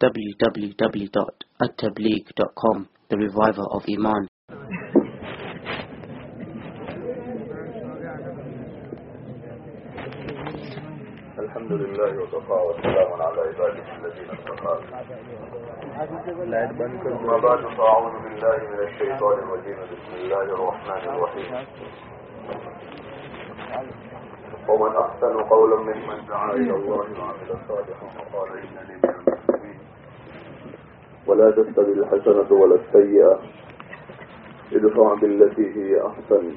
www.attableek.com The Reviver of Iman الحمد لله وكفى والسلام على عباده الذين اصطفى أما بعد فأعوذ بالله من الشيطان الرجيم بسم الله الرحمن الرحيم ومن أحسن قولا ممن دعا إلى الله وعمل صالحا وقال إنني من المسلمين ولا تستوي الحسنة ولا السيئة. ادفع بالتي هي أحسن.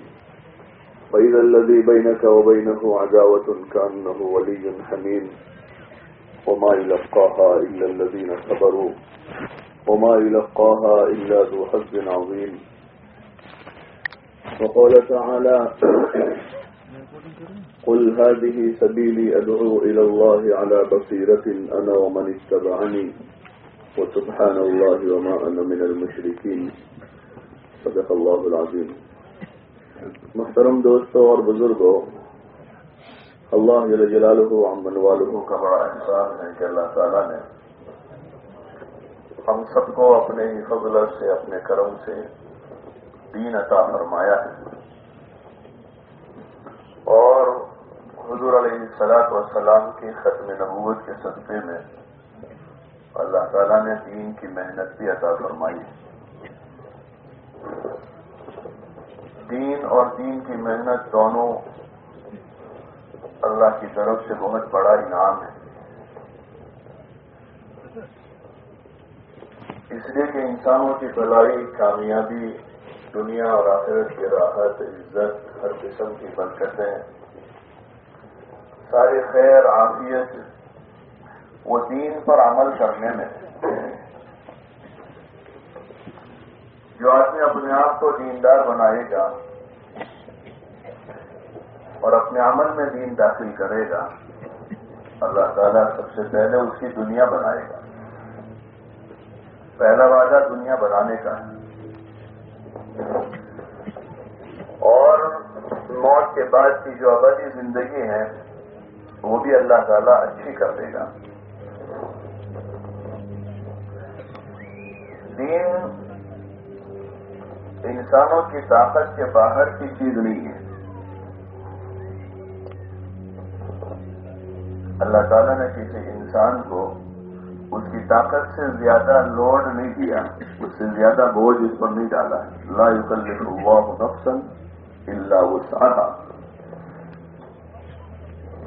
فإذا الذي بينك وبينه عداوة كأنه ولي حميم. وما يلقاها إلا الذين صبروا. وما يلقاها إلا ذو حظ عظيم. وقال تعالى قل هذه سبيلي أدعو إلى الله على بصيرة أنا ومن اتبعني. وسبحان الله وما أنا من المشركين. صدق الله العظيم. محترم دوستوں اور بزرگوں اللہ جل جلالہ امن والوں کا بڑا احسان ہے کہ اللہ تعالیٰ نے ہم سب کو اپنے ہی فضل سے، اپنے کرم سے دین عطا فرمایا ہے۔ اور حضور علیہ سلاط وسلام کی ختم نبوت کے صدقے میں اللہ تعالیٰ نے دین کی محنت بھی عطا فرمائی ہے۔ دین اور دین کی محنت دونوں اللہ کی طرف سے بہت بڑا انعام ہے۔ اس لیے کہ انسانوں کی بلائی، کامیابی، دنیا اور آخرت کی راحت، عزت، ہر قسم کی برکتیں سارے خیر، عافیت وہ دین پر عمل کرنے میں۔ جو آدمی اپنے آپ کو دیندار بنائے گا اور اپنے عمل میں دین داخل کرے گا، اللہ تعالیٰ سب سے پہلے اس کی دنیا بنائے گا۔ پہلا وعدہ دنیا بنانے کا ہے۔ اور موت کے بعد کی جو ابدی زندگی ہے، وہ بھی اللہ تعالیٰ اچھی کر دے گا۔ دین انسانوں کی طاقت کے باہر کی چیز نہیں ہے۔ اللہ تعالیٰ نے کسی انسان کو اس کی طاقت سے زیادہ لوڈ نہیں دیا اس سے زیادہ بوجھ اس پر نہیں ڈالا۔ لا اللہ نفسا الا وسعها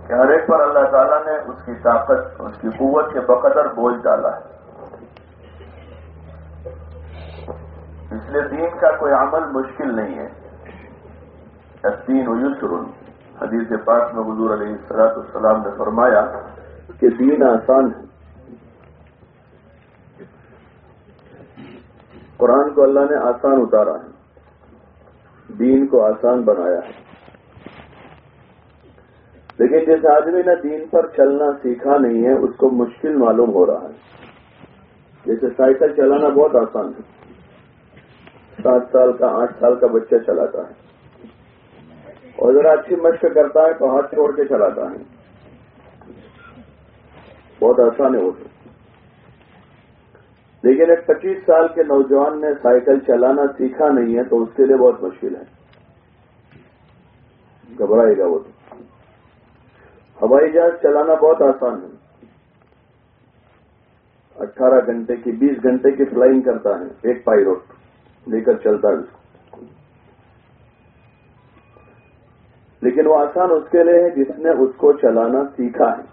کہ ہر ایک پر اللہ تعالیٰ نے اس کی طاقت، اس کی قوت کے بقدر بوجھ ڈالا ہے۔ اس لیے دین کا کوئی عمل مشکل نہیں ہے۔ دین و یسر، حدیث پاک میں حضور علیہ السلاط السلام نے فرمایا کہ دین آسان ہے۔ قرآن کو اللہ نے آسان اتارا ہے۔ دین کو آسان بنایا ہے۔ لیکن جس آدمی نے دین پر چلنا سیکھا نہیں ہے، اس کو مشکل معلوم ہو رہا ہے۔ جیسے سائیکل چلانا بہت آسان ہے۔ سات سال کا، آٹھ سال کا بچہ چلاتا ہے۔ اور ذرا اچھی مشق کرتا ہے تو ہاتھ چھوڑ کے چلاتا ہے۔ بہت آسان ہے وہ تو۔ لیکن ایک پچیس سال کے نوجوان نے سائیکل چلانا سیکھا نہیں ہے تو اس کے لیے بہت مشکل ہے۔ گھبرائے گا وہ تو۔ ہوائی جہاز چلانا بہت آسان ہے۔ اٹھارہ گھنٹے کی، بیس گھنٹے کی فلائنگ کرتا ہے ایک پائلٹ لے کر چلتا ہے لیکن وہ آسان اس کے لیے ہے جس نے اس کو چلانا سیکھا ہے۔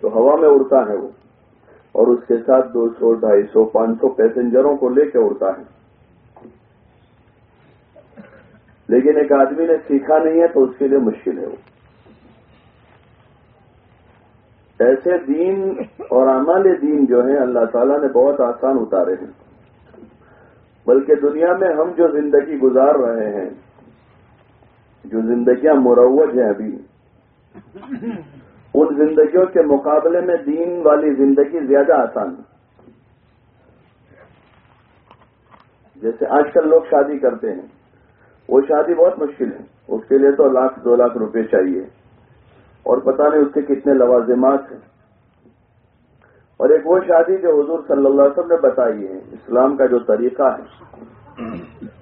تو ہوا میں اڑتا ہے وہ اور اس کے ساتھ دو سو ڈھائی سو پانچ سو پیسنجروں کو لے کے اڑتا ہے۔ لیکن ایک آدمی نے سیکھا نہیں ہے تو اس کے لیے مشکل ہے وہ۔ ایسے دین اور عمال دین جو ہیں اللہ تعالیٰ نے بہت آسان اتارے ہیں۔ بلکہ دنیا میں ہم جو زندگی گزار رہے ہیں، جو زندگیاں مروج ہیں ابھی، ان زندگیوں کے مقابلے میں دین والی زندگی زیادہ آسان ہے۔ جیسے آج کل لوگ شادی کرتے ہیں، وہ شادی بہت مشکل ہے۔ اس کے لیے تو لاکھ، دو لاکھ روپے چاہیے۔ اور پتہ نہیں اس کے کتنے لوازمات ہیں۔ اور ایک وہ شادی جو حضور صلی اللہ علیہ وسلم نے بتائی ہے، اسلام کا جو طریقہ ہے،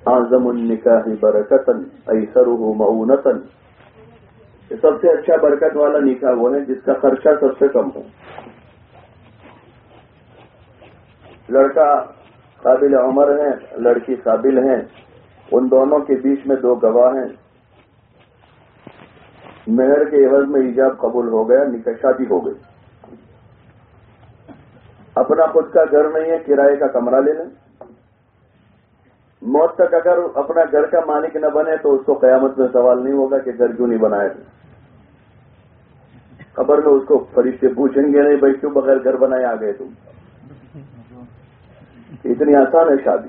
اعظم النکاح برکتن ایسر معونتن یہ سب سے اچھا برکت والا نکاح وہ ہے جس کا خرچہ سب سے کم ہو۔ لڑکا قابل عمر ہے، لڑکی قابل ہیں، ان دونوں کے بیچ میں دو گواہ ہیں۔ مہر کے عوض میں ایجاب قبول ہو گیا، نکاح شادی ہو گئی۔ اپنا خود کا گھر نہیں ہے، کرائے کا کمرہ لے لیں۔ موت تک اگر اپنا گھر کا مالک نہ بنے تو اس کو قیامت میں سوال نہیں ہوگا کہ گھر کیوں نہیں بنایا۔ خبر میں اس کو، فرشتے پوچھیں گے نہیں، بھائی کیوں بغیر گھر بنائے آ گئے تم؟ اتنی آسان ہے شادی۔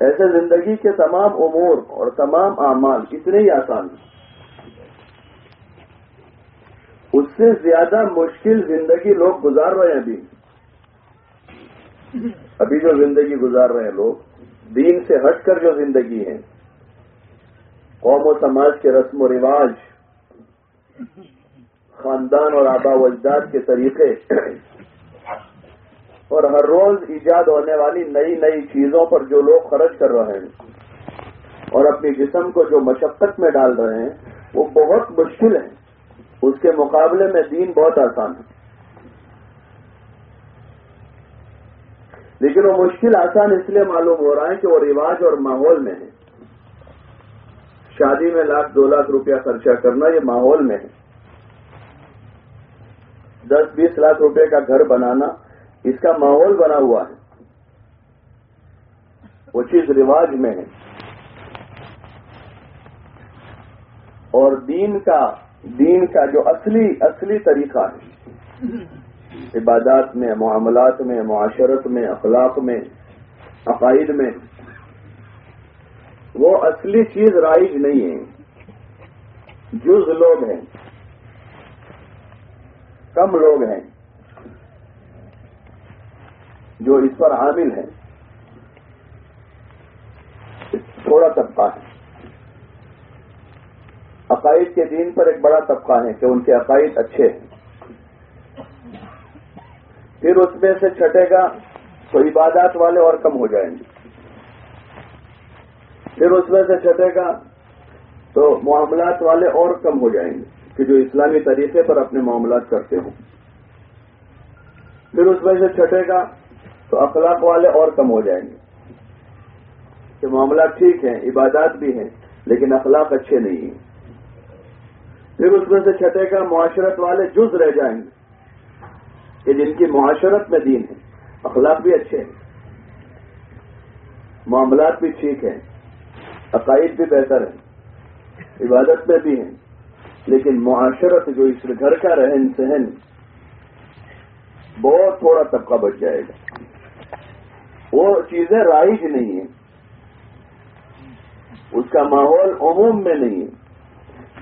ایسے زندگی کے تمام امور اور تمام اعمال اتنے ہی آسان ہیں۔ اس سے زیادہ مشکل زندگی لوگ گزار رہے ہیں ابھی ابھی جو زندگی گزار رہے ہیں لوگ، دین سے ہٹ کر جو زندگی ہے، قوم و سماج کے رسم و رواج، خاندان اور آبا و اجداد کے طریقے، اور ہر روز ایجاد ہونے والی نئی نئی چیزوں پر جو لوگ خرچ کر رہے ہیں، اور اپنی جسم کو جو مشقت میں ڈال رہے ہیں، وہ بہت مشکل ہے اس کے مقابلے میں دین بہت آسان ہے۔ لیکن وہ مشکل آسان اس لیے معلوم ہو رہا ہے کہ وہ رواج اور ماحول میں ہے۔ شادی میں لاکھ دو لاکھ روپیہ خرچہ کرنا یہ ماحول میں ہے۔ دس بیس لاکھ روپے کا گھر بنانا اس کا ماحول بنا ہوا ہے۔ وہ چیز رواج میں ہے۔ اور دین کا دین کا جو اصلی اصلی طریقہ ہے۔ عبادات میں، معاملات میں، معاشرت میں، اخلاق میں، عقائد میں، وہ اصلی چیز رائج نہیں ہے۔ جز لوگ ہیں۔ کم لوگ ہیں۔ جو اس پر عامل ہیں۔ تھوڑا طبقہ ہے۔ عقائد کے دین پر ایک بڑا طبقہ ہے کہ ان کے عقائد اچھے ہیں۔ پھر اس میں سے چھٹے گا تو عبادات والے اور کم ہو جائیں گے۔ پھر اس میں سے چھٹے گا تو معاملات والے اور کم ہو جائیں گے کہ جو اسلامی طریقے پر اپنے معاملات کرتے ہوں۔ پھر اس میں سے چھٹے گا تو اخلاق والے اور کم ہو جائیں گے۔ کہ معاملات ٹھیک ہیں، عبادات بھی ہیں، لیکن اخلاق اچھے نہیں ہیں۔ پھر اس میں سے چھٹے کا معاشرت والے جز رہ جائیں گے۔ کہ جن کی معاشرت میں دین ہے، اخلاق بھی اچھے ہیں، معاملات بھی ٹھیک ہیں، عقائد بھی بہتر ہیں، عبادت میں بھی ہیں، لیکن معاشرت جو اس گھر کا رہن سہن، بہت تھوڑا طبقہ بچ جائے گا۔ وہ چیزیں رائج نہیں ہیں۔ اس کا ماحول عموم میں نہیں ہے۔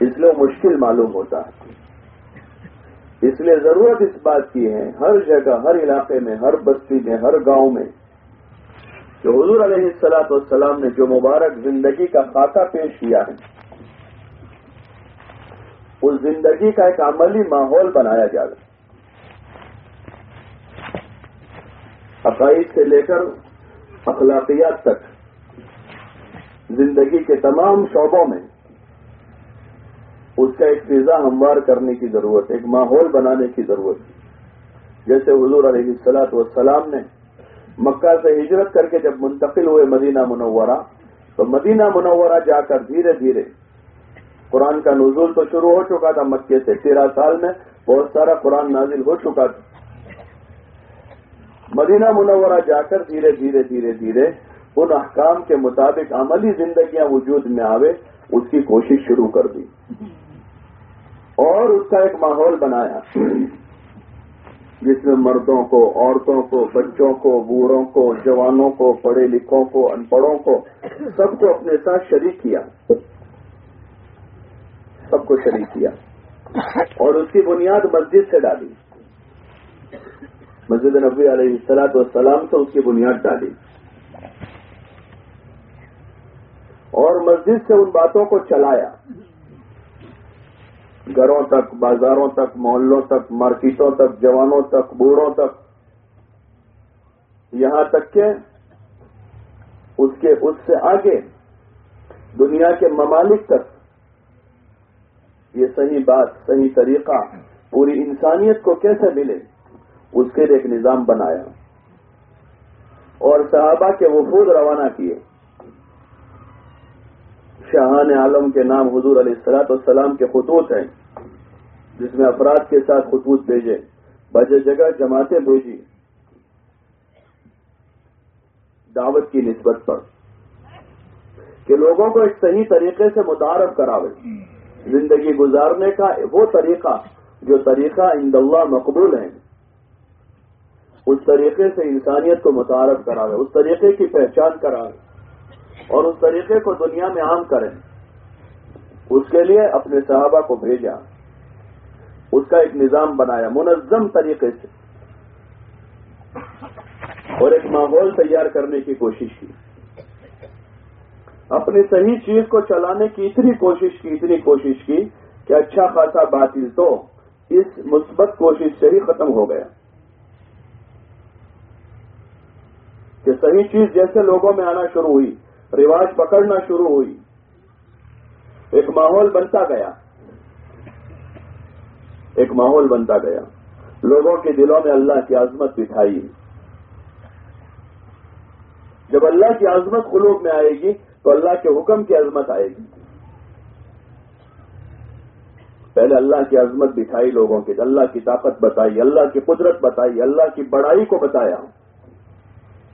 اس لیے مشکل معلوم ہوتا ہے۔ اس لیے ضرورت اس بات کی ہے، ہر جگہ، ہر علاقے میں، ہر بستی میں، ہر گاؤں میں۔ جو حضور علیہ السلاط والسلام نے جو مبارک زندگی کا خاکہ پیش کیا ہے، اس زندگی کا ایک عملی ماحول بنایا جائے۔ عقائد سے لے کر اخلاقیات تک، زندگی کے تمام شعبوں میں اس کا ایک فضا ہموار کرنے کی ضرورت ہے، ایک ماحول بنانے کی ضرورت ہے۔ جیسے حضور علیہ السلاط والسلام نے مکہ سے ہجرت کر کے جب منتقل ہوئے مدینہ منورہ، تو مدینہ منورہ جا کر دھیرے دھیرے قرآن کا نزول تو شروع ہو چکا تھا مکے سے، تیرہ سال میں بہت سارا قرآن نازل ہو چکا تھا۔ مدینہ منورہ جا کر دھیرے دھیرے دھیرے دھیرے ان احکام کے مطابق عملی زندگیاں وجود میں آوے، اس کی کوشش شروع کر دی۔ اور اس کا ایک ماحول بنایا۔ جس میں مردوں کو، عورتوں کو، بچوں کو، بوڑھوں کو، جوانوں کو، پڑھے لکھوں کو، ان پڑھوں کو، سب کو اپنے ساتھ شریک کیا۔ سب کو شریک کیا۔ اور اس کی بنیاد مسجد سے ڈالی۔ مسجد نبی علیہ السلاط والسلام سے اس کی بنیاد ڈالی۔ اور مسجد سے ان باتوں کو چلایا۔ گھروں تک، بازاروں تک، محلوں تک، مارکیٹوں تک، جوانوں تک، بوڑھوں تک۔ یہاں تک کہ اس کے، اس سے آگے دنیا کے ممالک تک یہ صحیح بات، صحیح طریقہ پوری انسانیت کو کیسے ملے؟ اس کے لیے ایک نظام بنایا۔ اور صحابہ کے وفود روانہ کیے۔ شاہان عالم کے نام حضور علیہ السلاط والسلام کے خطوط ہیں۔ جس میں افراد کے ساتھ خطوط بھیجے، بجے جگہ جماعتیں بھیجی۔ دعوت کی نسبت پر۔ کہ لوگوں کو ایک صحیح طریقے سے متعارف کراوے۔ زندگی گزارنے کا وہ طریقہ جو طریقہ اند اللہ مقبول ہے۔ اس طریقے سے انسانیت کو متعارف کراوے، اس طریقے کی پہچان کراوے۔ اور اس طریقے کو دنیا میں عام کریں اس کے لیے اپنے صحابہ کو بھیجا۔ اس کا ایک نظام بنایا، منظم طریقے سے۔ اور ایک ماحول تیار کرنے کی کوشش کی۔ اپنی صحیح چیز کو چلانے کی اتنی کوشش کی، اتنی کوشش کی کہ اچھا خاصا باطل تو اس مثبت کوشش سے ہی ختم ہو گیا۔ کہ صحیح چیز جیسے لوگوں میں آنا شروع ہوئی، رواج پکڑنا شروع ہوئی، ایک ماحول بنتا گیا۔ ایک ماحول بنتا گیا۔ لوگوں کے دلوں میں اللہ کی عظمت بٹھائی۔ جب اللہ کی عظمت قلوب میں آئے گی تو اللہ کے حکم کی عظمت آئے گی۔ پہلے اللہ کی عظمت بٹھائی لوگوں کی اللہ کی طاقت بتائی، اللہ کی قدرت بتائی، اللہ کی بڑائی کو بتایا۔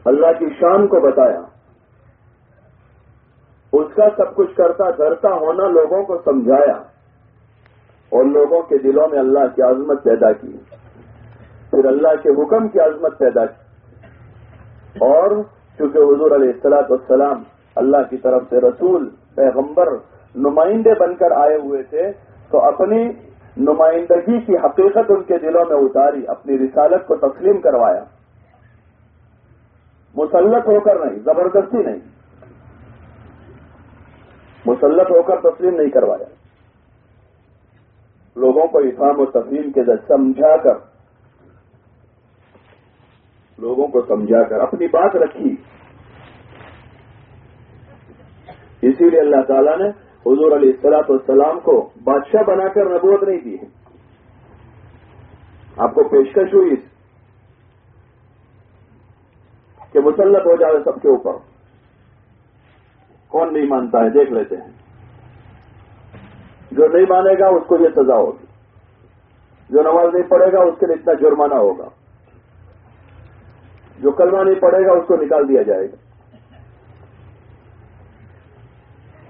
اللہ کی شان کو بتایا۔ اس کا سب کچھ کرتا دھرتا ہونا لوگوں کو سمجھایا۔ اور لوگوں کے دلوں میں اللہ کی عظمت پیدا کی۔ پھر اللہ کے حکم کی عظمت پیدا کی۔ اور چونکہ حضور علیہ السلاط والسلام اللہ کی طرف سے رسول، پیغمبر، نمائندے بن کر آئے ہوئے تھے، تو اپنی نمائندگی کی حقیقت ان کے دلوں میں اتاری، اپنی رسالت کو تسلیم کروایا۔ مسلط ہو کر نہیں، زبردستی نہیں۔ مسلط ہو کر تسلیم نہیں کروایا۔ لوگوں کو افام و تفہیم کے ذریعے سمجھا کر، لوگوں کو سمجھا کر اپنی بات رکھی۔ اسی لیے اللہ تعالیٰ نے حضور علیہ السلاط والسلام کو بادشاہ بنا کر نبوت نہیں دی ہے۔ آپ کو پیشکش ہوئی کہ مسلط ہو جائے سب کے اوپر۔ کون نہیں مانتا ہے؟ دیکھ لیتے ہیں۔ جو نہیں مانے گا اس کو یہ سزا ہوگی۔ جو نماز نہیں پڑھے گا اس کے لیے اتنا جرمانہ ہوگا۔ جو کلمہ نہیں پڑے گا اس کو نکال دیا جائے گا۔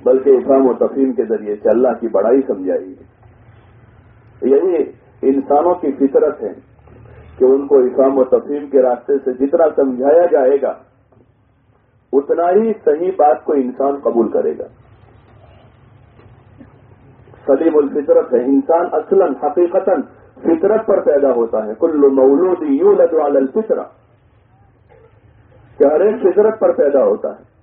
بلکہ افہام و تفہیم کے ذریعے سے اللہ کی بڑائی سمجھائی ہے یہی یعنی انسانوں کی فطرت ہے کہ ان کو افہام و تفہیم کے راستے سے جتنا سمجھایا جائے گا، اتنا ہی صحیح بات کو انسان قبول کرے گا۔ سلیم الفطرت ہے۔ انسان اصلا حقیقت فطرت پر پیدا ہوتا ہے۔ کل مولود یوں لدوال الفطرہ۔ کہ ہر ایک فطرت پر پیدا ہوتا ہے۔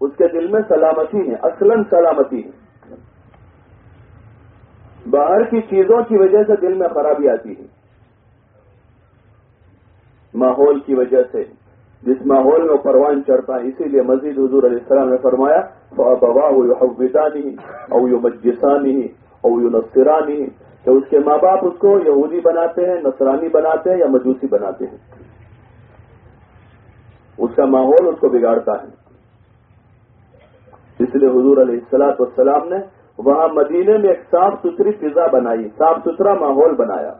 اس کے دل میں سلامتی ہے، اصلاً سلامتی ہے۔ باہر کی چیزوں کی وجہ سے دل میں خرابی آتی ہے۔ ماحول کی وجہ سے۔ جس ماحول میں پروان چڑھتا ہے، اسی لیے مزید حضور علیہ السلام نے فرمایا بوا ہو حویدانی او یو مجسانی او یو کہ اس کے ماں باپ اس کو یہودی بناتے ہیں، نصرانی بناتے ہیں یا مجوسی بناتے ہیں۔ اس کا ماحول اس کو بگاڑتا ہے۔ اس لیے حضور علیہ السلاط والسلام نے وہاں مدینے میں ایک صاف ستھری فضا بنائی، صاف ستھرا ماحول بنایا۔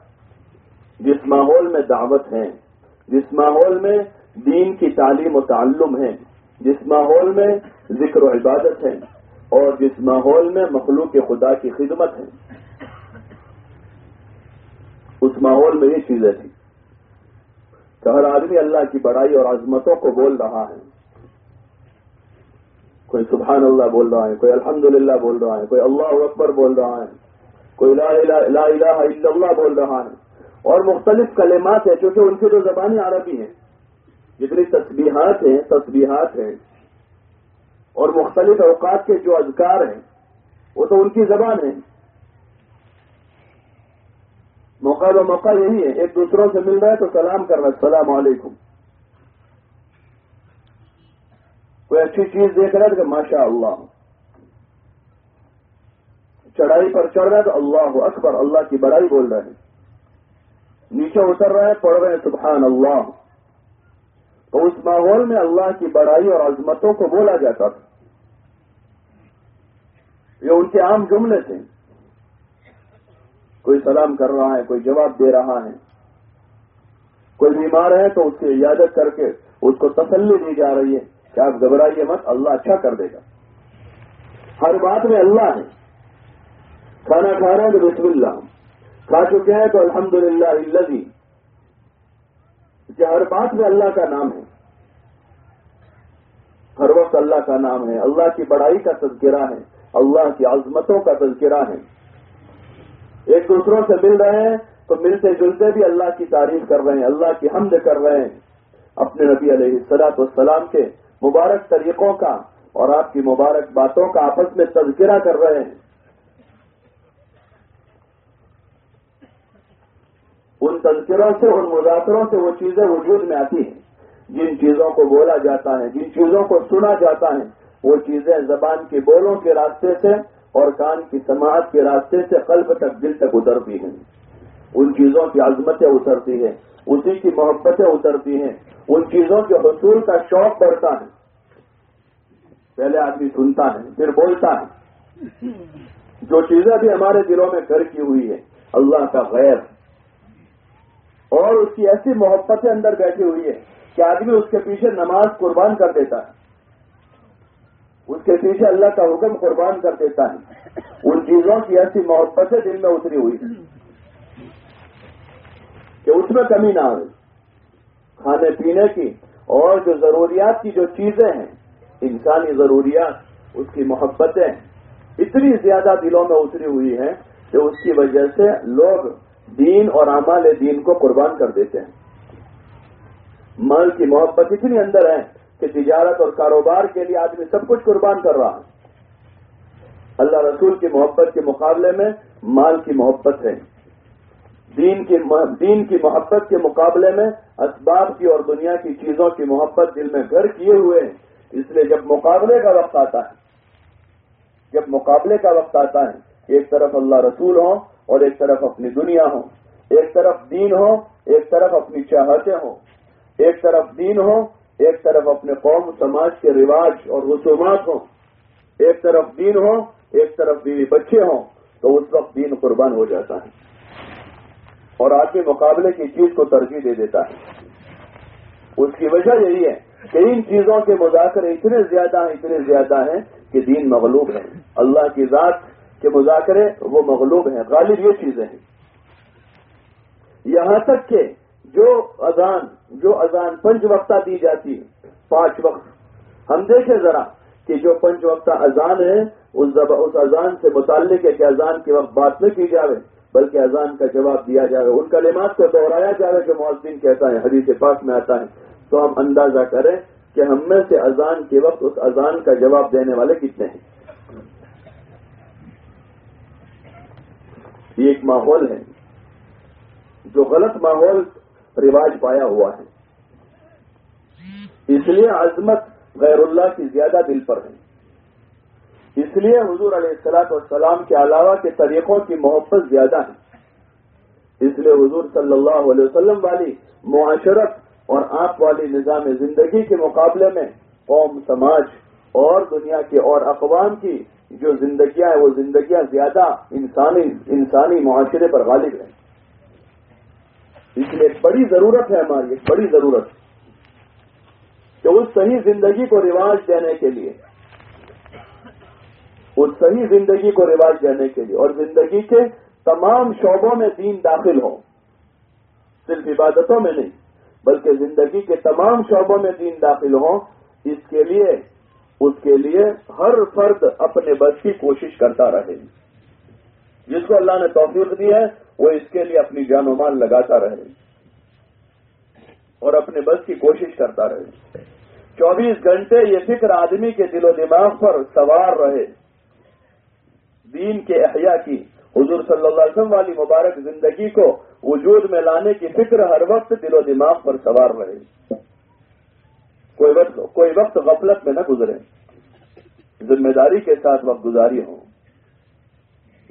جس ماحول میں دعوت ہے، جس ماحول میں دین کی تعلیم و تعلم ہے۔ جس ماحول میں ذکر و عبادت ہے اور جس ماحول میں مخلوق خدا کی خدمت ہے۔ اس ماحول میں یہ چیزیں تھیں۔ کہ ہر آدمی اللہ کی بڑائی اور عظمتوں کو بول رہا ہے۔ کوئی سبحان اللہ بول رہا ہے، کوئی الحمد بول رہا ہے، کوئی اللہ اکبر بول رہا ہے، کوئی لا الہ الا اللہ بول رہا ہے۔ اور مختلف کلمات ہیں کیونکہ ان کی جو زبانیں عربی ہیں۔ جتنی تسبیحات ہیں تسبیحات ہیں۔ اور مختلف اوقات کے جو اذکار ہیں، وہ تو ان کی زبان ہے موقع و موقع یہی ہے، ایک دوسروں سے مل رہا ہے تو سلام کرنا، السلام علیکم۔ کوئی اچھی چیز دیکھ رہا ہے کہ ماشاء اللہ چڑھائی پر چڑھ رہا ہے تو اللہ اکبر، اللہ کی بڑائی بول رہے ہیں نیچے اتر رہے ہیں پڑھ رہے ہیں سبحان اللہ۔ تو اس ماحول میں اللہ کی بڑائی اور عظمتوں کو بولا جاتا تھا۔ یہ ان کے عام جملے تھے۔ کوئی سلام کر رہا ہے، کوئی جواب دے رہا ہے۔ کوئی بیمار ہے تو اس کی عیادت کر کے اس کو تسلی دی جا رہی ہے کہ آپ گھبرائیے مت، اللہ اچھا کر دے گا۔ ہر بات میں اللہ ہے۔ کھانا کھا رہے ہیں تو بسم اللہ۔ کھا چکے ہیں تو الحمد للہ اللہ ہر بات میں اللہ کا نام ہے۔ ہر وقت اللہ کا نام ہے۔ اللہ کی بڑائی کا تذکرہ ہے۔ اللہ کی عظمتوں کا تذکرہ ہے۔ ایک دوسروں سے مل رہے ہیں تو ملتے جلتے بھی اللہ کی تعریف کر رہے ہیں۔ اللہ کی حمد کر رہے ہیں۔ اپنے نبی علیہ السلاط والسلام کے مبارک طریقوں کا اور آپ کی مبارک باتوں کا آپس میں تذکرہ کر رہے ہیں۔ ان تذکروں سے، ان مذاکروں سے وہ چیزیں وجود میں آتی ہیں۔ جن چیزوں کو بولا جاتا ہے، جن چیزوں کو سنا جاتا ہے، وہ چیزیں زبان کے بولوں کے راستے سے اور کان کی سماعت کے راستے سے قلب تک، دل تک اترتی ہیں۔ ان چیزوں کی عظمتیں اترتی ہیں، اسی کی محبتیں اترتی ہیں۔ ان چیزوں کے حصول کا شوق بڑھتا ہے۔ پہلے آدمی سنتا ہے، پھر بولتا ہے۔ جو چیزیں بھی ہمارے دلوں میں کر کی ہوئی ہے اللہ کا غیر اور اس کی ایسی محبتیں اندر بیٹھی ہوئی ہے کہ آدمی اس کے پیچھے نماز قربان کر دیتا ہے۔ اس کے پیچھے اللہ کا حکم قربان کر دیتا ہے۔ ان چیزوں کی ایسی محبتیں دل میں اتری ہوئی ہے کہ اس میں کمی نہ آئے کھانے پینے کی اور جو ضروریات کی جو چیزیں ہیں، انسانی ضروریات، اس کی محبتیں اتنی زیادہ دلوں میں اتری ہوئی ہیں کہ اس کی وجہ سے لوگ دین اور اعمال دین کو قربان کر دیتے ہیں۔ مال کی محبت اتنی اندر ہے کہ تجارت اور کاروبار کے لیے آدمی سب کچھ قربان کر رہا ہے۔ اللہ رسول کی محبت کے مقابلے میں مال کی محبت ہے۔ دین کی دین کی محبت کے مقابلے میں اسباب کی اور دنیا کی چیزوں کی محبت دل میں گھر کیے ہوئے ہیں۔ اس لیے جب مقابلے کا وقت آتا ہے، جب مقابلے کا وقت آتا ہے، ایک طرف اللہ رسول ہوں اور ایک طرف اپنی دنیا ہو ایک طرف دین ہو ایک طرف اپنی چاہتیں ہوں۔ ایک طرف دین ہو ایک طرف اپنے قوم، سماج کے رواج اور رسومات ہوں۔ ایک طرف دین ہو ایک طرف بیوی بچے ہوں، تو اس وقت دین قربان ہو جاتا ہے۔ اور آدمی مقابلے کی چیز کو ترجیح دے دیتا ہے۔ اس کی وجہ یہی ہے کہ ان چیزوں کے مذاکرے اتنے زیادہ ہیں، اتنے زیادہ ہیں کہ دین مغلوب ہے۔ اللہ کی ذات کے مذاکرے وہ مغلوب ہیں، غالب یہ چیزیں ہیں۔ یہاں تک کہ جو اذان جو اذان پنچ وقتہ دی جاتی ہے، پانچ وقت۔ ہم دیکھیں ذرا کہ جو پنچ وقتہ اذان ہے، اس اس اذان سے متعلق ہے کہ اذان کے وقت بات نہ کی جائے بلکہ اذان کا جواب دیا جائے ان کلمات کو دہرایا جائے جو معذین کہتا ہے، حدیث پاک میں آتا ہے۔ تو ہم اندازہ کریں کہ ہم میں سے اذان کے وقت اس اذان کا جواب دینے والے کتنے ہیں۔ یہ ایک ماحول ہے جو غلط ماحول رواج پایا ہوا ہے۔ اس لیے عظمت غیر اللہ کی زیادہ دل پر ہے۔ اس لیے حضور علیہ السلاط والسلام کے علاوہ کے طریقوں کی محبت زیادہ ہے۔ اس لیے حضور صلی اللہ علیہ وسلم والی معاشرت اور آپ والی نظام زندگی کے مقابلے میں قوم، سماج اور دنیا کے اور اقوام کی جو زندگیاں ہیں وہ زندگیاں زیادہ انسانی انسانی معاشرے پر غالب ہیں۔ اس لیے ایک بڑی ضرورت ہے ہماری، ایک بڑی ضرورت۔ کہ اس صحیح زندگی کو رواج دینے کے لیے، اس صحیح زندگی کو رواج دینے کے لیے اور زندگی کے تمام شعبوں میں دین داخل ہو، صرف عبادتوں میں نہیں، بلکہ زندگی کے تمام شعبوں میں دین داخل ہوں اس کے لیے اس کے لیے ہر فرد اپنے بس کی کوشش کرتا رہے۔ جس کو اللہ نے توفیق دی ہے، وہ اس کے لیے اپنی جان و مال لگاتا رہے۔ اور اپنے بس کی کوشش کرتا رہے۔ چوبیس گھنٹے یہ فکر آدمی کے دل و دماغ پر سوار رہے۔ دین کے احیاء کی۔ حضور صلی اللہ علیہ وسلم والی مبارک زندگی کو وجود میں لانے کی فکر ہر وقت دل و دماغ پر سوار رہے۔ کوئی وقت کوئی وقت غفلت میں نہ گزرے۔ ذمہ داری کے ساتھ وقت گزاری ہو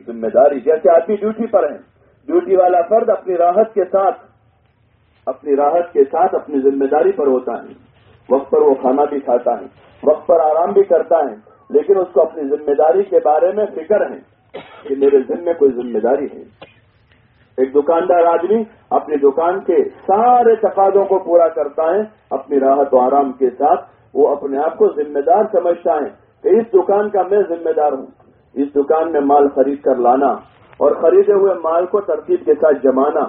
ذمہ داری جیسے آدمی ڈیوٹی پر ہیں، ڈیوٹی والا فرد اپنی راحت کے ساتھ، اپنی راحت کے ساتھ اپنی ذمہ داری پر ہوتا ہے۔ وقت پر وہ کھانا بھی کھاتا ہے، وقت پر آرام بھی کرتا ہے، لیکن اس کو اپنی ذمہ داری کے بارے میں فکر ہے کہ میرے ذمہ کوئی ذمہ داری ہے۔ ایک دکاندار آدمی اپنی دکان کے سارے تقاضوں کو پورا کرتا ہے، اپنی راحت و آرام کے ساتھ وہ اپنے آپ کو ذمہ دار سمجھتا ہے۔ کہ اس دکان کا میں ذمہ دار ہوں۔ اس دکان میں مال خرید کر لانا اور خریدے ہوئے مال کو ترتیب کے ساتھ جمانا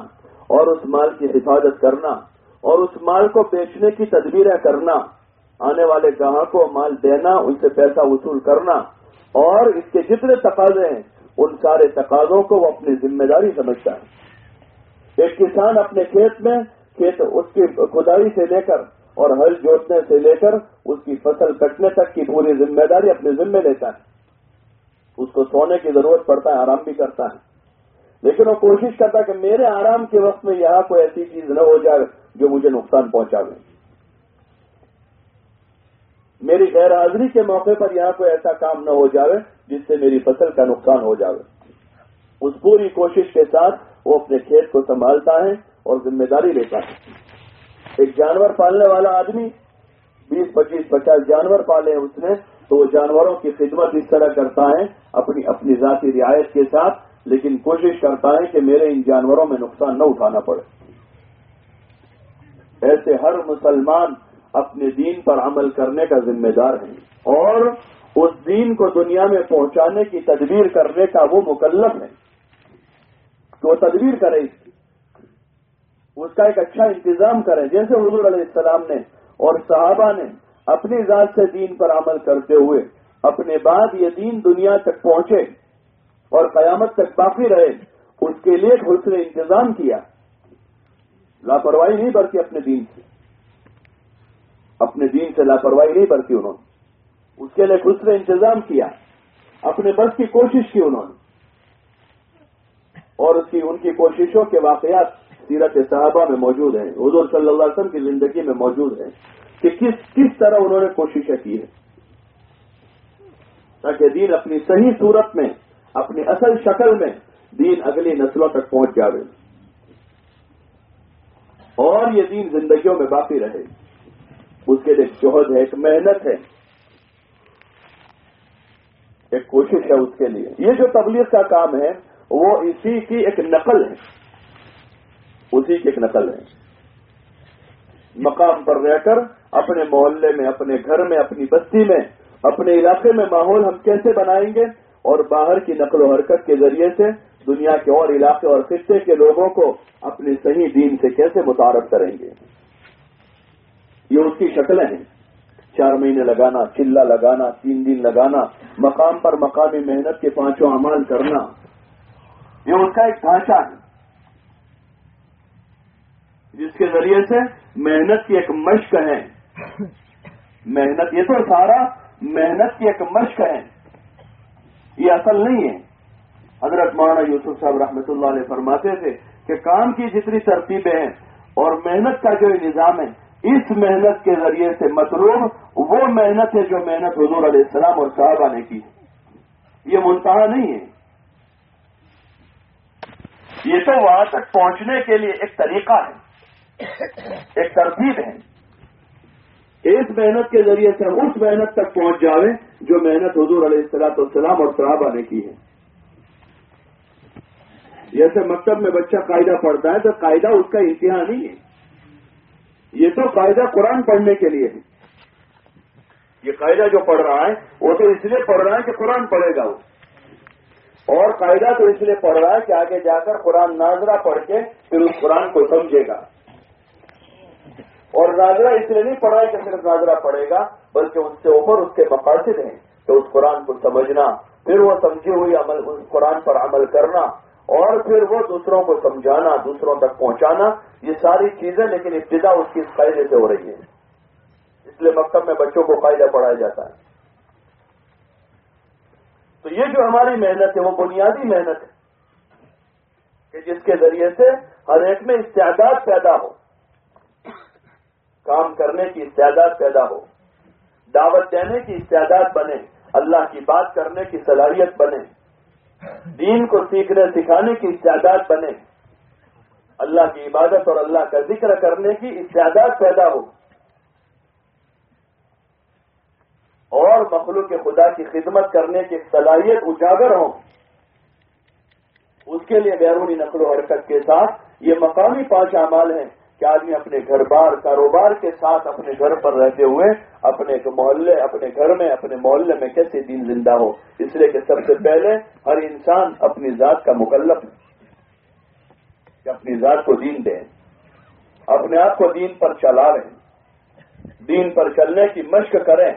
اور اس مال کی حفاظت کرنا اور اس مال کو بیچنے کی تدبیریں کرنا، آنے والے گاہک کو مال دینا، ان سے پیسہ وصول کرنا اور اس کے جتنے تقاضے ہیں، ان سارے تقاضوں کو وہ اپنی ذمہ داری سمجھتا ہے۔ ایک کسان اپنے کھیت میں، کھیت اس کی کھدائی سے لے کر اور ہل جوتنے سے لے کر اس کی فصل کٹنے تک کی پوری ذمہ داری اپنے ذمے لیتا ہے۔ اس کو سونے کی ضرورت پڑتا ہے آرام بھی کرتا ہے۔ لیکن وہ کوشش کرتا ہے کہ میرے آرام کے وقت میں یہاں کوئی ایسی چیز نہ ہو جائے جو مجھے نقصان پہنچا دے میری غیر حاضری کے موقع پر یہاں کوئی ایسا کام نہ ہو جائے جس سے میری فصل کا نقصان ہو جائے۔ اس پوری کوشش کے ساتھ وہ اپنے کھیت کو سنبھالتا ہے اور ذمہ داری لیتا ہے۔ ایک جانور پالنے والا آدمی، بیس پچیس پچاس جانور پالے اس نے، تو وہ جانوروں کی خدمت اس طرح کرتا ہے، اپنی اپنی ذاتی رعایت کے ساتھ، لیکن کوشش کرتا ہے کہ میرے ان جانوروں میں نقصان نہ اٹھانا پڑے۔ ایسے ہر مسلمان اپنے دین پر عمل کرنے کا ذمہ دار ہے۔ اور اس دین کو دنیا میں پہنچانے کی تدبیر کرنے کا وہ مکلف ہے۔ کہ وہ تدبیر کرے۔ اس اس کا ایک اچھا انتظام کریں۔ جیسے حضور علیہ السلام نے اور صحابہ نے اپنی ذات سے دین پر عمل کرتے ہوئے اپنے بعد یہ دین دنیا تک پہنچے اور قیامت تک باقی رہے، اس کے لیے حسن انتظام کیا۔ لاپرواہی نہیں برتی اپنے دین سے اپنے دین سے لاپرواہی نہیں برتی انہوں نے۔ اس کے لیے حسن انتظام کیا۔ اپنے بس کی کوشش کی انہوں نے۔ اور اس کی، ان کی کوششوں کے واقعات سیرت صحابہ میں موجود ہیں، حضور صلی اللہ علیہ وسلم کی زندگی میں موجود ہیں کہ کس کس طرح انہوں نے کوششیں کی ہے تاکہ دین اپنی صحیح صورت میں، اپنی اصل شکل میں دین اگلی نسلوں تک پہنچ جاوے۔ اور یہ دین زندگیوں میں باقی رہے۔ اس کے لیے جوہد ہے، ایک محنت ہے۔ ایک کوشش ہے اس کے لیے۔ یہ جو تبلیغ کا کام ہے، وہ اسی کی ایک نقل ہے۔ اسی کی ایک نقل ہے۔ مقام پر رہ کر اپنے محلے میں، اپنے گھر میں، اپنی بستی میں، اپنے علاقے میں ماحول ہم کیسے بنائیں گے؟ اور باہر کی نقل و حرکت کے ذریعے سے دنیا کے اور علاقے اور خطے کے لوگوں کو اپنے صحیح دین سے کیسے متعارف کریں گے؟ یہ اس کی شکلیں ہیں۔ چار مہینے لگانا چلا لگانا، تین دن لگانا، مقام پر مقامی محنت کے پانچوں عمال کرنا، یہ اس کا ایک ڈھانچہ ہے۔ جس کے ذریعے سے محنت کی ایک مشق ہے محنت یہ تو سارا محنت کی ایک مشق ہے یہ اصل نہیں ہے۔ حضرت مولانا یوسف صاحب رحمۃ اللہ علیہ فرماتے تھے کہ کام کی جتنی ترتیبیں ہیں اور محنت کا جو نظام ہے، اس محنت کے ذریعے سے مطلوب وہ محنت ہے جو محنت حضور علیہ السلام اور صحابہ نے کی۔ یہ منتہا نہیں ہے۔ یہ تو وہاں تک پہنچنے کے لیے ایک طریقہ ہے۔ ایک ترتیب ہے۔ اس محنت کے ذریعے سے ہم اس محنت تک پہنچ جاویں جو محنت حضور علیہ السلاط السلام اور صحابہ نے کی ہے۔ جیسے مکتب میں بچہ قاعدہ پڑھتا ہے تو قاعدہ اس کا انتہا نہیں ہے۔ یہ تو قاعدہ قرآن پڑھنے کے لیے ہے۔ یہ قاعدہ جو پڑھ رہا ہے، وہ تو اس لیے پڑھ رہا ہے کہ قرآن پڑھے گا وہ۔ اور قاعدہ تو اس لیے پڑھ رہا ہے کہ آگے جا کر قرآن ناظرہ پڑھ کے پھر اس قرآن کو سمجھے گا۔ اور ناظرہ اس لیے نہیں پڑھا ہے کہ صرف ناظرہ پڑھے گا، بلکہ اس سے اوپر اس کے مقاصد ہیں کہ اس قرآن کو سمجھنا، پھر وہ سمجھی ہوئی عمل، اس قرآن پر عمل کرنا، اور پھر وہ دوسروں کو سمجھانا، دوسروں تک پہنچانا، یہ ساری چیزیں، لیکن ابتدا اس کی اس قاعدے سے ہو رہی ہے۔ اس لیے مکتب میں بچوں کو قاعدہ پڑھایا جاتا ہے۔ تو یہ جو ہماری محنت ہے، وہ بنیادی محنت ہے کہ جس کے ذریعے سے ہر ایک میں استعداد پیدا ہو۔ کام کرنے کی استعداد پیدا ہو، دعوت دینے کی استعداد بنے، اللہ کی بات کرنے کی صلاحیت بنے، دین کو سیکھنے، سکھانے کی استعداد بنے۔ اللہ کی عبادت اور اللہ کا ذکر کرنے کی استعداد پیدا ہو۔ اور مخلوق خدا کی خدمت کرنے کی صلاحیت اجاگر ہو اس کے لیے بیرونی نقل و حرکت کے ساتھ یہ مقامی پانچ اعمال ہیں۔ کہ آدمی اپنے گھر بار، کاروبار کے ساتھ اپنے گھر پر رہتے ہوئے اپنے محلے، اپنے گھر میں، اپنے محلے میں کیسے دین زندہ ہو؟ اس لیے کہ سب سے پہلے ہر انسان اپنی ذات کا مکلف ہے، کہ اپنی ذات کو دین دیں اپنے آپ کو دین پر چلا رہے۔ دین پر چلنے کی مشق کریں۔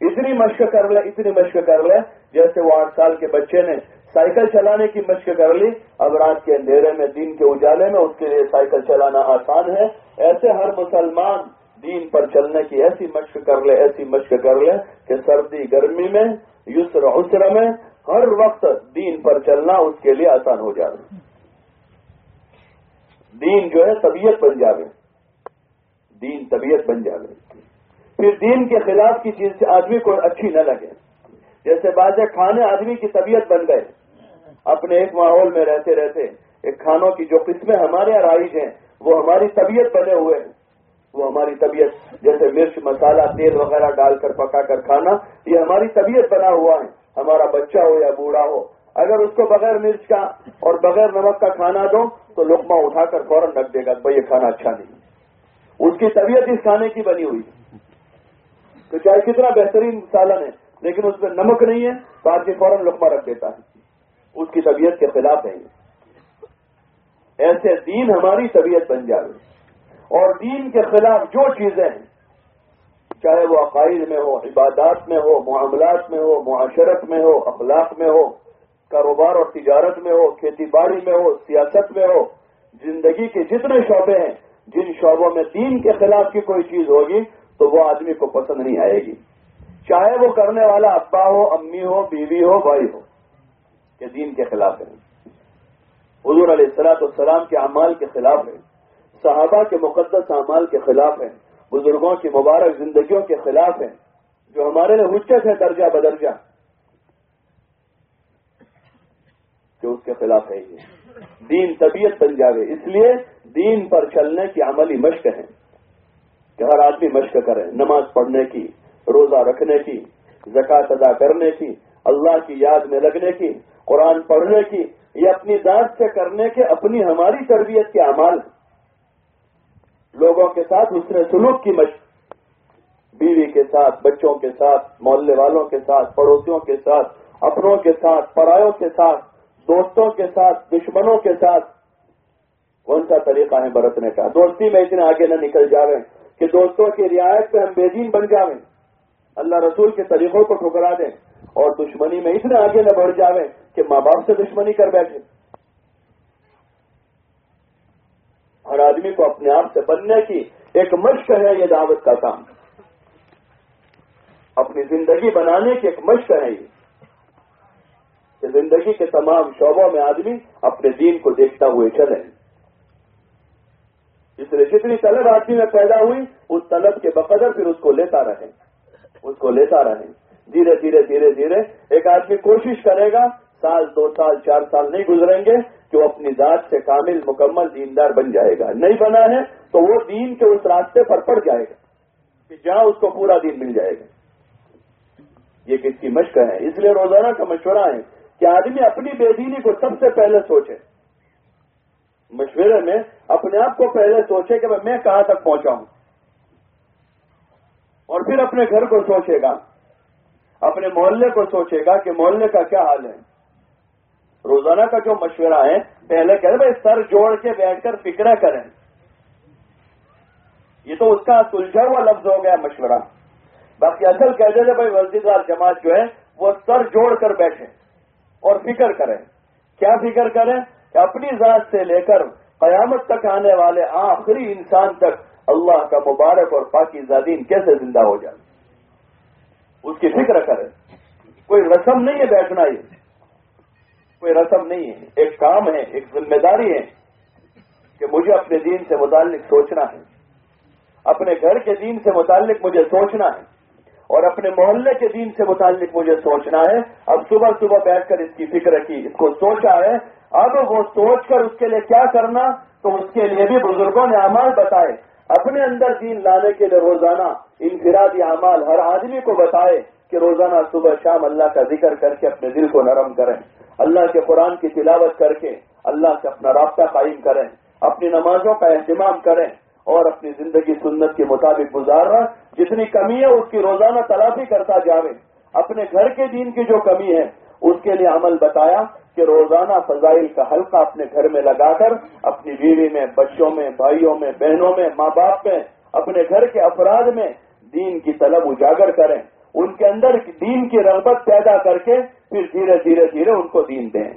اتنی مشق کر لیں اتنی مشق کر لیں جیسے وہ آٹھ سال کے بچے نے سائیکل چلانے کی مشق کر لی۔ اب رات کے اندھیرے میں، دین کے اجالے میں، اس کے لیے سائیکل چلانا آسان ہے۔ ایسے ہر مسلمان دین پر چلنے کی ایسی مشق کر لے، ایسی مشق کر لے کہ سردی گرمی میں، یسر عسر میں، ہر وقت دین پر چلنا اس کے لیے آسان ہو جائے دین جو ہے، طبیعت بن جاوے۔ دین طبیعت بن جاوے۔ پھر دین کے خلاف کی چیز سے آدمی کو اچھی نہ لگے۔ جیسے بازے کھانے آدمی کی طبیعت بن گئے۔ اپنے ایک ماحول میں رہتے رہتے ایک کھانوں کی جو قسمیں ہمارے یہاں رائج ہیں، وہ ہماری طبیعت بنے ہوئے ہیں۔ وہ ہماری طبیعت، جیسے مرچ، مسالہ، تیل وغیرہ ڈال کر، پکا کر کھانا، یہ ہماری طبیعت بنا ہوا ہے۔ ہمارا بچہ ہو یا بوڑھا ہو، اگر اس کو بغیر مرچ کا اور بغیر نمک کا کھانا دو، تو لقمہ اٹھا کر فوراً رکھ دے گا بھائی یہ کھانا اچھا نہیں اس کی طبیعت اس کھانے کی بنی ہوئی تو چاہے کتنا بہترین سالن ہے لیکن اس میں نمک نہیں ہے تو آدمی فوراً لقمہ رکھ دیتا ہے۔ اس کی طبیعت کے خلاف ہے ایسے دین ہماری طبیعت بن جائے۔ اور دین کے خلاف جو چیزیں ہیں، چاہے وہ عقائد میں ہو، عبادات میں ہو، معاملات میں ہو، معاشرت میں ہو، اخلاق میں ہو، کاروبار اور تجارت میں ہو، کھیتی باڑی میں ہو، سیاست میں ہو، زندگی کے جتنے شعبے ہیں، جن شعبوں میں دین کے خلاف کی کوئی چیز ہوگی، تو وہ آدمی کو پسند نہیں آئے گی۔ چاہے وہ کرنے والا ابا ہو، امی ہو، بیوی ہو، بھائی ہو کہ دین کے خلاف ہے۔ حضور علیہ السلاط السلام کے اعمال کے خلاف ہے۔ صحابہ کے مقدس اعمال کے خلاف ہیں بزرگوں کی مبارک زندگیوں کے خلاف ہیں جو ہمارے لیے حجت ہے، درجہ بدرجہ۔ کہ اس کے خلاف ہے یہ۔ دین طبیعت بن جاوے۔ اس لیے دین پر چلنے کی عملی مشق ہے۔ کہ ہر آدمی مشق کرے، نماز پڑھنے کی۔ روزہ رکھنے کی زکات ادا کرنے کی، اللہ کی یاد میں لگنے کی، قرآن پڑھنے کی، یہ اپنی ذات سے کرنے کے اپنی ہماری تربیت کے اعمال۔ لوگوں کے ساتھ اس نے سلوک کی مشق۔ بیوی کے ساتھ، بچوں کے ساتھ، محلے والوں کے ساتھ، پڑوسیوں کے ساتھ، اپنوں کے ساتھ، پرایوں کے ساتھ، دوستوں کے ساتھ، دشمنوں کے ساتھ۔ کون سا طریقہ ہے برتنے کا؟ دوستی میں اتنے آگے نہ نکل جاویں کہ دوستوں کی رعایت پہ ہم بے دین بن جاویں اللہ رسول کے طریقوں کو ٹھکرا دیں اور دشمنی میں اتنے آگے نہ بڑھ جاویں کہ ماں باپ سے دشمنی کر بیٹھے۔ ہر آدمی کو اپنے آپ سے بننے کی ایک مشق ہے یہ دعوت کا کام۔ اپنی زندگی بنانے کی ایک مشق ہے یہ۔ کہ زندگی کے تمام شعبوں میں آدمی اپنے دین کو دیکھتا ہوئے چلے۔ اس لیے جتنی طلب آدمی میں پیدا ہوئی، اس طلب کے بقدر پھر اس کو لیتا رہے۔ اس کو لیتا رہے۔ دھیرے دھیرے دھیرے دھیرے ایک آدمی کوشش کرے گا، سال، دو سال، چار سال نہیں گزریں گے کہ وہ اپنی ذات سے کامل، مکمل دیندار بن جائے گا۔ نہیں بنا ہے تو وہ دین کے اس راستے پر پڑ جائے گا کہ جہاں اس کو پورا دین مل جائے گا۔ یہ کس کی مشق ہے؟ اس لیے روزانہ کا مشورہ ہے کہ آدمی اپنی بے دینی کو سب سے پہلے سوچے۔ مشورے میں اپنے آپ کو پہلے سوچے کہ میں کہاں تک پہنچا ہوں اور پھر اپنے گھر کو سوچے گا، اپنے محلے کو سوچے گا کہ محلے کا کیا حال ہے۔ روزانہ کا جو مشورہ ہے، پہلے کہ بھائی سر جوڑ کے بیٹھ کر فکر کریں۔ یہ تو اس کا سلجھا ہوا لفظ ہو گیا مشورہ۔ باقی اصل کہتے تھے بھائی وزیر جماعت جو ہے، وہ سر جوڑ کر بیٹھے اور فکر کریں۔ کیا فکر کریں؟ کہ اپنی ذات سے لے کر قیامت تک آنے والے آخری انسان تک اللہ کا مبارک اور پاکی زادین کیسے زندہ ہو جائے؟ اس کی فکر کرے کوئی رسم نہیں ہے بیٹھنا یہ۔ کوئی رسم نہیں ہے۔ ایک کام ہے، ایک ذمہ داری ہے کہ مجھے اپنے دین سے متعلق سوچنا ہے۔ اپنے گھر کے دین سے متعلق مجھے سوچنا ہے۔ اور اپنے محلے کے دین سے متعلق مجھے سوچنا ہے۔ اب صبح صبح بیٹھ کر اس کی فکر کی اس کو سوچا ہے۔ اب وہ سوچ کر اس کے لیے کیا کرنا تو اس کے لیے بھی بزرگوں نے اعمال بتائے۔ اپنے اندر دین لانے کے لیے روزانہ انفرادی اعمال ہر آدمی کو بتائے کہ روزانہ صبح شام اللہ کا ذکر کر کے اپنے دل کو نرم کریں، اللہ کے قرآن کی تلاوت کر کے اللہ سے اپنا رابطہ قائم کریں، اپنی نمازوں کا اہتمام کریں اور اپنی زندگی سنت کے مطابق گزارنا جتنی کمی ہے اس کی روزانہ تلافی کرتا جاوے۔ اپنے گھر کے دین کی جو کمی ہے اس کے لیے عمل بتایا کہ روزانہ فضائل کا حلقہ اپنے گھر میں لگا کر، اپنی بیوی میں، بچوں میں، بھائیوں میں، بہنوں میں، ماں باپ میں، اپنے گھر کے افراد میں دین کی طلب اجاگر کریں۔ ان کے اندر دین کی رغبت پیدا کر کے پھر دھیرے دھیرے دھیرے ان کو دین دیں۔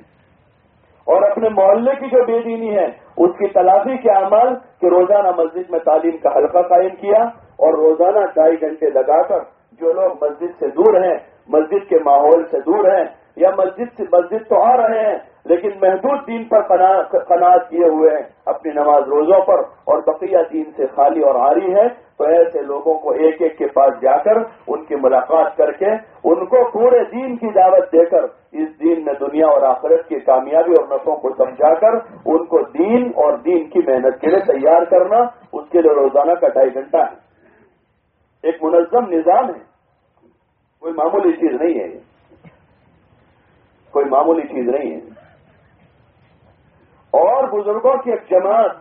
اور اپنے محلے کی جو بے دینی ہے، اس کی تلافی کے عمل کہ روزانہ مسجد میں تعلیم کا حلقہ قائم کیا اور روزانہ ڈھائی گھنٹے لگا کر جو لوگ مسجد سے دور ہیں، مسجد کے ماحول سے دور ہیں یا مسجد سے مسجد تو آ رہے ہیں، لیکن محدود دین پر قناعت کیے ہوئے ہیں، اپنی نماز روزوں پر، اور بقیہ دین سے خالی اور آری ہے، تو ایسے لوگوں کو ایک ایک کے پاس جا کر ان کی ملاقات کر کے، ان کو پورے دین کی دعوت دے کر، اس دین میں دنیا اور آخرت کی کامیابی اور نفوں کو سمجھا کر، ان کو دین اور دین کی محنت کے لیے تیار کرنا، اس کے لیے روزانہ کا ڈھائی گھنٹہ ہے۔ ایک منظم نظام ہے، کوئی معمولی چیز نہیں ہے۔ کوئی معمولی چیز نہیں ہے۔ اور بزرگوں کی ایک جماعت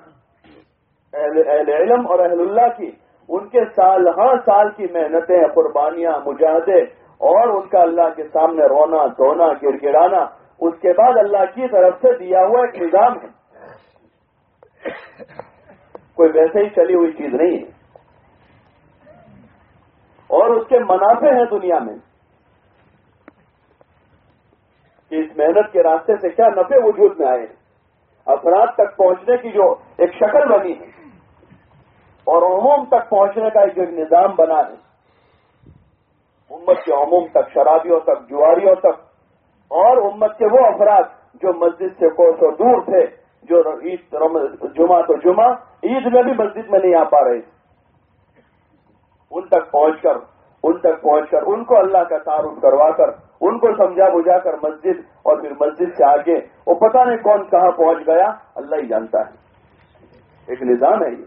اہل علم اور اہل اللہ کی، ان کے سال ہر سال کی محنتیں، قربانیاں، مجاہدے اور ان کا اللہ کے سامنے رونا دھونا گر گرانا اس کے بعد اللہ کی طرف سے دیا ہوا ایک نظام ہے۔ کوئی ویسے ہی چلی ہوئی چیز نہیں ہے۔ اور اس کے منافع ہیں دنیا میں۔ کہ اس محنت کے راستے سے کیا نفع وجود میں آئے؟ ہیں افراد تک پہنچنے کی جو ایک شکل بنی ہے اور عموم تک پہنچنے کا ایک نظام بنا ہے۔ امت کے عموم تک، شرابیوں تک، جواریوں تک۔ اور امت کے وہ افراد جو مسجد سے کو سو دور تھے، جو عید جمعہ تو جمعہ، عید میں بھی مسجد میں نہیں آ پا رہے۔ ان تک پہنچ کر ان تک پہنچ کر، ان کو اللہ کا تعارف کروا کر، ان کو سمجھا بجھا کر مسجد اور پھر مسجد سے آگے، وہ پتہ نہیں کون کہاں پہنچ گیا، اللہ ہی جانتا ہے۔ ایک نظام ہے یہ،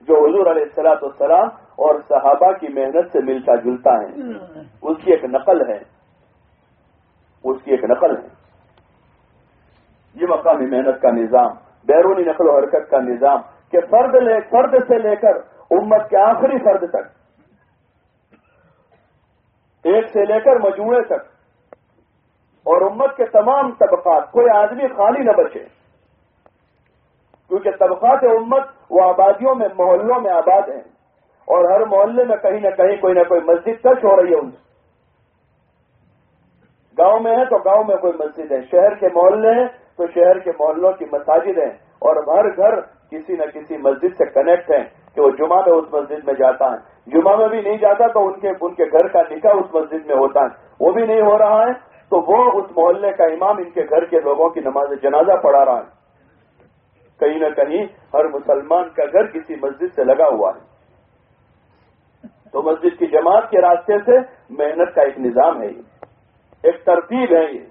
جو حضور علیہ السلاۃ والسلام اور صحابہ کی محنت سے ملتا جلتا ہے۔ اس کی ایک نقل ہے۔ اس کی ایک نقل ہے۔ یہ مقامی محنت کا نظام، بیرونی نقل و حرکت کا نظام کہ فرد لے، فرد سے لے کر امت کے آخری فرد تک۔ ایک سے لے کر مجموعے تک۔ اور امت کے تمام طبقات، کوئی آدمی خالی نہ بچے۔ کیونکہ طبقات امت وہ آبادیوں میں، محلوں میں آباد ہیں۔ اور ہر محلے میں کہیں نہ کہیں کوئی نہ کوئی مسجد ٹچ ہو رہی ہے۔ ان سے گاؤں میں ہے تو گاؤں میں کوئی مسجد ہے۔ شہر کے محلے ہیں تو شہر کے محلوں کی مساجد ہیں۔ اور ہر گھر کسی نہ کسی مسجد سے کنیکٹ ہیں۔ کہ وہ جمعہ میں اس مسجد میں جاتا ہے۔ جمعہ میں بھی نہیں جاتا تو ان کے ان کے گھر کا نکاح اس مسجد میں ہوتا ہے۔ وہ بھی نہیں ہو رہا ہے۔ تو وہ اس محلے کا امام ان کے گھر کے لوگوں کی نماز جنازہ پڑھا رہا ہے۔ کہیں نہ کہیں ہر مسلمان کا گھر کسی مسجد سے لگا ہوا ہے۔ تو مسجد کی جماعت کے راستے سے محنت کا ایک نظام ہے یہ۔ ایک ترتیب ہے یہ۔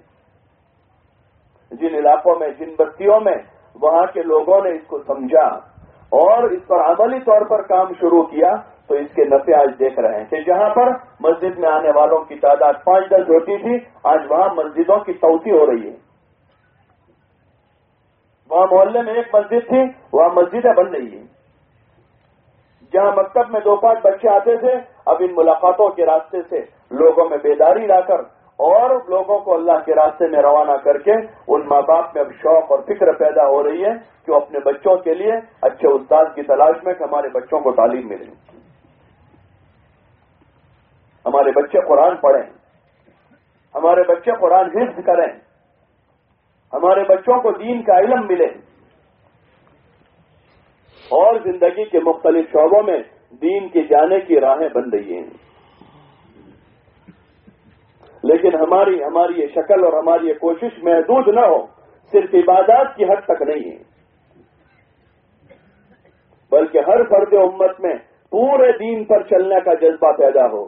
جن علاقوں میں، جن بستیوں میں وہاں کے لوگوں نے اس کو سمجھا۔ اور اس پر عملی طور پر کام شروع کیا تو اس کے نفع آج دیکھ رہے ہیں کہ جہاں پر مسجد میں آنے والوں کی تعداد پانچ دس ہوتی تھی، آج وہاں مسجدوں کی توسیع ہو رہی ہے۔ وہاں محلے میں ایک مسجد تھی، وہاں مسجدیں بن رہی ہیں۔ جہاں مکتب میں دو پانچ بچے آتے تھے، اب ان ملاقاتوں کے راستے سے لوگوں میں بیداری لا کر اور لوگوں کو اللہ کے راستے میں روانہ کر کے ان ماں باپ میں اب شوق اور فکر پیدا ہو رہی ہے کہ وہ اپنے بچوں کے لیے اچھے استاد کی تلاش میں کہ ہمارے بچوں کو تعلیم ملے۔ ہمارے بچے قرآن پڑھیں۔ ہمارے بچے قرآن حفظ کریں۔ ہمارے بچوں کو دین کا علم ملے۔ اور زندگی کے مختلف شعبوں میں دین کے جانے کی راہیں بن رہی ہیں۔ لیکن ہماری ہماری یہ شکل اور ہماری یہ کوشش محدود نہ ہو، صرف عبادات کی حد تک نہیں ہے۔ بلکہ ہر فرد امت میں پورے دین پر چلنے کا جذبہ پیدا ہو۔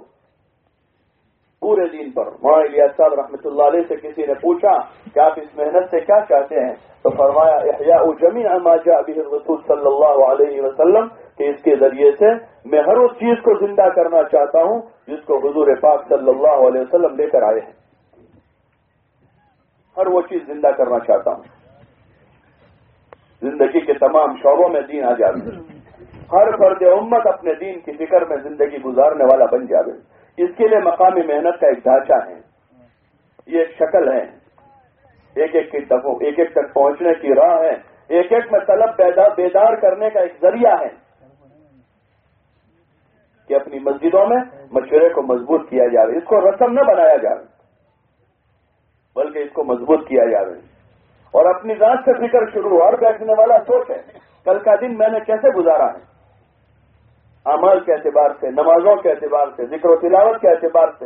پورے دین پر۔ مولانا صاحب رحمۃ اللہ علیہ سے کسی نے پوچھا کہ آپ اس محنت سے کیا چاہتے ہیں؟ تو فرمایا، احیاء جمیع ما جاء به الرسول صلی اللہ علیہ وسلم کہ اس کے ذریعے سے میں ہر اس چیز کو زندہ کرنا چاہتا ہوں جس کو حضور پاک صلی اللہ علیہ وسلم لے کر آئے ہیں۔ ہر وہ چیز زندہ کرنا چاہتا ہوں۔ زندگی کے تمام شعبوں میں دین آ جائے ہر فرد امت اپنے دین کی فکر میں زندگی گزارنے والا بن جائے اس کے لیے مقامی محنت کا ایک ڈھانچہ ہے۔ یہ ایک شکل ہے۔ ایک ایک کی ایک ایک تک پہنچنے کی راہ ہے۔ ایک ایک میں طلب بیدار کرنے کا ایک ذریعہ ہے۔ کہ اپنی مسجدوں میں مشورے کو مضبوط کیا جائے اس کو رسم نہ بنایا جائے بلکہ اس کو مضبوط کیا جائے اور اپنی ذات سے فکر شروع، اور بیٹھنے والا سوچ ہے کل کا دن میں نے کیسے گزارا ہے؟ اعمال کے اعتبار سے، نمازوں کے اعتبار سے، ذکر و تلاوت کے اعتبار سے۔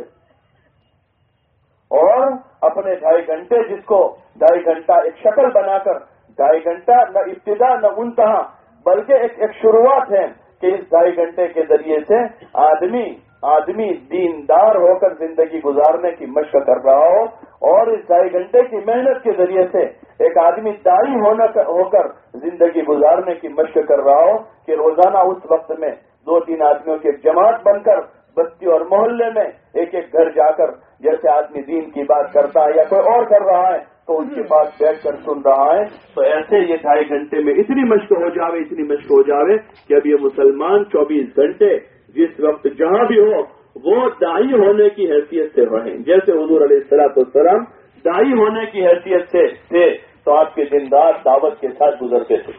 اور اپنے ڈھائی گھنٹے جس کو ڈھائی گھنٹہ ایک شکل بنا کر، ڈھائی گھنٹہ نہ ابتدا، نہ انتہا بلکہ ایک ایک شروعات ہے کہ اس ڈھائی گھنٹے کے ذریعے سے آدمی آدمی دیندار ہو کر زندگی گزارنے کی مشق کر رہا ہو اور اس ڈھائی گھنٹے کی محنت کے ذریعے سے ایک آدمی دائی ہو کر زندگی گزارنے کی مشق کر رہا ہو کہ روزانہ اس وقت میں دو تین آدمیوں کی ایک جماعت بن کر بستی اور محلے میں ایک ایک گھر جا کر جیسے آدمی دین کی بات کرتا ہے یا کوئی اور کر رہا ہے تو ان کے پاس بیٹھ کر سن رہا ہے۔ تو ایسے یہ ڈھائی گھنٹے میں اتنی مشق ہو جاوے، اتنی مشق ہو جاوے کہ اب یہ مسلمان چوبیس گھنٹے جس وقت جہاں بھی ہو، وہ دائی ہونے کی حیثیت سے رہیں۔ جیسے حضور علیہ السلاط السلام دائی ہونے کی حیثیت سے تھے، تو آپ کے دن رات دعوت کے ساتھ گزرتے تھے۔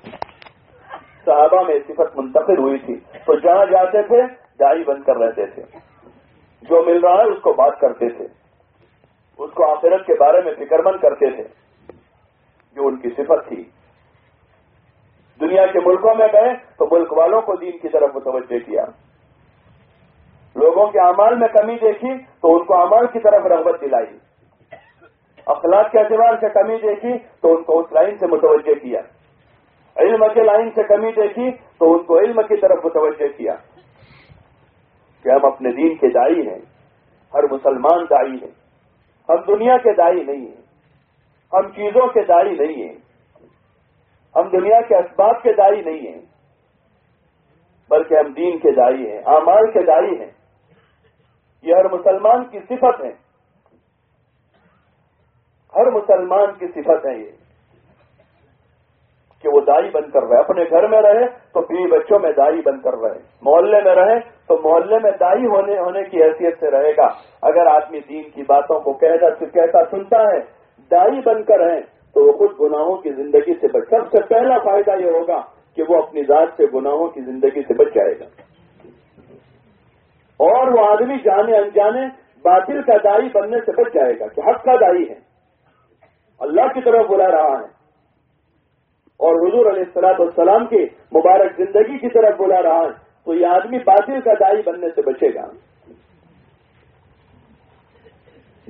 صحابہ میں صفت منتقل ہوئی تھی۔ تو جہاں جاتے تھے دائی بن کر رہتے تھے۔ جو مل رہا ہے، اس کو بات کرتے تھے۔ اس کو آخرت کے بارے میں فکر مند کرتے تھے، جو ان کی صفت تھی۔ دنیا کے ملکوں میں گئے تو ملک والوں کو دین کی طرف متوجہ کیا۔ لوگوں کے اعمال میں کمی دیکھی تو ان کو اعمال کی طرف رغبت دلائی۔ اخلاق کے اعتبار سے کمی دیکھی تو ان کو اس لائن سے متوجہ کیا۔ علم کے لائن سے کمی دیکھی تو ان کو علم کی طرف متوجہ کیا۔ کہ ہم اپنے دین کے دائی ہیں، ہر مسلمان دائی ہے۔ ہم دنیا کے دائی نہیں ہیں۔ ہم چیزوں کے دائی نہیں ہیں۔ ہم دنیا کے اسباب کے دائی نہیں ہیں۔ بلکہ ہم دین کے دائی ہیں، اعمال کے دائی ہیں۔ یہ ہر مسلمان کی صفت ہے۔ ہر مسلمان کی صفت ہے یہ۔ کہ وہ دائی بن کر رہے، اپنے گھر میں رہے تو بیوی بچوں میں دائی بن کر رہے، محلے میں رہے تو محلے میں دائی ہونے ہونے کی حیثیت سے رہے گا۔ اگر آدمی دین کی باتوں کو کہتا کہتا سنتا ہے، دائی بن کر رہے تو وہ خود گناہوں کی زندگی سے بچ سب سے پہلا فائدہ یہ ہوگا کہ وہ اپنی ذات سے گناہوں کی زندگی سے بچ جائے گا۔ اور وہ آدمی جانے انجانے باطل کا دائی بننے سے بچ جائے گا، کہ حق کا دائی ہے۔ اللہ کی طرف بلا رہا ہے۔ اور حضور علیہ السلاط والسلام کی مبارک زندگی کی طرف بلا رہا ہے۔ تو یہ آدمی باطل کا دائی بننے سے بچے گا۔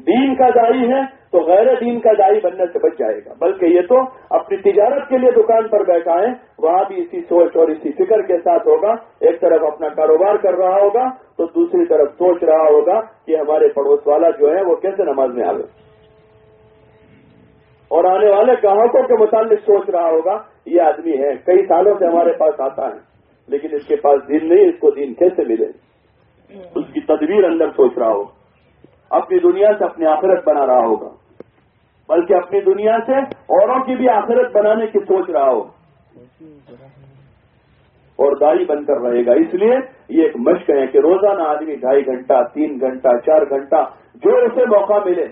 دین کا دائی ہے تو غیر دین کا دائی بننے سے بچ جائے گا۔ بلکہ یہ تو اپنی تجارت کے لیے دکان پر بیٹھا ہے، وہاں بھی اسی سوچ اور اسی فکر کے ساتھ ہوگا۔ ایک طرف اپنا کاروبار کر رہا ہوگا تو دوسری طرف سوچ رہا ہوگا کہ ہمارے پڑوس والا جو ہے وہ کیسے نماز میں آئے اور آنے والے گاہکوں کے متعلق سوچ رہا ہوگا، یہ آدمی ہے، کئی سالوں سے ہمارے پاس آتا ہے۔ لیکن اس کے پاس دین نہیں اس کو دین کیسے ملے؟ اس کی تدبیر اندر سوچ رہا ہوگا اپنی دنیا سے اپنی آخرت بنا رہا ہوگا۔ بلکہ اپنی دنیا سے اوروں کی بھی آخرت بنانے کی سوچ رہا ہوگا اور دائی بن کر رہے گا۔ اس لیے یہ ایک مشق ہے کہ روزانہ آدمی ڈھائی گھنٹہ تین گھنٹہ چار گھنٹہ جو اسے موقع ملے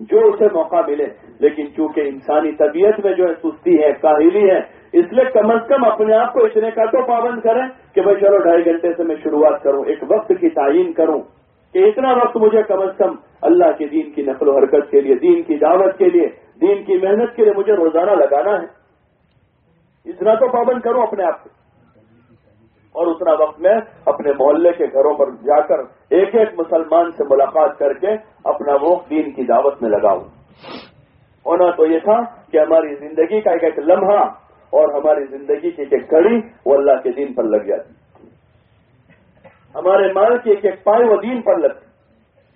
جو اسے موقع ملے لیکن چونکہ انسانی طبیعت میں جو ہے سستی ہے کاہلی ہے اس لیے کم از کم اپنے آپ کو اتنے کا تو پابند کریں کہ بھائی چلو ڈھائی گھنٹے سے میں شروعات کروں، ایک وقت کی تعین کروں کہ اتنا وقت مجھے کم از کم اللہ کے دین کی نقل و حرکت کے لیے، دین کی دعوت کے لیے، دین کی محنت کے لیے مجھے روزانہ لگانا ہے۔ اتنا تو پابند کروں اپنے آپ کو۔ اور اتنا وقت میں اپنے محلے کے گھروں پر جا کر ایک ایک مسلمان سے ملاقات کر کے اپنا وہ دین کی دعوت میں لگاؤں۔ ہونا تو یہ تھا کہ ہماری زندگی کا ایک ایک لمحہ اور ہماری زندگی کی ایک ایک کڑی وہ اللہ کے دین پر لگ جاتی ہمارے مال کی ایک ایک پائے وہ دین پر لگتی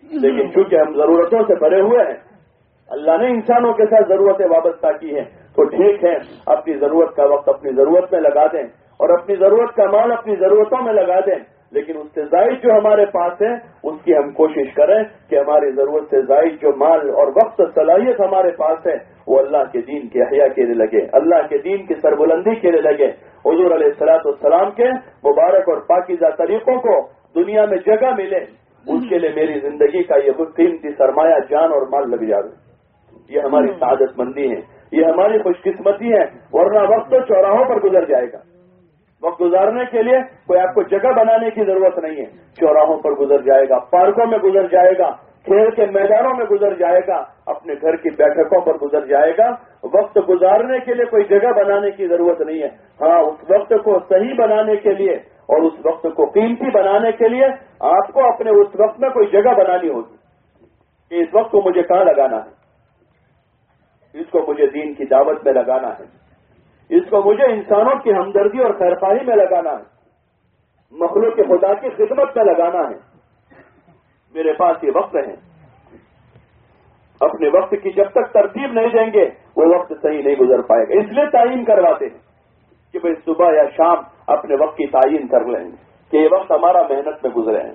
لیکن چونکہ ہم ضرورتوں سے بھرے ہوئے ہیں، اللہ نے انسانوں کے ساتھ ضرورتیں وابستہ کی ہیں، تو ٹھیک ہے، اپنی ضرورت کا وقت اپنی ضرورت میں لگا دیں اور اپنی ضرورت کا مال اپنی ضرورتوں میں لگا دیں۔ لیکن اس سے زائد جو ہمارے پاس ہے اس کی ہم کوشش کریں کہ ہماری ضرورت سے زائد جو مال اور وقت صلاحیت ہمارے پاس ہے، وہ اللہ کے دین کے حیا کے لیے لگے، اللہ کے دین کی سربلندی کے لیے لگے۔ حضور علیہ السلاط السلام کے مبارک اور پاکیزہ طریقوں کو دنیا میں جگہ ملے، اس کے لیے میری زندگی کا یہ قیمتی سرمایہ جان اور مال لگ جائے۔ یہ ہماری سعادت مندی ہے، یہ ہماری خوش قسمتی ہے، ورنہ وقت تو چوراہوں پر گزر جائے گا۔ وقت گزارنے کے لیے کوئی آپ کو جگہ بنانے کی ضرورت نہیں ہے۔ چوراہوں پر گزر جائے گا، پارکوں میں گزر جائے گا، کھیل کے میدانوں میں گزر جائے گا، اپنے گھر کی بیٹھکوں پر گزر جائے گا۔ وقت گزارنے کے لیے کوئی جگہ بنانے کی ضرورت نہیں ہے۔ ہاں اس وقت کو صحیح بنانے کے لیے اور اس وقت کو قیمتی بنانے کے لیے آپ کو اپنے اس وقت میں کوئی جگہ بنانی ہوگی۔ کہ اس وقت کو مجھے کہاں لگانا ہے؟ اس کو مجھے دین کی دعوت میں لگانا ہے۔ اس کو مجھے انسانوں کی ہمدردی اور خیرخواہی میں لگانا ہے۔ مخلوق کے خدا کی خدمت میں لگانا ہے۔ میرے پاس یہ وقت ہے۔ اپنے وقت کی جب تک ترتیب نہیں دیں گے، وہ وقت صحیح نہیں گزر پائے گا۔ اس لیے تعین کرواتے ہیں کہ بھائی صبح یا شام اپنے وقت کی تعین کر لیں گے کہ یہ وقت ہمارا محنت میں گزرے ہیں۔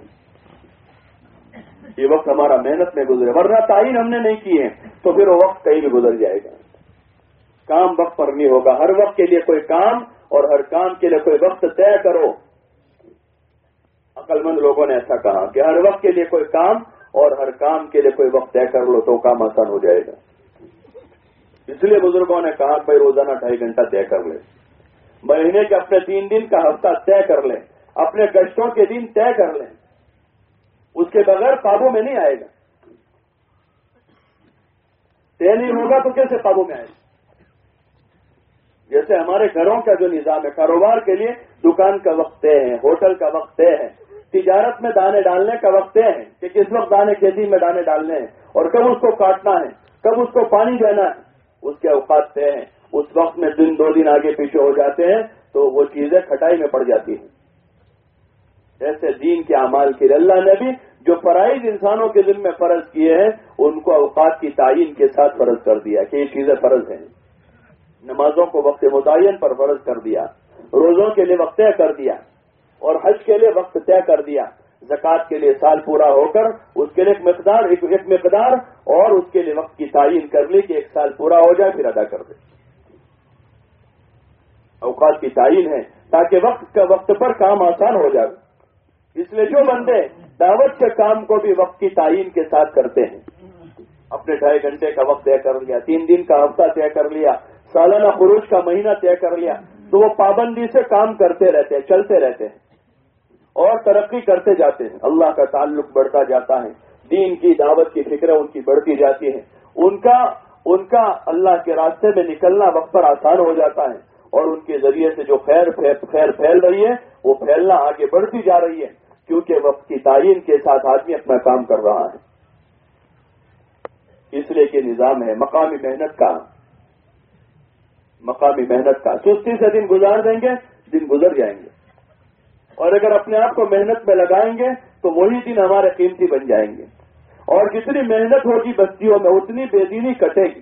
یہ وقت ہمارا محنت میں گزرے، ورنہ تعین ہم نے نہیں کی ہے تو پھر وہ وقت کہیں بھی گزر جائے گا۔ کام وقت پر نہیں ہوگا۔ ہر وقت کے لیے کوئی کام اور ہر کام کے لیے کوئی وقت طے کرو۔ عقل مند لوگوں نے ایسا کہا کہ ہر وقت کے لیے کوئی کام اور ہر کام کے لیے کوئی وقت طے کر لو تو کام آسان ہو جائے گا۔ اس لیے بزرگوں نے کہا بھائی روزانہ ڈھائی گھنٹہ طے کر لے۔ مہینے کے اپنے تین دن کا ہفتہ طے کر لیں اپنے گشتوں کے دن طے کر لیں اس کے بغیر قابو میں نہیں آئے گا۔ طے نہیں ہوگا تو کیسے قابو میں آئے گا؟ جیسے ہمارے گھروں کا جو نظام ہے، کاروبار کے لیے دکان کا وقت طے ہے، ہوٹل کا وقت طے ہے، تجارت میں دانے ڈالنے کا وقت طے ہے کہ کس وقت دانے کھیتی میں دانے ڈالنے ہیں اور کب اس کو کاٹنا ہے، کب اس کو پانی دینا ہے، اس کے اوقات طے ہیں۔ اس وقت میں دن دو دن آگے پیچھے ہو جاتے ہیں تو وہ چیزیں کھٹائی میں پڑ جاتی ہیں۔ ایسے دین کے اعمال کے لیے اللہ نے بھی جو فرائض انسانوں کے دل میں فرض کیے ہیں، ان کو اوقات کی تعین کے ساتھ فرض کر دیا کہ یہ چیزیں فرض ہیں۔ نمازوں کو وقت متعین پر فرض کر دیا، روزوں کے لیے وقت طے کر دیا، اور حج کے لیے وقت طے کر دیا۔ زکوٰۃ کے لیے سال پورا ہو کر اس کے لیے ایک مقدار، ایک ایک مقدار، اور اس کے لیے وقت کی تعین کر لی کہ ایک سال پورا ہو جائے، پھر ادا کر دے۔ اوقات کی تعین ہے تاکہ وقت کا وقت پر کام آسان ہو جائے۔ اس لیے جو بندے دعوت کے کام کو بھی وقت کی تعین کے ساتھ کرتے ہیں، اپنے ڈھائی گھنٹے کا وقت طے کر لیا، تین دن کا ہفتہ طے کر لیا سالانہ خروج کا مہینہ طے کر لیا تو وہ پابندی سے کام کرتے رہتے ہیں، چلتے رہتے ہیں اور ترقی کرتے جاتے ہیں۔ اللہ کا تعلق بڑھتا جاتا ہے۔ دین کی، دعوت کی فکر ان کی بڑھتی جاتی ہے ان کا ان کا اللہ کے راستے میں نکلنا وقت پر آسان ہو جاتا ہے اور ان کے ذریعے سے جو خیر خیر پھیل رہی ہے، وہ پھیلنا آگے بڑھتی جا رہی ہے۔ کیونکہ وقت کی تعین کے ساتھ آدمی اپنا کام کر رہا ہے۔ اس لیے کہ نظام ہے، مقامی محنت کا۔ مقامی محنت کا چستی سے دن گزار دیں گے، دن گزر جائیں گے۔ اور اگر اپنے آپ کو محنت میں لگائیں گے، تو وہی دن ہمارے قیمتی بن جائیں گے۔ اور جتنی محنت ہوگی بستیوں میں، اتنی بے دینی کٹے گی۔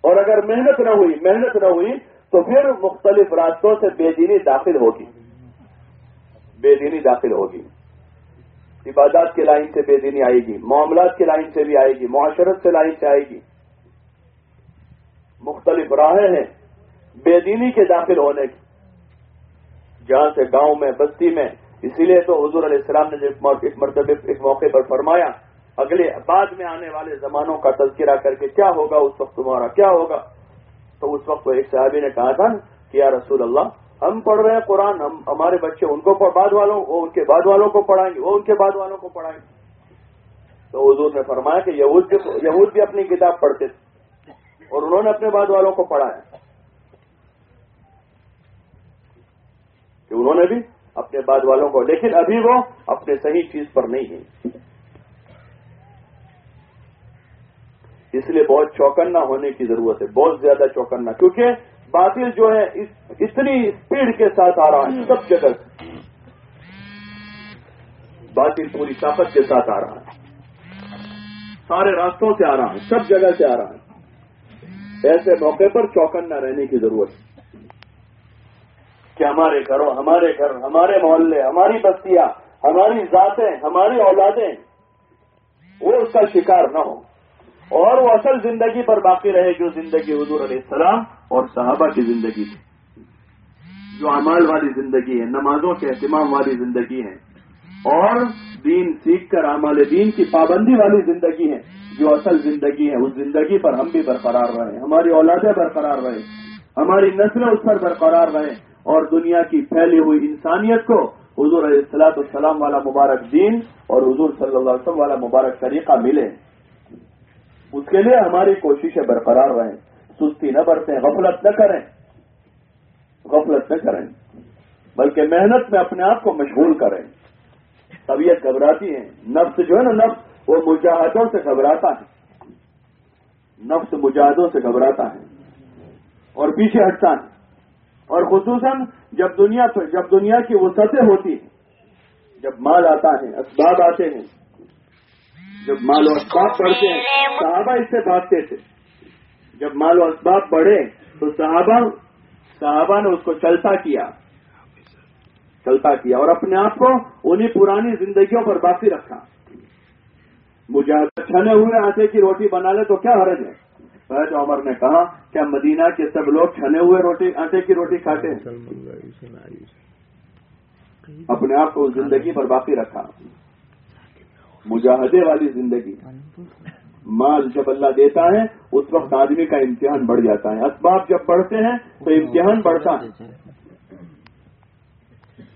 اور اگر محنت نہ ہوئی، محنت نہ ہوئی، تو پھر مختلف راستوں سے بے دینی داخل ہوگی۔ بے دینی داخل ہوگی۔ عبادات کی لائن سے بے دینی آئے گی، معاملات کی لائن سے بھی آئے گی، معاشرت سے لائن سے آئے گی۔ مختلف راہیں ہیں، بے دینی کے داخل ہونے کی۔ جہاں سے گاؤں میں، بستی میں، اسی لیے تو حضور علیہ السلام نے ایک مرتبہ ایک موقع پر فرمایا، اگلے بعد میں آنے والے زمانوں کا تذکرہ کر کے کیا ہوگا؟ اس وقت تمہارا کیا ہوگا؟ تو اس وقت ایک صحابی نے کہا تھا کہ یا رسول اللہ، ہم پڑھ رہے ہیں قرآن، ہم ہمارے بچے ان کو بعد والوں، وہ ان کے بعد والوں کو پڑھائیں گے، وہ ان کے بعد والوں کو پڑھائیں گے۔ تو حضور نے فرمایا کہ یہود بھی اپنی کتاب پڑھتے تھے۔ اور انہوں نے اپنے بعد والوں کو پڑھا ہے کہ انہوں نے بھی اپنے بعد والوں کو، لیکن ابھی وہ اپنے صحیح چیز پر نہیں ہیں۔ اس لیے بہت چوکنا ہونے کی ضرورت ہے، بہت زیادہ چوکنا، کیونکہ باطل جو ہے اتنی اسپیڈ کے ساتھ آ رہا ہے، سب جگہ۔ سے باطل پوری طاقت کے ساتھ آ رہا ہے۔ سارے راستوں سے آ رہا ہے، سب جگہ سے آ رہا ہے۔ ایسے موقع پر چوکنا رہنے کی ضرورت کہ ہمارے گھروں، ہمارے گھر، ہمارے محلے، ہماری بستیاں، ہماری ذاتیں، ہماری اولادیں، وہ اس کا شکار نہ ہو اور وہ اصل زندگی پر باقی رہے جو زندگی حضور علیہ السلام اور صحابہ کی زندگی تھی۔ جو امال والی زندگی ہے، نمازوں کے اہتمام والی زندگی ہے۔ اور دین سیکھ کر اعمال دین کی پابندی والی زندگی ہے، جو اصل زندگی ہے، اس زندگی پر ہم بھی برقرار رہے ہماری اولادیں برقرار رہے ہماری نسلیں اس پر برقرار رہے اور دنیا کی پھیلی ہوئی انسانیت کو حضور علیہ السلاۃ السلام والا مبارک دین اور حضور صلی اللہ علیہ وسلم والا مبارک طریقہ ملے۔ اس کے لیے ہماری کوششیں برقرار رہیں۔ سستی نہ برتیں غفلت نہ کریں۔ غفلت نہ کریں، بلکہ محنت میں اپنے آپ کو مشغول کریں۔ طبیعت گھبراتی ہے نفس جو ہے نا، نفس وہ مجاہدوں سے گھبراتا ہے۔ نفس مجاہدوں سے گھبراتا ہے۔ اور پیچھے ہٹتا ہے۔ اور خصوصاً جب دنیا جب دنیا کی وسعتیں ہوتی ہیں، جب مال آتا ہے، اسباب آتے ہیں۔ جب مال و اسباب بڑھتے ہیں، صحابہ اس سے بھاگتے تھے۔ جب مال و اسباب بڑھے، تو صحابہ صحابہ نے اس کو چلتا کیا۔ چلتا کیا اور اپنے آپ کو انہیں پرانی زندگیوں پر باقی رکھا۔ مجھے چھنے ہوئے آٹے کی روٹی بنا لے تو کیا حرج ہے؟ فیض عمر نے کہا کیا مدینہ کے سب لوگ چھنے ہوئے روٹی، آٹے کی روٹی کھاتے ہیں۔ اپنے آپ کو زندگی پر باقی رکھا۔ مجاہدے والی زندگی۔ مال جب اللہ دیتا ہے، اس وقت آدمی کا امتحان بڑھ جاتا ہے۔ اسباب جب بڑھتے ہیں تو امتحان بڑھتا ہے۔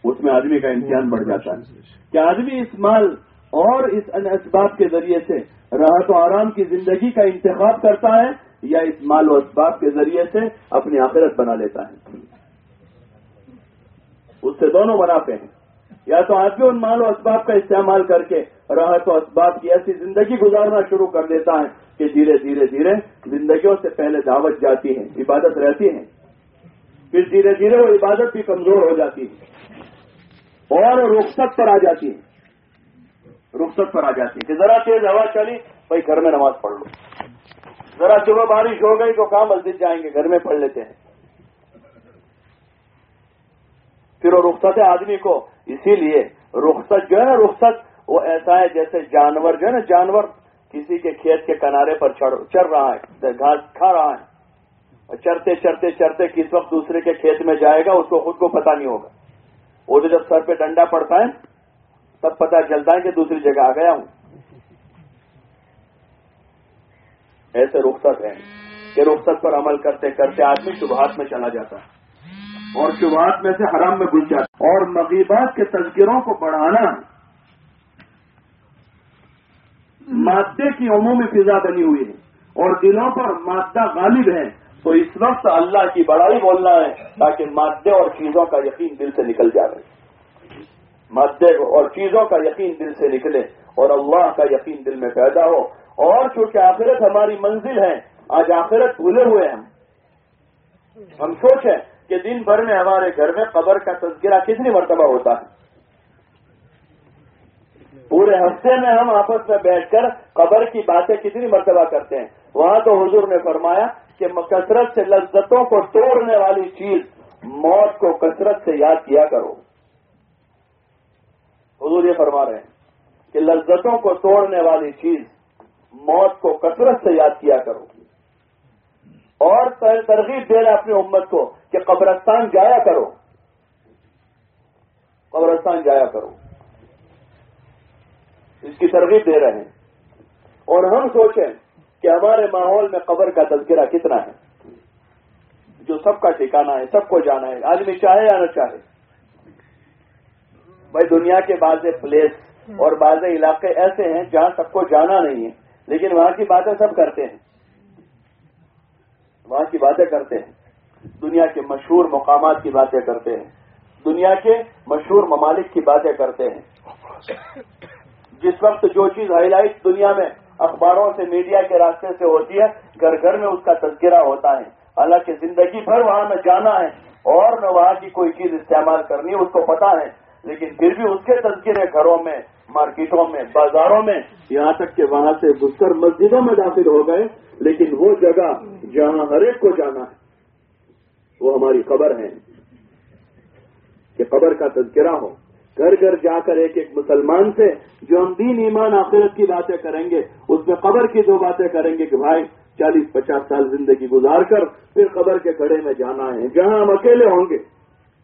اس میں آدمی کا امتحان بڑھ جاتا ہے۔ کہ آدمی اس مال اور اس ان اسباب کے ذریعے سے راحت و آرام کی زندگی کا انتخاب کرتا ہے یا اس مال و اسباب کے ذریعے سے اپنی آخرت بنا لیتا ہے۔ اس سے دونوں منافع ہیں۔ یا تو آدمی ان مال و اسباب کا استعمال کر کے راحت و اسباب کی ایسی زندگی گزارنا شروع کر دیتا ہے کہ دھیرے دھیرے دھیرے زندگیوں سے پہلے دعوت جاتی ہے عبادت رہتی ہے۔ پھر دھیرے دھیرے وہ عبادت بھی کمزور ہو جاتی ہے۔ اور رخصت پر آ جاتی ہے۔ رخصت پر آ جاتی ہے کہ ذرا تیز ہوا چلی، بھائی گھر میں نماز پڑھ لو۔ ذرا صبح بارش ہو گئی تو کہاں مسجد جائیں گے؟ گھر میں پڑھ لیتے ہیں۔ پھر وہ رخصت ہے آدمی کو۔ اسی لیے رخصت جو ہے نا، رخصت وہ ایسا ہے جیسے جانور جو ہے نا، جانور کسی کے کھیت کے کنارے پر چڑھ رہا ہے گھاس کھا رہا ہے۔ اور چرتے چرتے چرتے کس وقت دوسرے کے کھیت میں جائے گا، اس کو خود کو پتا نہیں ہوگا۔ وہ تو جب سر پہ ڈنڈا پڑتا ہے، تب پتا چلتا ہے کہ دوسری جگہ آ گیا ہوں۔ ایسے رخصت ہیں کہ رخصت پر عمل کرتے کرتے آدمی شبہات میں چلا جاتا ہے۔ اور شبہات میں سے حرام میں گھس جاتا اور مغیبات کے تذکروں کو بڑھانا۔ مادے کی عمومی فضا بنی ہوئی ہے۔ اور دلوں پر مادہ غالب ہے۔ تو اس وقت اللہ کی بڑائی بولنا ہے تاکہ مادے اور چیزوں کا یقین دل سے نکل جائے۔ مادے اور چیزوں کا یقین دل سے نکلے اور اللہ کا یقین دل میں پیدا ہو۔ اور چونکہ آخرت ہماری منزل ہے، آج آخرت بھولے ہوئے ہم۔ ہم سوچیں کہ دن بھر میں ہمارے گھر میں قبر کا تذکرہ کتنی مرتبہ ہوتا ہے۔ پورے ہفتے میں ہم آپس میں بیٹھ کر قبر کی باتیں کتنی مرتبہ کرتے ہیں۔ وہاں تو حضور نے فرمایا کہ کثرت سے لذتوں کو توڑنے والی چیز موت کو کثرت سے یاد کیا کرو۔ حضور یہ فرما رہے ہیں کہ لذتوں کو توڑنے والی چیز موت کو کثرت سے یاد کیا کرو۔ اور ترغیب دے رہے اپنی امت کو کہ قبرستان جایا کرو۔ قبرستان جایا کرو۔ اس کی ترغیب دے رہے ہیں۔ اور ہم سوچیں کہ ہمارے ماحول میں قبر کا تذکرہ کتنا ہے؟ جو سب کا ٹھکانا ہے، سب کو جانا ہے، آدمی چاہے یا نہ چاہے۔ بھائی، دنیا کے بعض پلیس اور بعض علاقے ایسے ہیں جہاں سب کو جانا نہیں ہے، لیکن وہاں کی باتیں سب کرتے ہیں۔ وہاں کی باتیں کرتے ہیں۔ دنیا کے مشہور مقامات کی باتیں کرتے ہیں۔ دنیا کے مشہور ممالک کی باتیں کرتے ہیں۔ جس وقت جو چیز ہائی لائٹ دنیا میں اخباروں سے میڈیا کے راستے سے ہوتی ہے، گھر گھر میں اس کا تذکرہ ہوتا ہے۔ حالانکہ زندگی بھر وہاں میں جانا ہے، اور نہ وہاں کی کوئی چیز استعمال کرنی ہے، اس کو پتا ہے۔ لیکن پھر بھی اس کے تذکرے گھروں میں، مارکیٹوں میں، بازاروں میں، یہاں تک کہ وہاں سے گھس کر مسجدوں میں داخل ہو گئے۔ لیکن وہ جگہ جہاں ہر ایک کو جانا ہے، وہ ہماری قبر ہے۔ کہ قبر کا تذکرہ ہو۔ گھر گھر جا کر ایک ایک مسلمان سے جو ہم دین، ایمان، آخرت کی باتیں کریں گے، اس میں قبر کی دو باتیں کریں گے کہ بھائی چالیس، پچاس سال زندگی گزار کر، پھر قبر کے کڑے میں جانا ہے۔ جہاں ہم اکیلے ہوں گے،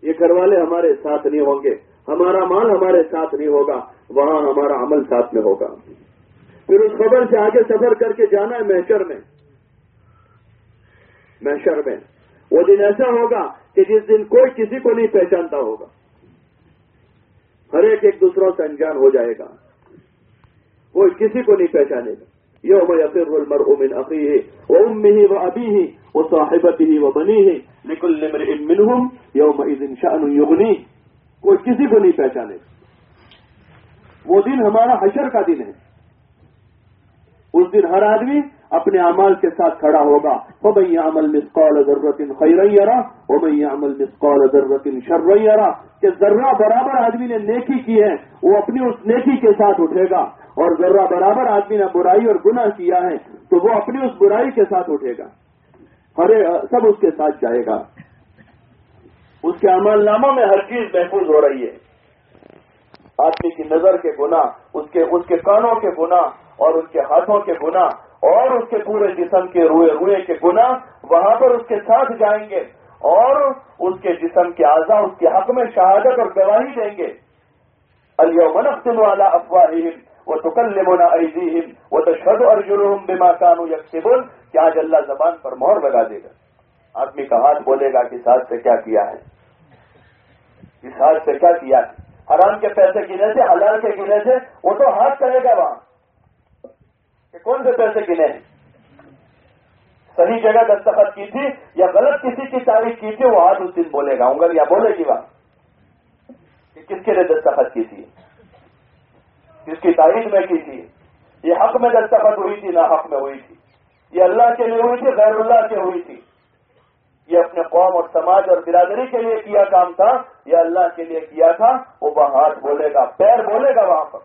یہ گھر والے ہمارے ساتھ نہیں ہوں گے، ہمارا مال ہمارے ساتھ نہیں ہوگا، وہاں ہمارا عمل ساتھ میں ہوگا۔ پھر اس خبر سے آگے سفر کر کے جانا ہے محشر میں۔ محشر میں۔ وہ دن ایسا ہوگا کہ جس دن کوئی کسی کو نہیں پہچانتا ہوگا۔ ہر ایک ایک دوسروں سے انجان ہو جائے گا۔ کوئی کسی کو نہیں پہچانے گا۔ یوم یفر المرء من اخیه وامه وابیه وصاحبته وبنیه لكل امرئ منهم يومئذ شأن یغنی کوئی کسی کو نہیں پہچانے وہ دن ہمارا حشر کا دن ہے۔ اس دن ہر آدمی اپنے اعمال کے ساتھ کھڑا ہوگا۔ وہ بھیا عمل مسقال ضرورت خیرا وہ بھیا عمل مسقال ضرورت شررا کہ ذرہ برابر آدمی نے نیکی کی ہے، وہ اپنی اس نیکی کے ساتھ اٹھے گا۔ اور ذرہ برابر آدمی نے برائی اور گناہ کیا ہے، تو وہ اپنی اس برائی کے ساتھ اٹھے گا۔ ہر سب اس کے ساتھ جائے گا۔ اس کے عمل ناموں میں ہر چیز محفوظ ہو رہی ہے۔ آدمی کی نظر کے گنا اس کے اس کے کانوں کے گنا اور اس کے ہاتھوں کے گنا اور اس کے پورے جسم کے روئے روئے کے گنا وہاں پر اس کے ساتھ جائیں گے اور اس کے جسم کے اعضا اس کے حق میں شہادت اور گواہی دیں گے۔ الفتن والا افواہ وہ تو کل لمونا وہ تو شد اور جرم بما کانو یکسبن کہ آج اللہ زبان پر مہر لگا دے گا؟ آدمی کا ہاتھ بولے گا کہ ہاتھ سے کیا کیا ہے؟ اس ہاتھ سے کیا کیا ہے؟ حرام کے پیسے گنے سے حلال کے گنے سے وہ تو ہاتھ کرے گا وہاں۔ کہ کون سے پیسے گنے؟ ہیں صحیح جگہ دستخط کی تھی یا غلط کسی کی تعریف کی تھی، وہ ہاتھ اس دن بولے گا۔ انگل یا بولے گی وہاں کہ کس کے لیے دستخط کی تھی؟ جس کی تاریخ میں کی تھی؟ یہ حق میں دستخط ہوئی تھی نہ حق میں ہوئی تھی؟ یہ اللہ کے لیے ہوئی تھی، غیر اللہ کے ہوئی تھی؟ یہ اپنے قوم اور سماج اور برادری کے لیے کیا کام تھا؟ یہ اللہ کے لیے کیا تھا؟ وہ وہ ہاتھ بولے گا، پیر بولے گا وہاں پر۔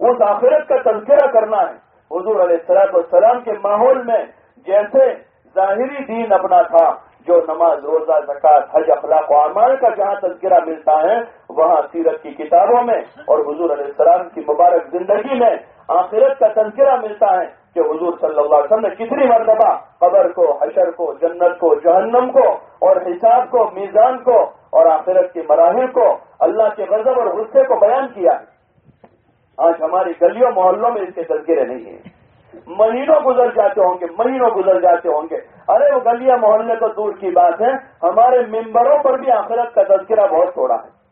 اس آخرت کا تذکرہ کرنا ہے۔ حضور علیہ السلام والسلام کے ماحول میں جیسے ظاہری دین اپنا تھا، جو نماز، روزہ زکات حج، اخلاق و اعمال کا جہاں تذکرہ ملتا ہے، وہاں سیرت کی کتابوں میں اور حضور علیہ السلام کی مبارک زندگی میں آخرت کا تذکرہ ملتا ہے کہ حضور صلی اللہ علیہ وسلم نے کتنی مرتبہ قبر کو، حشر کو، جنت کو، جہنم کو اور حساب کو، میزان کو اور آخرت کے مراحل کو اللہ کے غضب اور غصے کو بیان کیا ہے۔ آج ہماری گلیوں محلوں میں اس کے تذکرے نہیں ہیں۔ مہینوں گزر جاتے ہوں گے، مہینوں گزر جاتے ہوں گے۔ ارے، وہ گلیاں محلے تو دور کی بات ہے۔ ہمارے ممبروں پر بھی آخرت کا تذکرہ بہت تھوڑا ہے۔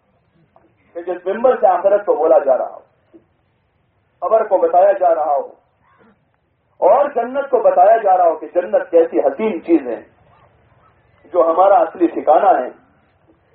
کہ جس ممبر سے آخرت کو بولا جا رہا ہو خبر کو بتایا جا رہا ہو، اور جنت کو بتایا جا رہا ہو کہ جنت کیسی حسین چیز ہے جو ہمارا اصلی ٹھکانا ہے۔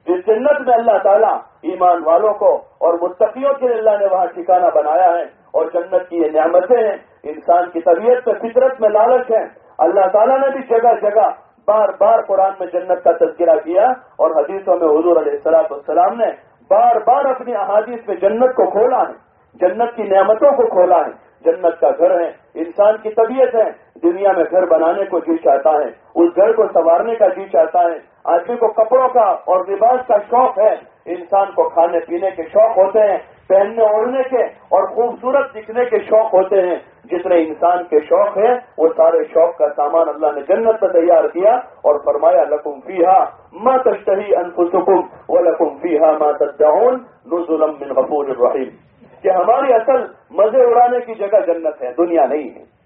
جس جنت میں اللہ تعالیٰ ایمان والوں کو اور مستقیوں کے اللہ نے وہاں ٹھکانا بنایا ہے اور جنت کی یہ نعمتیں ہیں، انسان کی طبیعت میں فطرت میں لالچ ہے اللہ تعالیٰ نے بھی جگہ جگہ بار بار قرآن میں جنت کا تذکرہ کیا اور حدیثوں میں حضور علیہ السلاط السلام نے بار بار اپنی احادیث میں جنت کو کھولا ہے، جنت کی نعمتوں کو کھولا ہے۔ جنت کا گھر ہے، انسان کی طبیعت ہے۔ دنیا میں گھر بنانے کو جی چاہتا ہے، اس گھر کو سنوارنے کا جی چاہتا ہے۔ آدمی کو کپڑوں کا اور لباس کا شوق ہے۔ انسان کو کھانے پینے کے شوق ہوتے ہیں، پہننے اوڑھنے کے اور خوبصورت دکھنے کے شوق ہوتے ہیں۔ جتنے انسان کے شوق ہیں، وہ سارے شوق کا سامان اللہ نے جنت میں تیار کیا اور فرمایا، لکم فیحا ماں تشتہی انفسکم و لکم فیحا ماں تدعون نزلم من غفور الرحیم کہ ہماری اصل مزے اڑانے کی جگہ جنت ہے، دنیا نہیں ہے۔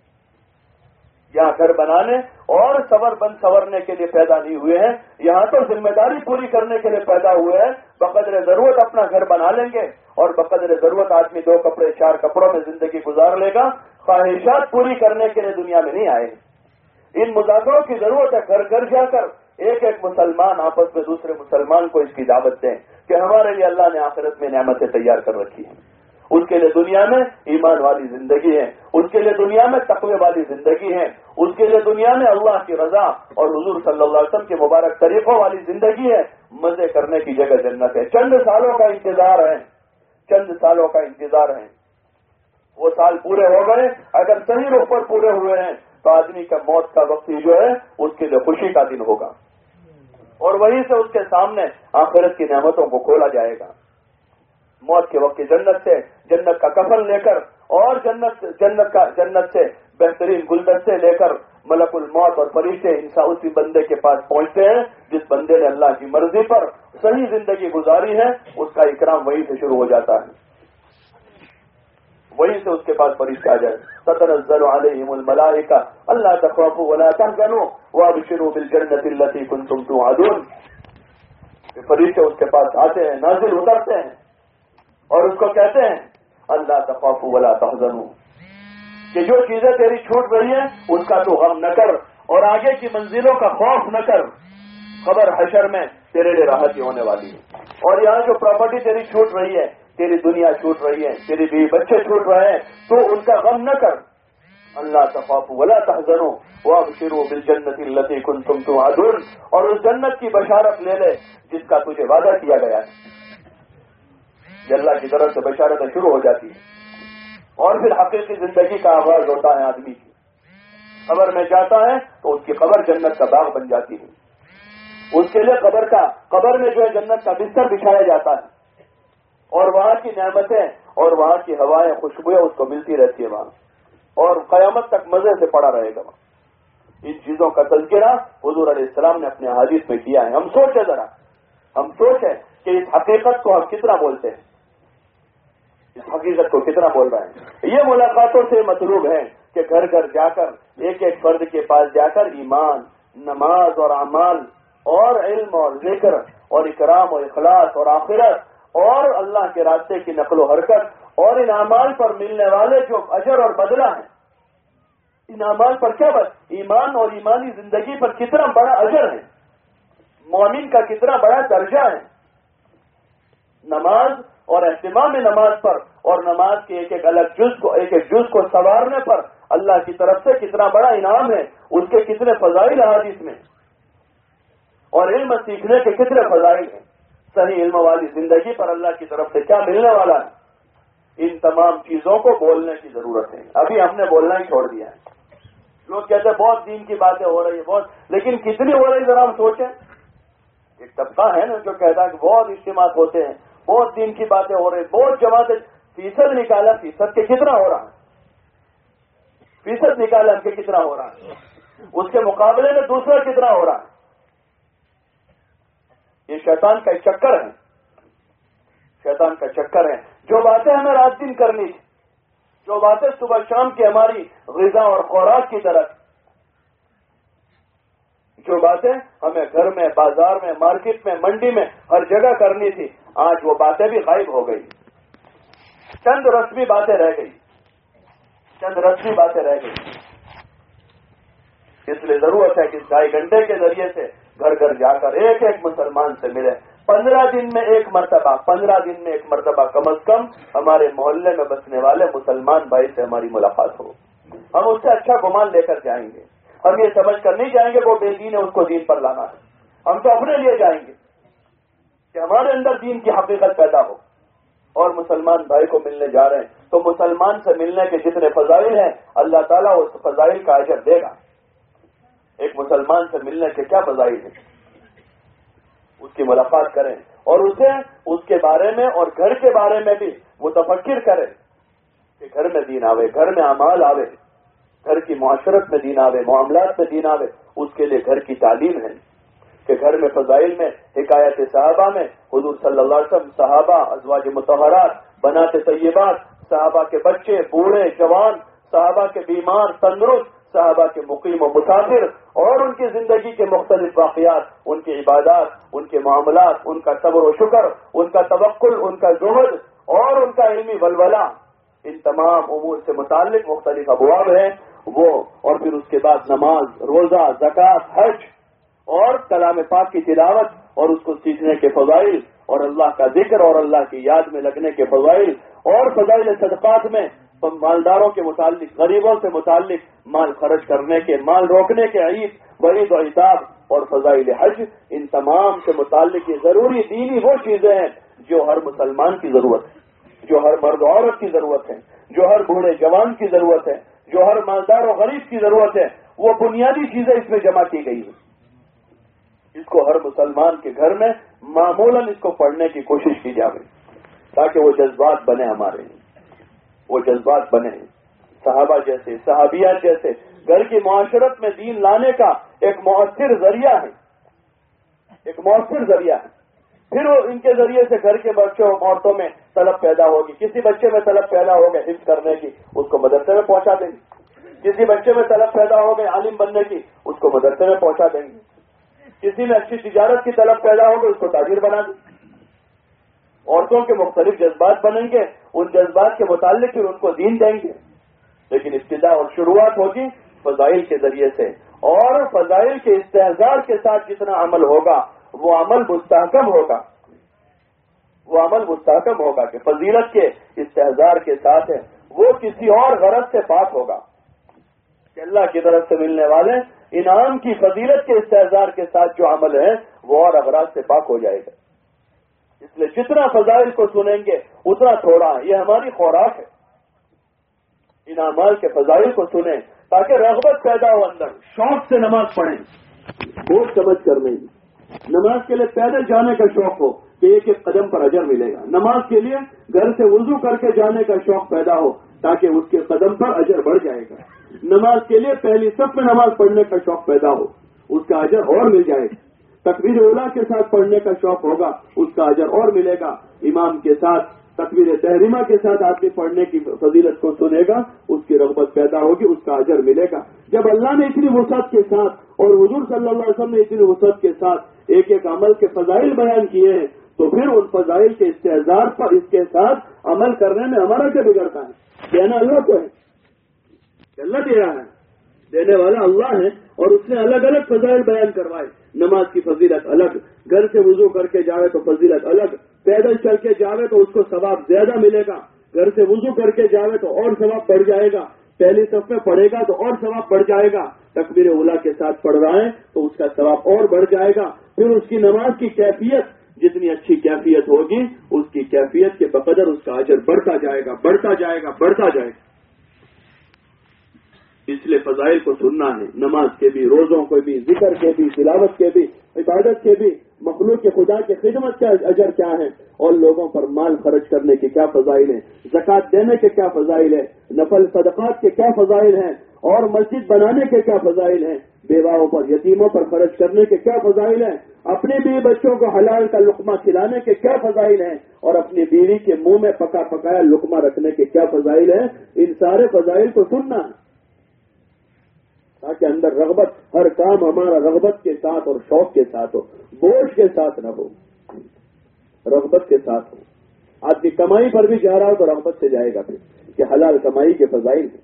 یہاں گھر بنانے اور سور بند سورنے کے لیے پیدا نہیں ہوئے ہیں، یہاں تو ذمہ داری پوری کرنے کے لیے پیدا ہوئے ہیں۔ بقدر ضرورت اپنا گھر بنا لیں گے اور بقدر ضرورت آدمی دو کپڑے، چار کپڑوں میں زندگی گزار لے گا۔ خواہشات پوری کرنے کے لیے دنیا میں نہیں آئے۔ ان مذاکروں کی ضرورت ہے گھر گھر جا کر ایک ایک مسلمان آپس میں دوسرے مسلمان کو اس کی دعوت دیں کہ ہمارے لیے اللہ نے آخرت میں نعمتیں تیار کر رکھی ہیں۔ اس کے لیے دنیا میں ایمان والی زندگی ہے اس کے لیے دنیا میں تقوی والی زندگی ہے اس کے لیے دنیا میں اللہ کی رضا اور حضور صلی اللہ علیہ وسلم کے مبارک طریقوں والی زندگی ہے۔ مزے کرنے کی جگہ جنت ہے۔ چند سالوں کا انتظار ہے۔ چند سالوں کا انتظار ہے۔ وہ سال پورے ہو گئے۔ اگر صحیح رخ پر پورے ہوئے ہیں، تو آدمی کا موت کا وقت ہی جو ہے، اس کے لیے خوشی کا دن ہوگا۔ اور وہیں سے اس کے سامنے آخرت کی نعمتوں کو کھولا جائے گا۔ موت کے وقت جنت سے، جنت کا کفن لے کر اور جنت جنت کا، جنت سے بہترین گلدستے لے کر ملک الموت اور فرشتے انسا اسی بندے کے پاس پہنچتے ہیں، جس بندے نے اللہ کی مرضی پر صحیح زندگی گزاری ہے، اس کا اکرام وہیں سے شروع ہو جاتا ہے۔ وہیں سے اس کے پاس فرشتے آ جائے ستنزل علیہم الملائکہ، اللہ تخوافوا ولا تحزنوا وابشروا بالجنت التي كنتم توعدون۔ فرشتے اس کے پاس آتے ہیں، نازل اترتے ہیں۔ اور اس کو کہتے ہیں، اللہ تخوف ولا تحزنوا کہ جو چیزیں تیری چھوٹ رہی ہیں ان کا تو غم نہ کر اور آگے کی منزلوں کا خوف نہ کر۔ خبر حشر میں تیرے لیے راحت ہی ہونے والی ہے۔ اور یہاں جو پراپرٹی تیری چھوٹ رہی ہے، تیری دنیا چھوٹ رہی ہے تیری بیوی بچے چھوٹ رہے ہیں، تو ان کا غم نہ کر۔ اللہ تفاف ولا تحزنو وہ اب شروع بل جنت التی کن تم اور اس جنت کی بشارت لے لے، جس کا تجھے وعدہ کیا گیا ہے۔ یہ اللہ کی طرف سے بشارتیں شروع ہو جاتی ہے اور پھر حقیقی زندگی کا آغاز ہوتا ہے آدمی کی۔ قبر میں جاتا ہے تو اس کی قبر جنت کا باغ بن جاتی ہے۔ اس کے لیے قبر کا قبر میں جو ہے جنت کا بستر بچھایا جاتا ہے۔ اور وہاں کی نعمتیں اور وہاں کی ہوائیں، خوشبوئیں اس کو ملتی رہتی ہے وہاں۔ اور قیامت تک مزے سے پڑا رہے گا۔ وہاں ان چیزوں کا تذکرہ حضور علیہ السلام نے اپنے حادث میں کیا ہے۔ ہم سوچیں ذرا۔ ہم سوچیں کہ اس حقیقت کو ہم کتنا بولتے ہیں۔ حقیقت کو کتنا بول رہا ہے؟ یہ ملاقاتوں سے مطلوب ہے کہ گھر گھر جا کر، ایک ایک فرد کے پاس جا کر ایمان، نماز اور اعمال، اور علم اور ذکر، اور اکرام اور اخلاص اور آخرت، اور اللہ کے راستے کی نقل و حرکت، اور ان اعمال پر ملنے والے جو اجر اور بدلہ ہیں۔ ان اعمال پر کیا بس؟ ایمان اور ایمانی زندگی پر کتنا بڑا اجر ہے؟ مومن کا کتنا بڑا درجہ ہے؟ نماز اور اہتمام نماز پر اور نماز کے ایک ایک الگ جز کو ایک ایک جز کو سنوارنے پر اللہ کی طرف سے کتنا بڑا انعام ہے، اس کے کتنے فضائل حادث میں۔ اور علم سیکھنے کے کتنے فضائل ہیں۔ صحیح علم والی زندگی پر اللہ کی طرف سے کیا ملنے والا ہے؟ ان تمام چیزوں کو بولنے کی ضرورت ہے۔ ابھی ہم نے بولنا ہی چھوڑ دیا ہے۔ لوگ کہتے ہیں، بہت دین کی باتیں ہو رہی ہیں، بہت لیکن کتنی ہو رہی ذرا ہم سوچیں۔ ایک طبقہ ہے نا جو کہتا ہے کہ بہت اجتماع ہوتے ہیں۔ بہت دن کی باتیں ہو رہی بہت جماعت فیصد نکالا، فیصد کے کتنا ہو رہا ہے؟ فیصد نکالا کے کتنا ہو رہا ہے؟ اس کے مقابلے میں دوسرا کتنا ہو رہا ہے؟ یہ شیطان کا ایک چکر ہے۔ شیطان کا چکر ہے۔ جو باتیں ہمیں رات دن کرنی تھی، جو باتیں صبح شام کی ہماری غذا اور خوراک کی طرف جو باتیں ہمیں گھر میں، بازار میں، مارکیٹ میں، منڈی میں، ہر جگہ کرنی تھی آج وہ باتیں بھی غائب ہو گئی۔ چند رسمی باتیں رہ گئی۔ چند رسمی باتیں رہ گئی۔ اس لیے ضرورت ہے کہ ڈھائی گھنٹے کے ذریعے سے گھر گھر جا کر ایک ایک مسلمان سے ملے۔ پندرہ دن میں ایک مرتبہ، پندرہ دن میں ایک مرتبہ کم از کم ہمارے محلے میں بسنے والے مسلمان بھائی سے ہماری ملاقات ہو۔ ہم اس سے اچھا گمان لے کر جائیں گے۔ ہم یہ سمجھ کر نہیں جائیں گے وہ بے دین ہے، اس کو دین پر لانا ہے۔ ہم تو اپنے لیے جائیں گے۔ کہ ہمارے اندر دین کی حقیقت پیدا ہو اور مسلمان بھائی کو ملنے جا رہے ہیں۔ تو مسلمان سے ملنے کے جتنے فضائل ہیں، اللہ تعالیٰ اس فضائل کا اجر دے گا۔ ایک مسلمان سے ملنے کے کیا فضائل ہیں؟ اس کی ملاقات کریں اور اسے اس کے بارے میں اور گھر کے بارے میں بھی متفکر کریں کہ گھر میں دین آوے، گھر میں امال آوے، گھر کی معاشرت میں دین آوے، معاملات میں دین آوے، اس کے لیے گھر کی تعلیم ہے۔ کہ گھر میں فضائل میں، حکایت صحابہ میں۔ حضور صلی اللہ علیہ وسلم صحابہ، ازواج متحرات بناتے طیبات، صحابہ کے بچے، بوڑھے، جوان، صحابہ کے بیمار، تندرست، صحابہ کے مقیم و مسافر اور ان کی زندگی کے مختلف واقعات، ان کی عبادات، ان کے معاملات، ان کا صبر و شکر، ان کا توقل ان کا زہد اور ان کا علمی ولولہ۔ ان تمام امور سے متعلق مختلف ابواب ہیں، وہ اور پھر اس کے بعد نماز، روزہ، زکوٰۃ، حج اور کلام پاک کی تلاوت اور اس کو سیکھنے کے فضائل اور اللہ کا ذکر اور اللہ کی یاد میں لگنے کے فضائل اور فضائل صدقات میں مالداروں کے متعلق، غریبوں سے متعلق مال خرچ کرنے کے، مال روکنے کے عید برید و احتاب اور فضائل حج، ان تمام سے متعلق یہ ضروری دینی وہ چیزیں ہیں جو ہر مسلمان کی ضرورت ہے، جو ہر مرد عورت کی ضرورت ہے، جو ہر بوڑھے جوان کی ضرورت ہے، جو ہر مالدار و غریب کی ضرورت ہے، وہ بنیادی چیزیں اس میں جمع کی گئی ہیں۔ اس کو ہر مسلمان کے گھر میں معمولاً اس کو پڑھنے کی کوشش کی جائے تاکہ وہ جذبات بنے ہمارے وہ جذبات بنے۔ صحابہ جیسے، صحابیات جیسے۔ گھر کی معاشرت میں دین لانے کا ایک مؤثر ذریعہ ہے۔ ایک مؤثر ذریعہ ہے۔ پھر وہ ان کے ذریعے سے گھر کے بچوں عورتوں میں طلب پیدا ہوگی۔ کسی بچے میں طلب پیدا ہو گئے حفظ کرنے کی، اس کو مدرسے میں پہنچا دیں گے۔ کسی بچے میں طلب پیدا ہو گئے عالم بننے کی، اس کو مدرسے میں پہنچا دیں گے۔ کسی میں اچھی تجارت کی طلب پیدا ہو گئی، اس کو تاجر بنا دیں عورتوں کے مختلف جذبات بنیں گے، ان جذبات کے متعلق پھر ان کو دین دیں گے۔ لیکن ابتدا اور شروعات ہوگی فضائل کے ذریعے سے۔ اور فضائل کے استحصال کے ساتھ جتنا عمل ہوگا، وہ عمل مستحکم ہوگا۔ وہ عمل مستحکم ہوگا کہ فضیلت کے استحزار کے ساتھ ہے۔ وہ کسی اور غرض سے پاک ہوگا۔ کہ اللہ کی طرف سے ملنے والے انعام کی فضیلت کے استحزار کے ساتھ جو عمل ہے وہ اور اغراض سے پاک ہو جائے گا۔ اس لیے جتنا فضائل کو سنیں گے اتنا تھوڑا یہ ہماری خوراک ہے۔ ان کے فضائل کو سنیں تاکہ رغبت پیدا ہو اندر۔ شوق سے نماز پڑھیں۔ بہت سمجھ کر نہیں نماز کے لیے پیدل جانے کا شوق ہو کہ ایک ایک قدم پر اجر ملے گا۔ نماز کے لیے گھر سے وضو کر کے جانے کا شوق پیدا ہو تاکہ اس کے قدم پر اجر بڑھ جائے گا۔ نماز کے لیے پہلی سب میں نماز پڑھنے کا شوق پیدا ہو، اس کا اجر اور مل جائے گا۔ تقبیر اولا کے ساتھ پڑھنے کا شوق ہوگا، اس کا اجر اور ملے گا۔ امام کے ساتھ تقبیر تحریمہ کے ساتھ آدمی پڑھنے کی فضیلت کو سنے گا، اس کی رغبت پیدا ہوگی، اس کا اجر ملے گا۔ جب اللہ نے اتنی وسعت کے ساتھ اور حضور صلی اللہ علیہ وسلم نے اتنی وسعت کے ساتھ ایک ایک عمل کے فضائل بیان کیے ہیں، تو پھر ان فضائل کے استحصار پر اس کے ساتھ عمل کرنے میں ہمارا کیا بگڑتا ہے۔ کہنا اللہ کو ہے۔ اللہ دے رہا ہے۔ دینے والا اللہ ہے اور اس نے الگ الگ فضائل بیان کروائے۔ نماز کی فضیلت الگ، گھر سے وضو کر کے جاوے تو فضیلت الگ، پیدل چل کے جاوے تو اس کو ثواب زیادہ ملے گا۔ گھر سے وضو کر کے جاوے تو اور ثواب بڑھ جائے گا۔ پہلی صف میں پڑھے گا تو اور ثواب بڑھ جائے گا۔ تقبیر اولا کے ساتھ پڑھ رہا ہے تو اس کا ثواب اور بڑھ جائے گا۔ پھر اس کی نماز کی کیفیت، جتنی اچھی کیفیت ہوگی، اس کی کیفیت کے بقدر اس کا اجر بڑھتا جائے گا، بڑھتا جائے گا، بڑھتا جائے گا۔ اس لیے فضائل کو سننا ہے، نماز کے بھی، روزوں کے بھی، ذکر کے بھی، تلاوت کے بھی، عبادت کے بھی، مخلوق کے، خدا کی خدمت کا اجر کیا ہے؟ اور لوگوں پر مال خرچ کرنے کے کیا فضائل ہیں؟ زکات دینے کے کیا فضائل ہیں؟ نفل صدقات کے کیا فضائل ہیں؟ اور مسجد بنانے کے کیا فضائل ہیں؟ بیواؤں پر، یتیموں پر خرچ کرنے کے کیا فضائل ہیں؟ اپنے بھی بچوں کو حلال کا لقمہ کھلانے کے کیا فضائل ہیں؟ اور اپنی بیوی کے منہ میں پکا پکایا لقمہ رکھنے کے کیا فضائل ہیں؟ ان سارے فضائل کو سننا ہے۔ تاکہ اندر رغبت، ہر کام ہمارا رغبت کے ساتھ اور شوق کے ساتھ ہو، بوجھ کے ساتھ نہ ہو، رغبت کے ساتھ ہو۔ آدمی کمائی پر بھی جا رہا ہو تو رغبت سے جائے گا پھر، کہ حلال کمائی کے فضائل ہیں۔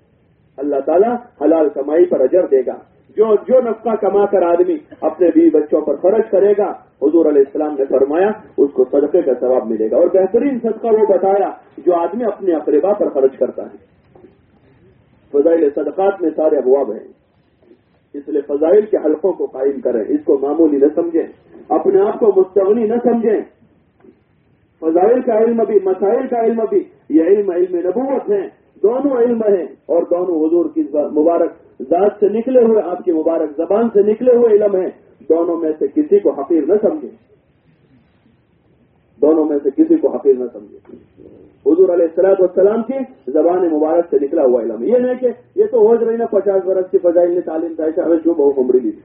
اللہ تعالیٰ حلال کمائی پر اجر دے گا۔ جو جو نفقہ کما کر آدمی اپنے بیوی بچوں پر خرچ کرے گا، حضور علیہ السلام نے فرمایا، اس کو صدقے کا ثواب ملے گا۔ اور بہترین صدقہ وہ بتایا جو آدمی اپنے اقربا پر خرچ کرتا ہے۔ فضائل صدقات میں سارے ابواب ہیں۔ اس لیے فضائل کے حلقوں کو قائم کریں۔ اس کو معمولی نہ سمجھیں۔ اپنے آپ کو مستغنی نہ سمجھیں۔ فضائل کا علم بھی، مسائل کا علم بھی، یہ علم علم نبوت ہیں۔ دونوں علم ہیں اور دونوں حضور کی مبارک ذات سے نکلے ہوئے، آپ کی مبارک زبان سے نکلے ہوئے علم ہیں۔ دونوں میں سے کسی کو حقیر نہ سمجھیں۔ دونوں میں سے کسی کو حقیر نہ سمجھیں۔ حضور علیہ السلاط والسلام کی زبان مبارک سے نکلا ہوا علم. یہ نہیں کہ یہ تو ہو رہی نا پچاس برس کی فضائل نے تعلیم تھا ہمیں جو بہت عمری لی تھی۔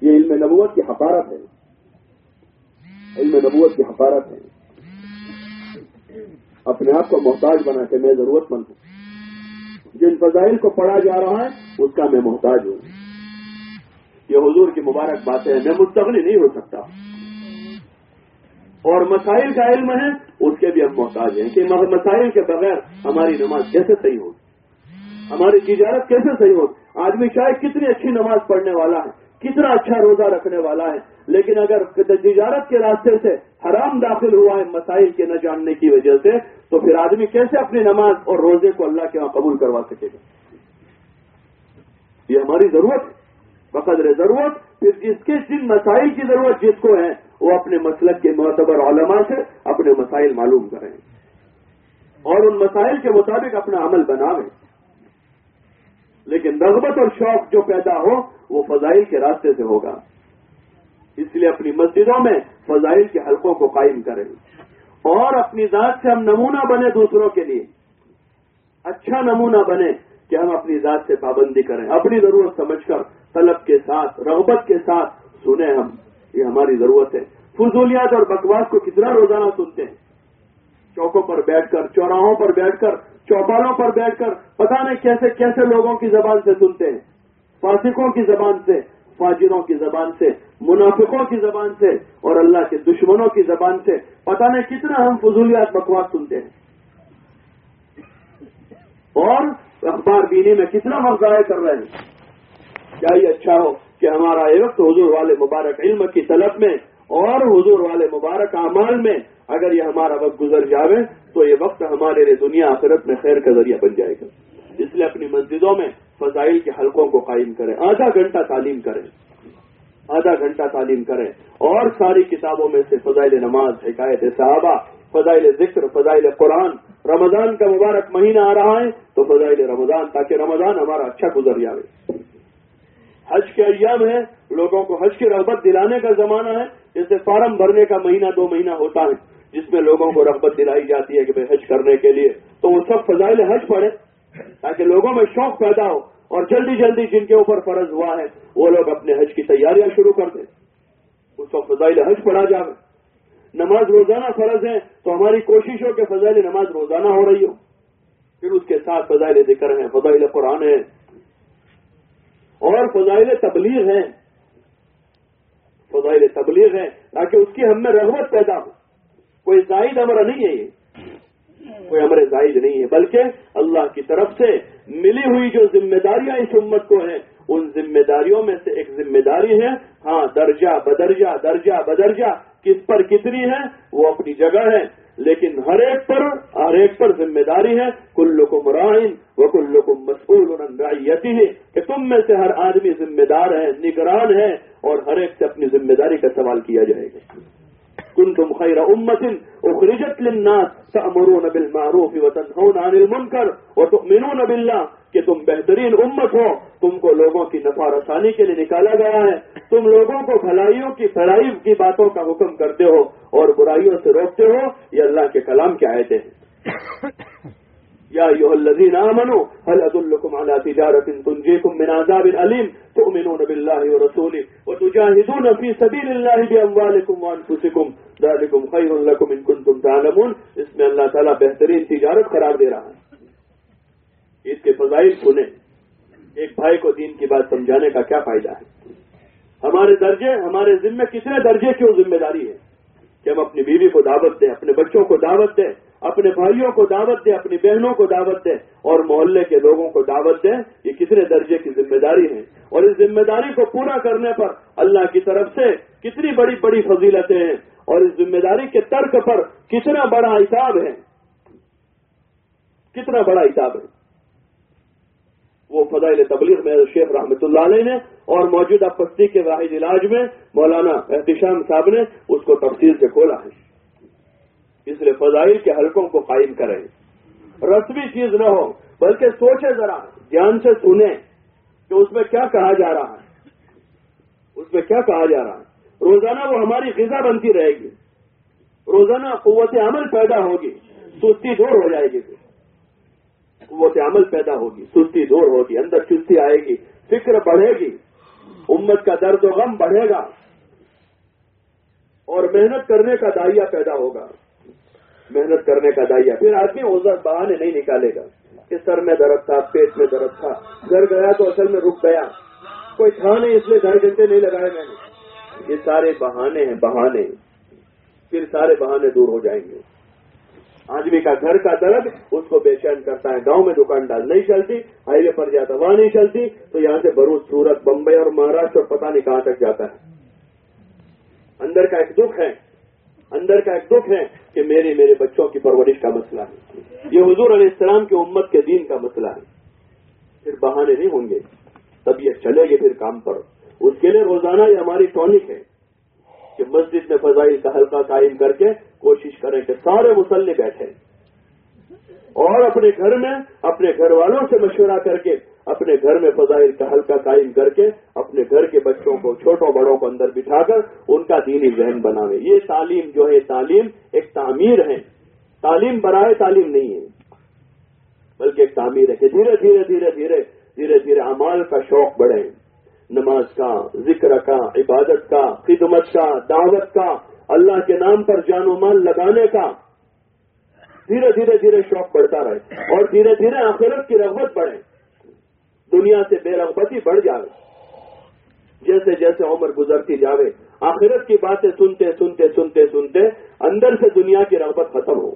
یہ علم نبوت کی حقارت ہے۔ علم نبوت کی حقارت ہے۔ اپنے آپ کو محتاج بنا کے میں ضرورت مند ہوں۔ جن فضائل کو پڑھا جا رہا ہے، اس کا میں محتاج ہوں۔ یہ حضور کی مبارک باتیں ہیں۔ میں مستقل نہیں ہو سکتا۔ اور مسائل کا علم ہے، اس کے بھی ہم محتاج ہیں کہ مسائل کے بغیر ہماری نماز کیسے صحیح ہوگی؟ ہماری تجارت کیسے صحیح ہوگی؟ آدمی چاہے کتنی اچھی نماز پڑھنے والا ہے، کتنا اچھا روزہ رکھنے والا ہے، لیکن اگر تجارت کے راستے سے حرام داخل ہوا ہے مسائل کے نہ جاننے کی وجہ سے، تو پھر آدمی کیسے اپنی نماز اور روزے کو اللہ کے وہاں قبول کروا سکے گا؟ یہ ہماری ضرورت ہے، بقدر ضرورت، پھر جس کے جن مسائل کی ضرورت جس کو ہے وہ اپنے مسلک کے معتبر علماء سے اپنے مسائل معلوم کریں۔ اور ان مسائل کے مطابق اپنا عمل بناویں۔ لیکن رغبت اور شوق جو پیدا ہو، وہ فضائل کے راستے سے ہوگا۔ اس لیے اپنی مسجدوں میں فضائل کے حلقوں کو قائم کریں۔ اور اپنی ذات سے ہم نمونہ بنے دوسروں کے لیے۔ اچھا نمونہ بنے کہ ہم اپنی ذات سے پابندی کریں۔ اپنی ضرورت سمجھ کر، طلب کے ساتھ، رغبت کے ساتھ سنیں ہم۔ یہ ہماری ضرورت ہے۔ فضولیات اور بکواس کو کتنا روزانہ سنتے ہیں؟ چوکوں پر بیٹھ کر، چوراہوں پر بیٹھ کر، چوپالوں پر بیٹھ کر، پتہ نہیں کیسے کیسے لوگوں کی زبان سے سنتے ہیں۔ فاسقوں کی زبان سے، فاجروں کی زبان سے، منافقوں کی زبان سے اور اللہ کے دشمنوں کی زبان سے پتہ نہیں کتنا ہم فضولیات، بکواس سنتے ہیں۔ اور اخبار بینی میں کتنا وقت ضائع کر رہے ہیں۔ کیا یہ اچھا ہو؟ کہ ہمارا یہ وقت حضور والے مبارک علم کی طلب میں اور حضور والے مبارک اعمال میں اگر یہ ہمارا وقت گزر جاوے تو یہ وقت ہمارے لیے دنیا آخرت میں خیر کا ذریعہ بن جائے گا۔ اس لیے اپنی مسجدوں میں فضائل کے حلقوں کو قائم کریں، آدھا گھنٹہ تعلیم کریں، آدھا گھنٹہ تعلیم کریں اور ساری کتابوں میں سے فضائل نماز، حکایت صحابہ، فضائل ذکر، فضائل قرآن، رمضان کا مبارک مہینہ آ رہا ہے تو فضائل رمضان تاکہ رمضان ہمارا اچھا گزر جائے حج کے ایام ہے لوگوں کو حج کی رغبت دلانے کا زمانہ ہے، جیسے فارم بھرنے کا مہینہ، دو مہینہ ہوتا ہے، جس میں لوگوں کو رغبت دلائی جاتی ہے کہ حج کرنے کے لیے۔ تو وہ سب فضائل حج پڑھے تاکہ لوگوں میں شوق پیدا ہو اور جلدی جلدی جن کے اوپر فرض ہوا ہے، وہ لوگ اپنے حج کی تیاریاں شروع کر دیں۔ اس کو فضائل حج پڑھا جائے نماز روزانہ فرض ہے تو ہماری کوشش ہو کہ فضائل نماز روزانہ ہو رہی ہو پھر اس کے ساتھ فضائل ذکر ہیں، فضائل قرآن ہیں اور فضائل تبلیغ ہیں۔ فضائل تبلیغ ہیں، تاکہ اس کی ہم میں رغبت پیدا ہو۔ کوئی زائد امر نہیں ہے یہ۔ کوئی امر زائد نہیں ہے، بلکہ اللہ کی طرف سے ملی ہوئی جو ذمہ داریاں اس امت کو ہیں، ان ذمہ داریوں میں سے ایک ذمہ داری ہے۔ ہاں درجہ بدرجہ درجہ بدرجہ، کس پر کتنی ہے، وہ اپنی جگہ ہے۔ لیکن ہر ایک پر، ہر ایک پر ذمہ داری ہے کل کو مرائن وہ کل کو مسئول ہے کہ تم میں سے ہر آدمی ذمہ دار ہے، نگران ہے، اور ہر ایک سے اپنی ذمہ داری کا سوال کیا جائے گا۔ کن تم خیر امت اخرجت للناس تأمرون بالمعروف وتنهون عن المنکر وتؤمنون بالله کہ تم بہترین امت ہو تم کو لوگوں کی نفع رسانی کے لیے نکالا گیا ہے تم لوگوں کو بھلائیوں کی فرائی کی باتوں کا حکم کرتے ہو اور برائیوں سے روکتے ہو یہ اللہ کے کلام کے آئے ہیں۔ یا ایوہ الذین آمنوا، هل ادلکم على تجارت تنجیکم من عذاب علیم تؤمنون باللہ ورسولہ وتجاہدون فی سبیل اللہ باموالکم وانفسکم ذالکم خیر لکم ان کنتم تعلمون۔ اس میں اللہ تعالیٰ بہترین تجارت قرار دے رہا ہے۔ اس کے فضائل سنیں۔ ایک بھائی کو دین کی بات سمجھانے کا کیا فائدہ ہے؟ ہمارے درجے، ہمارے ذمے کتنے درجے کی ذمہ داری ہے؟ کہ ہم اپنی بیوی کو دعوت دیں، اپنے بچوں کو دعوت دیں اپنے بھائیوں کو دعوت دیں اپنی بہنوں کو دعوت دیں اور محلے کے لوگوں کو دعوت دیں یہ کتنے درجے کی ذمہ داری ہے اور اس ذمہ داری کو پورا کرنے پر اللہ کی طرف سے کتنی بڑی بڑی فضیلتیں ہیں اور اس ذمہ داری کے ترک پر کتنا بڑا حساب ہے؟ کتنا بڑا حساب ہے؟ وہ فضائل تبلیغ میں شیخ رحمۃ اللہ علیہ نے اور موجودہ پستی کے واحد علاج میں مولانا احتشام صاحب نے اس کو تفصیل سے کھولا ہے۔ اس لیے فضائل کے حلقوں کو قائم کریں۔ رسمی چیز نہ ہو، بلکہ سوچے ذرا، دھیان سے سنیں کہ اس میں کیا کہا جا رہا ہے۔ اس میں کیا کہا جا رہا ہے۔ روزانہ وہ ہماری غذا بنتی رہے گی۔ روزانہ قوت عمل پیدا ہوگی، سستی دور ہو جائے گی۔ قوت عمل پیدا ہوگی، سستی دور ہوگی، اندر چستی آئے گی، فکر بڑھے گی، امت کا درد و غم بڑھے گا اور محنت کرنے کا دائیا پیدا ہوگا۔ محنت کرنے کا دائیا۔ پھر آدمی اوزر بہانے نہیں نکالے گا۔ کہ سر میں درد تھا، پیٹ میں درد تھا۔ گھر گیا تو اصل میں رک گیا۔ کوئی تھا نہیں، اس لیے ڈھائی گھنٹے نہیں لگائے میں نے۔ یہ سارے بہانے ہیں، بہانے۔ پھر سارے بہانے دور ہو جائیں گے۔ آدمی کا گھر کا درد اس کو بے چین کرتا ہے۔ گاؤں میں دکان ڈال نہیں چلتی ہائی وے پر جاتا، وہاں نہیں چلتی۔ تو یہاں سے بروچ سورت، بمبئی اور مہاراشٹر اور پتہ نہیں کہاں تک جاتا ہے۔ اندر کا ایک دکھ ہے۔ اندر کا ایک دکھ ہے۔ کہ میری میرے بچوں کی پرورش کا مسئلہ ہے۔ یہ حضور علیہ السلام کی امت کے دین کا مسئلہ ہے۔ پھر بہانے نہیں ہوں گے۔ تب یہ چلے گے پھر کام پر۔ اس کے لیے روزانہ یہ ہماری ٹونک ہے کہ مسجد میں فضائی کا حلقہ قائم کر کے کوشش کریں کہ سارے مسلح بیٹھے اور اپنے گھر میں اپنے گھر والوں سے مشورہ کر کے اپنے گھر میں فضائل کا حلقہ قائم کر کے اپنے گھر کے بچوں کو، چھوٹوں بڑوں کو اندر بٹھا کر ان کا دینی ذہن بناوے۔ یہ تعلیم جو ہے، تعلیم ایک تعمیر ہے۔ تعلیم برائے تعلیم نہیں ہے۔ بلکہ ایک تعمیر ہے کہ دھیرے دھیرے دھیرے دھیرے دھیرے دھیرے امال کا شوق بڑھے۔ نماز کا، ذکر کا، عبادت کا، خدمت کا، دعوت کا، اللہ کے نام پر جان و مال لگانے کا دھیرے دھیرے دھیرے شوق بڑھتا رہے اور دھیرے دھیرے آخرت کی رغبت بڑھے۔ دنیا سے بے رغبتی بڑھ جائے جیسے جیسے عمر گزرتی جاوے، آخرت کی باتیں سنتے سنتے سنتے سنتے اندر سے دنیا کی رغبت ختم ہو۔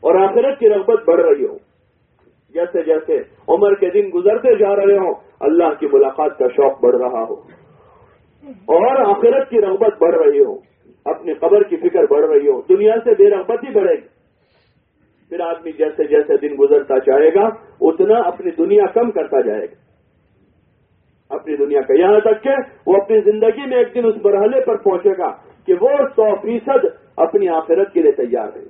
اور آخرت کی رغبت بڑھ رہی ہو۔ جیسے جیسے عمر کے دن گزرتے جا رہے ہوں، اللہ کی ملاقات کا شوق بڑھ رہا ہو۔ اور آخرت کی رغبت بڑھ رہی ہو۔ اپنی قبر کی فکر بڑھ رہی ہو۔ دنیا سے بے رغبتی بڑھے گی۔ پھر آدمی جیسے جیسے دن گزرتا جائے گا، اتنا اپنی دنیا کم کرتا جائے گا۔ اپنی دنیا کا یہاں تک کہ وہ اپنی زندگی میں ایک دن اس مرحلے پر پہنچے گا کہ وہ سو فیصد اپنی آخرت کے لیے تیار ہے۔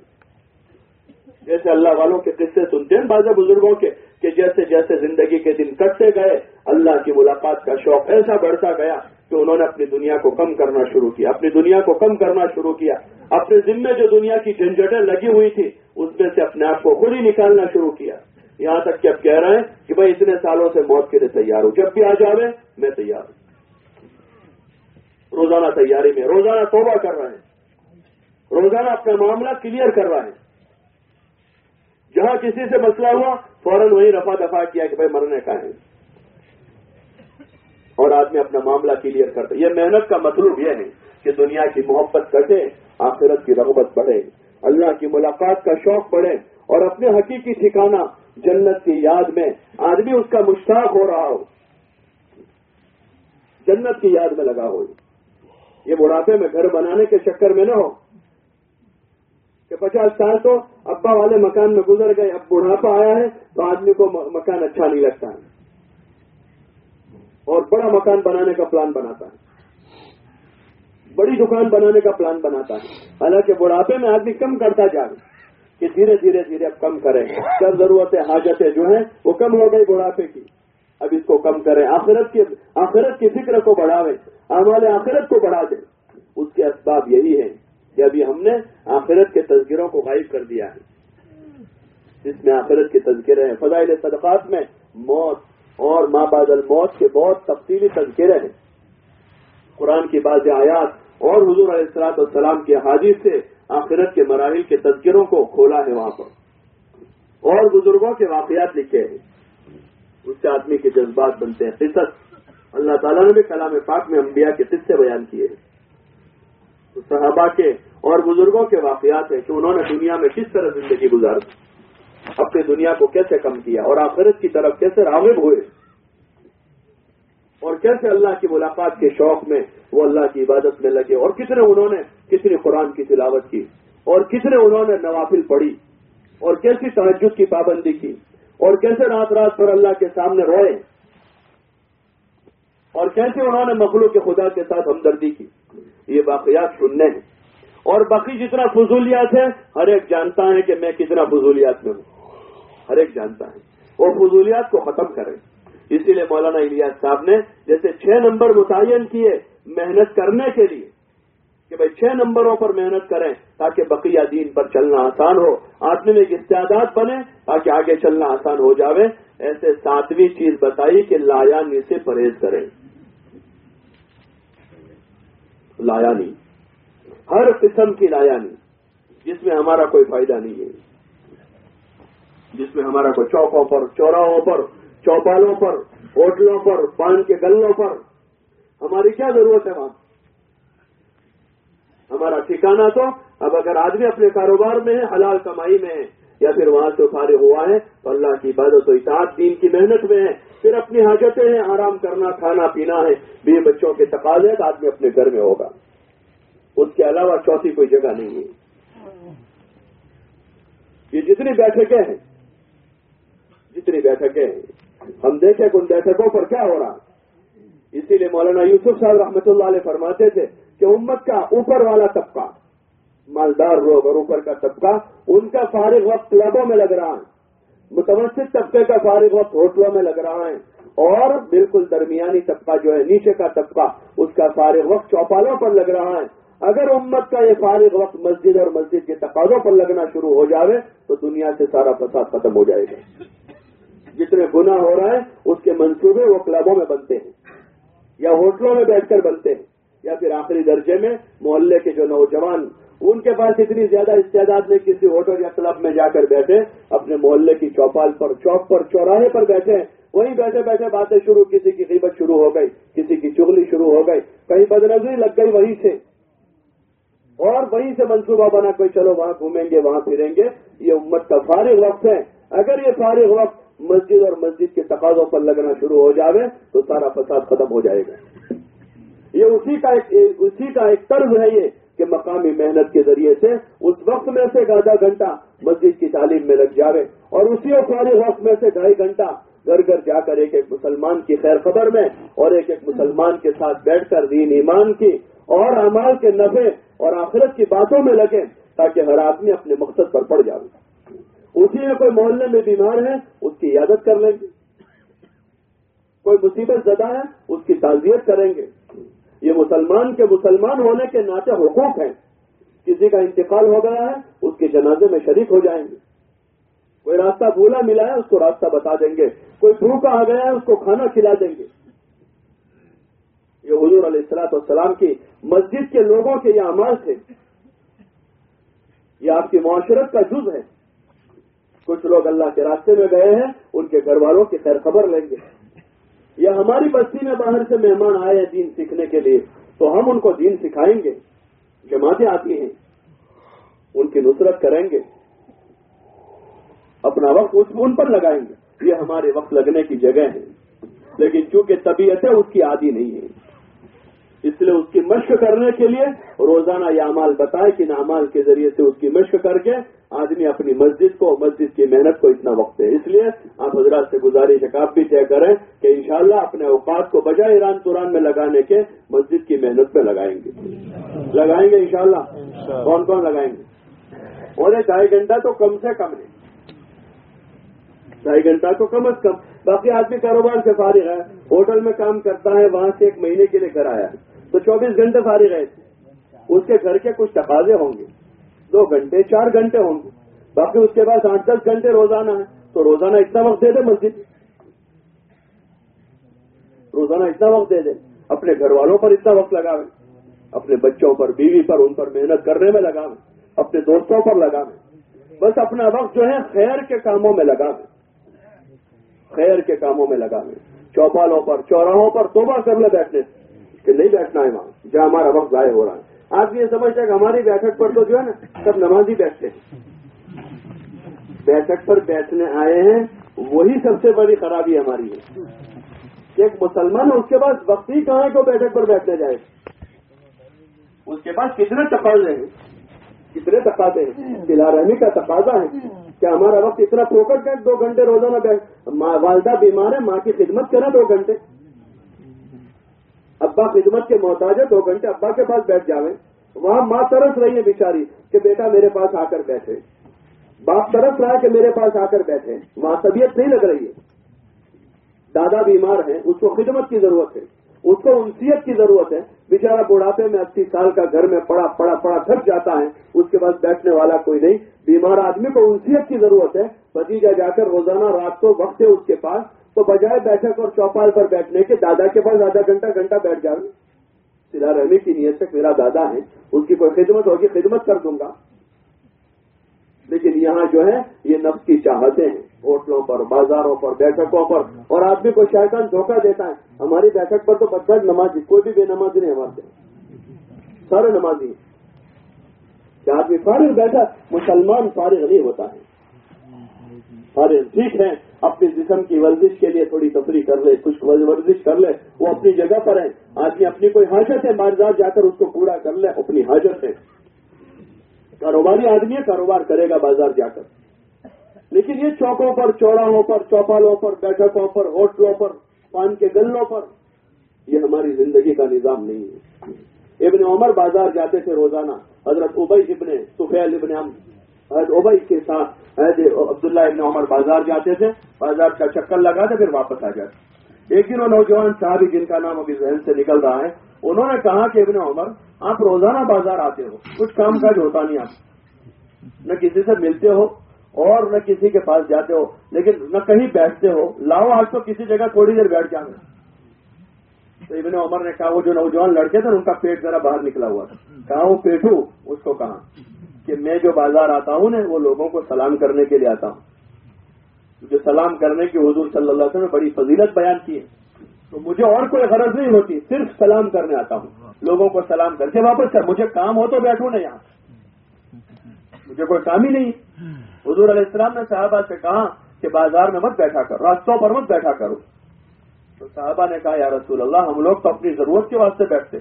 جیسے اللہ والوں کے قصے سنتے ہیں بعض بزرگوں کے کہ جیسے جیسے زندگی کے دن کٹتے گئے، اللہ کی ملاقات کا شوق ایسا بڑھتا گیا کہ انہوں نے اپنی دنیا کو کم کرنا شروع کیا، اپنی دنیا کو کم کرنا شروع کیا۔ اپنے ذمے جو دنیا کی جھنجٹیں لگی ہوئی تھی اس میں سے اپنے آپ کو خود ہی نکالنا شروع کیا۔ یہاں تک کہ اب کہہ رہے ہیں کہ بھائی اتنے سالوں سے موت کے لیے تیار ہوں۔ جب بھی آ جاوے میں تیار ہوں۔ روزانہ تیاری میں، روزانہ توبہ کر رہے ہیں۔ روزانہ اپنا معاملہ کلیئر کر رہے ہیں۔ جہاں کسی سے مسئلہ ہوا، فوراً وہی رفا دفا کیا کہ بھائی مرنے کا ہے۔ اور آدمی اپنا معاملہ کلیئر کرتا یہ محنت کا مطلب یہ ہے کہ دنیا کی محبت کٹے آخرت کی رغبت بڑھے۔ اللہ کی ملاقات کا شوق بڑھے اور اپنے حقیقی ٹھکانا جنت کی یاد میں آدمی اس کا مشتاق ہو رہا ہو۔ جنت کی یاد میں لگا ہو۔ یہ بڑھاپے میں گھر بنانے کے چکر میں نہ ہو۔ کہ پچاس سال تو ابا والے مکان میں گزر گئے، اب بڑھاپا آیا ہے تو آدمی کو مکان اچھا نہیں لگتا ہے۔ اور بڑا مکان بنانے کا پلان بناتا ہے۔ بڑی دکان بنانے کا پلان بناتا ہے۔ حالانکہ بڑھاپے میں آدمی کم کرتا جا رہا کہ دھیرے دھیرے دھیرے اب کم کریں سب ضرورتیں، حاجتیں جو ہیں وہ کم ہو گئی بڑھاپے کی۔ اب اس کو کم کریں۔ آخرت کی آخرت کی فکر کو بڑھاویں۔ ہمارے آخرت کو بڑھا دیں۔ اس کے اسباب یہی ہیں کہ ابھی ہم نے آخرت کے تذکروں کو غائب کر دیا ہے۔ جس میں آخرت کے تذکرے ہیں۔ فضائل صدقات میں موت اور ماں بعد الموت کے بہت تفصیلی تذکرے ہیں۔ قرآن کی بعض آیات اور حضور علیہ السلاط والسلام کی حادث سے آخرت کے مراحل کے تذکروں کو کھولا ہے وہاں پر۔ اور بزرگوں کے واقعات لکھے ہیں۔ اس سے آدمی کے جذبات بنتے ہیں۔ قصص۔ اللہ تعالیٰ نے بھی کلام پاک میں انبیاء کے قصے بیان کیے ہیں۔ صحابہ کے اور بزرگوں کے واقعات ہیں کہ انہوں نے دنیا میں کس طرح زندگی گزار اپنی دنیا کو کیسے کم کیا اور آخرت کی طرف کیسے راغب ہوئے۔ اور کیسے اللہ کی ملاقات کے شوق میں وہ اللہ کی عبادت میں لگے، اور کتنے انہوں نے کتنی قرآن کی تلاوت کی، اور کتنے انہوں نے نوافل پڑھی، اور کیسی تحجد کی پابندی کی، اور کیسے رات رات پر اللہ کے سامنے روئے، اور کیسے انہوں نے مخلوق کے خدا کے ساتھ ہمدردی کی، یہ واقعات سننے ہیں۔ اور باقی جتنا فضولیات ہے ہر ایک جانتا ہے کہ میں کتنا فضولیات میں ہوں۔ ہر ایک جانتا ہے۔ وہ فضولیات کو ختم کریں۔ اسی لیے مولانا الیاس صاحب نے جیسے چھ نمبر متعین کیے محنت کرنے کے لیے کہ بھائی چھ نمبروں پر محنت کریں تاکہ بقیہ دین پر چلنا آسان ہو، آدمی میں ایک استعداد بنے تاکہ آگے چلنا آسان ہو جاوے۔ ایسے ساتویں چیز بتائی کہ لایانی سے پرہیز کریں۔ لایانی۔ ہر قسم کی لایانی، جس میں ہمارا کوئی فائدہ نہیں ہے۔ جس میں ہمارا کوئی چوکوں پر، چوراہوں پر چوپالوں پر، ہوٹلوں پر، پان کے گلوں پر۔ ہماری کیا ضرورت ہے وہاں؟ ہمارا ٹھکانا تو اب اگر آدمی اپنے کاروبار میں ہے، حلال کمائی میں ہے، یا پھر وہاں سے فارغ ہوا ہے، تو اللہ کی عبادت و اطاعت، دین کی محنت میں ہے، پھر اپنی حاجتیں ہیں آرام کرنا، کھانا پینا ہے، بیوی بچوں کے تقاضے تو آدمی اپنے گھر میں ہوگا۔ اس کے علاوہ چوتھی کوئی جگہ نہیں ہے۔ یہ جتنی بیٹھکیں ہیں، جتنی بیٹھکیں ہیں ہم دیکھیں کہ ان بیٹھکوں پر کیا ہو رہا اسی لیے مولانا یوسف صاحب رحمۃ اللہ علیہ فرماتے تھے کہ امت کا اوپر والا طبقہ، مالدار لوگ اور اوپر کا طبقہ، ان کا فارغ وقت کلبوں میں لگ رہا ہے۔ متوسط طبقے کا فارغ وقت ہوٹلوں میں لگ رہا ہے۔ اور بالکل درمیانی طبقہ جو ہے، نیچے کا طبقہ، اس کا فارغ وقت چوپالوں پر لگ رہا ہے۔ اگر امت کا یہ فارغ وقت مسجد اور مسجد کے تقاضوں پر لگنا شروع ہو جاوے، تو دنیا سے سارا فساد ختم ہو جائے گا۔ جتنے گناہ ہو رہا ہے اس کے منصوبے وہ کلبوں میں بنتے ہیں، یا ہوٹلوں میں بیٹھ کر بنتے ہیں، یا پھر آخری درجے میں محلے کے جو نوجوان، ان کے پاس اتنی زیادہ استعداد میں کسی ہوٹل یا کلب میں جا کر بیٹھے، اپنے محلے کی چوپال پر، چوک پر، چوراہے پر بیٹھے وہیں بیٹھے بیٹھے باتیں شروع، کسی کی قیمت شروع ہو گئی، کسی کی چگلی شروع ہو گئی، کہیں بدنظری لگ گئی وہیں سے۔ اور وہیں سے منصوبہ بنا کوئی چلو وہاں گھومیں گے، وہاں پھریں گے۔ یہ امت کا فارغ وقت ہے۔ اگر یہ فارغ وقت مسجد اور مسجد کے تقاضوں پر لگنا شروع ہو جاوے تو سارا فساد ختم ہو جائے گا۔ یہ اسی کا ایک اسی کا ایک طرز ہے یہ کہ مقامی محنت کے ذریعے سے اس وقت میں سے آدھا گھنٹہ مسجد کی تعلیم میں لگ جاوے اور اسی سارے وقت میں سے ڈھائی گھنٹہ گھر گھر جا کر ایک ایک مسلمان کی خیر خبر میں اور ایک ایک مسلمان کے ساتھ بیٹھ کر دین ایمان کی اور امال کے نفے اور آخرت کی باتوں میں لگیں تاکہ ہر آدمی اپنے مقصد پر پڑ جائے اسی میں کوئی محلے میں بیمار ہے، اس کی عادت کر لیں گے۔ کوئی مصیبت زدہ ہے، اس کی تعزیت کریں گے۔ یہ مسلمان کے مسلمان ہونے کے ناطے حقوق ہیں۔ کسی کا انتقال ہو گیا ہے، اس کے جنازے میں شریک ہو جائیں گے۔ کوئی راستہ بھولا ملا ہے، اس کو راستہ بتا دیں گے۔ کوئی بھوکا آ گیا ہے، اس کو کھانا کھلا دیں گے۔ یہ حضور علیہ السلاط والسلام کی مسجد کے لوگوں کے یہ اعمال تھے۔ یہ آپ کی معاشرت کا جز ہے۔ کچھ لوگ اللہ کے راستے میں گئے ہیں، ان کے گھر والوں کی خیر خبر لیں گے۔ یا ہماری بستی میں باہر سے مہمان آئے ہیں دین سیکھنے کے لیے، تو ہم ان کو دین سکھائیں گے۔ جماعتیں آتی ہیں، ان کی نصرت کریں گے۔ اپنا وقت اس ان پر لگائیں گے۔ یہ ہمارے وقت لگنے کی جگہ ہے لیکن چونکہ طبیعت ہے، اس کی عادی نہیں ہے۔ اس لیے اس کی مشق کرنے کے لیے روزانہ یہ امال بتائے کہ ان امال کے ذریعے سے اس کی مشق کر کے آدمی اپنی مسجد کو مسجد کی محنت کو اتنا وقت ہے۔ اس لیے آپ حضرات سے گزارش آپ بھی طے کریں کہ انشاءاللہ اپنے اوقات کو بجائے ایران توران میں لگانے کے مسجد کی محنت پہ لگائیں گے۔ لگائیں گے انشاءاللہ؟ کون کون لگائیں گے؟ اور ڈھائی گھنٹہ تو کم سے کم ہے۔ ڈھائی گھنٹہ تو کم از کم۔ باقی آدمی کاروبار سے فارغ ہے ہوٹل میں کام کرتا ہے وہاں سے ایک مہینے کے لیے گھر آیا۔ تو چوبیس گھنٹے فارغ تھے اس کے گھر کے کچھ تقاضے ہوں گے۔ دو گھنٹے، چار گھنٹے ہوں گے۔ باقی اس کے بعد آٹھ، دس گھنٹے روزانہ ہے۔ تو روزانہ اتنا وقت دے دے مسجد۔ روزانہ اتنا وقت دے دے۔ اپنے گھر والوں پر اتنا وقت لگاوے۔ اپنے بچوں پر، بیوی پر، ان پر محنت کرنے میں لگاوے۔ اپنے دوستوں پر لگاوے۔ بس اپنا وقت جو ہے خیر کے کاموں میں لگاوے۔ خیر کے کاموں میں لگاوے۔ چوپالوں پر، چوراہوں پر توبہ کر لے بیٹھنے۔ کہ نہیں بیٹھنا ہے وہاں۔ جہاں ہمارا وقت ضائع ہو رہا ہے۔ آپ یہ سمجھتے ہیں کہ ہماری بیٹھک پر تو جو ہے نا، سب نمازی بیٹھتے ہیں۔ بیٹھک پر بیٹھنے آئے ہیں، وہی سب سے بڑی خرابی ہماری ہے۔ ایک مسلمان اس کے پاس وقت ہی کہاں ہے کہ بیٹھک پر بیٹھنے جائے۔ اس کے پاس کتنے تقاضے ہیں؟ کتنے تقاضے ہیں؟ فلا رحمی کا تقاضا ہے۔ کیا ہمارا وقت اتنا فوکس ہے دو گھنٹے روزانہ بیٹھ والدہ بیمار ہے، ماں کی خدمت کریں دو گھنٹے۔ ابا خدمت کے محتاج ہے دو گھنٹے ابا کے پاس بیٹھ جاویں۔ وہاں ماں ترس رہی ہے بیچاری کہ بیٹا میرے پاس آ کر بیٹھے۔ باپ ترس رہا ہے کہ میرے پاس آ کر بیٹھے۔ وہاں طبیعت نہیں لگ رہی ہے۔ دادا بیمار ہے اس کو خدمت کی ضرورت ہے۔ اس کو انسیت کی ضرورت ہے۔ بیچارہ بڑھاپے میں اسی سال کا گھر میں پڑا پڑا پڑا، تھک جاتا ہے۔ اس کے پاس بیٹھنے والا کوئی نہیں۔ بیمار آدمی کو انسیت کی ضرورت ہے۔ بتیجا جا کر روزانہ رات کو وقت ہے اس کے پاس۔ تو بجائے بیٹھک اور چوپال پر بیٹھنے کے، دادا کے پاس آدھا گھنٹہ گھنٹہ بیٹھ جاؤ سلا رحمی کی نیت سے میرا دادا ہے اس کی کوئی خدمت ہوگی، خدمت کر دوں گا۔ لیکن یہاں جو ہے، یہ نفس کی چاہتے ہیں۔ ہوٹلوں پر، بازاروں پر، بیٹھکوں پر۔ اور آدمی کو شیطان دھوکہ دیتا ہے۔ ہماری بیٹھک پر تو بدھ نمازی کوئی بھی بے نمازی نہیں ہمارے سارے نمازی آدمی فارغ بیٹھا، مسلمان فارغ نہیں ہوتا ہے۔ فارغ ٹھیک ہے اپنے جسم کی ورزش کے لیے تھوڑی تفریح کر لے، کچھ ورزش کر لے، وہ اپنی جگہ پر ہے۔ آدمی اپنی کوئی حاجت ہے بازار جا کر اس کو پورا کر لے، اپنی حاجت ہے۔ کاروباری آدمی ہے، کاروبار کرے گا بازار جا کر۔ لیکن یہ چوکوں پر، چوراہوں پر، چوپالوں پر، بیٹھکوں پر، ہوٹلوں پر، پان کے گلوں پر، یہ ہماری زندگی کا نظام نہیں ہے۔ ابن عمر بازار جاتے تھے روزانہ، حضرت ابئی ابن سفیل ابن حضرت ابئی کے ساتھ۔ عبداللہ ابن عمر بازار جاتے تھے، بازار کا چکر لگاتے پھر واپس آ جاتے ایک دن وہ نوجوان صاحب جن کا نام ابھی ذہن سے نکل رہا ہے، انہوں نے کہا کہ ابن عمر، آپ روزانہ بازار آتے ہو، کچھ کام کاج ہوتا نہیں آپ۔ نہ کسی سے ملتے ہو اور نہ کسی کے پاس جاتے ہو، لیکن نہ کہیں بیٹھتے ہو۔ لاؤ، آج تو کسی جگہ تھوڑی دیر بیٹھ جانا تو ابن عمر نے کہا، وہ جو نوجوان لڑکے تھے، ان کا پیٹ ذرا باہر نکلا ہوا تھا۔ کہا، وہ پیٹو اس کو کہا کہ میں جو بازار آتا ہوں نا، وہ لوگوں کو سلام کرنے کے لیے آتا ہوں۔ جو سلام کرنے کی حضور صلی اللہ علیہ وسلم نے بڑی فضیلت بیان کی ہے۔ تو مجھے اور کوئی غرض نہیں ہوتی، صرف سلام کرنے آتا ہوں۔ لوگوں کو سلام کر کے واپس کر، مجھے کام ہو تو بیٹھوں نا یہاں۔ مجھے کوئی کام ہی نہیں۔ حضور علیہ السلام نے صحابہ سے کہا کہ بازار میں مت بیٹھا کرو، راستوں پر مت بیٹھا کرو۔ تو صحابہ نے کہا، یا رسول اللہ، ہم لوگ تو اپنی ضرورت کے واسطے بیٹھتے۔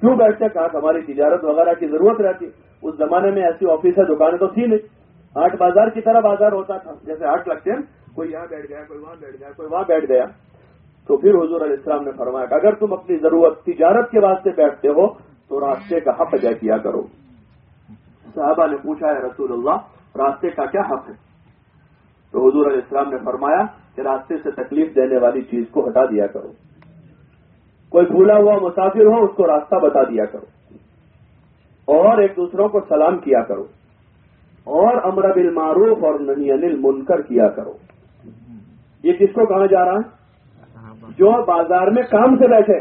کیوں بیٹھتے؟ کہا کہ ہماری تجارت وغیرہ کی ضرورت رہتی۔ اس زمانے میں ایسی آفس ہے، دکانیں تو تھی نہیں۔ ہاٹ بازار کی طرح بازار ہوتا تھا۔ جیسے ہاٹ لگتے ہیں کوئی یہاں بیٹھ گیا، کوئی وہاں بیٹھ گیا، کوئی وہاں بیٹھ گیا۔ تو پھر حضور علیہ السلام نے فرمایا کہ اگر تم اپنی ضرورت، تجارت کے واسطے بیٹھتے ہو، تو راستے کا حق ادا کیا کرو۔ صحابہ نے پوچھا ہے رسول اللہ، راستے کا کیا حق ہے؟ تو حضور علیہ السلام نے فرمایا کہ راستے سے تکلیف دینے والی چیز کو ہٹا دیا کرو۔ کوئی بھولا ہوا مسافر ہو، اس کو راستہ بتا دیا کرو۔ اور ایک دوسروں کو سلام کیا کرو اور امر بالمعروف اور نہیں انل منکر کیا کرو۔ یہ کس کو کہا جا رہا ہے؟ جو بازار میں کام سے بیٹھے،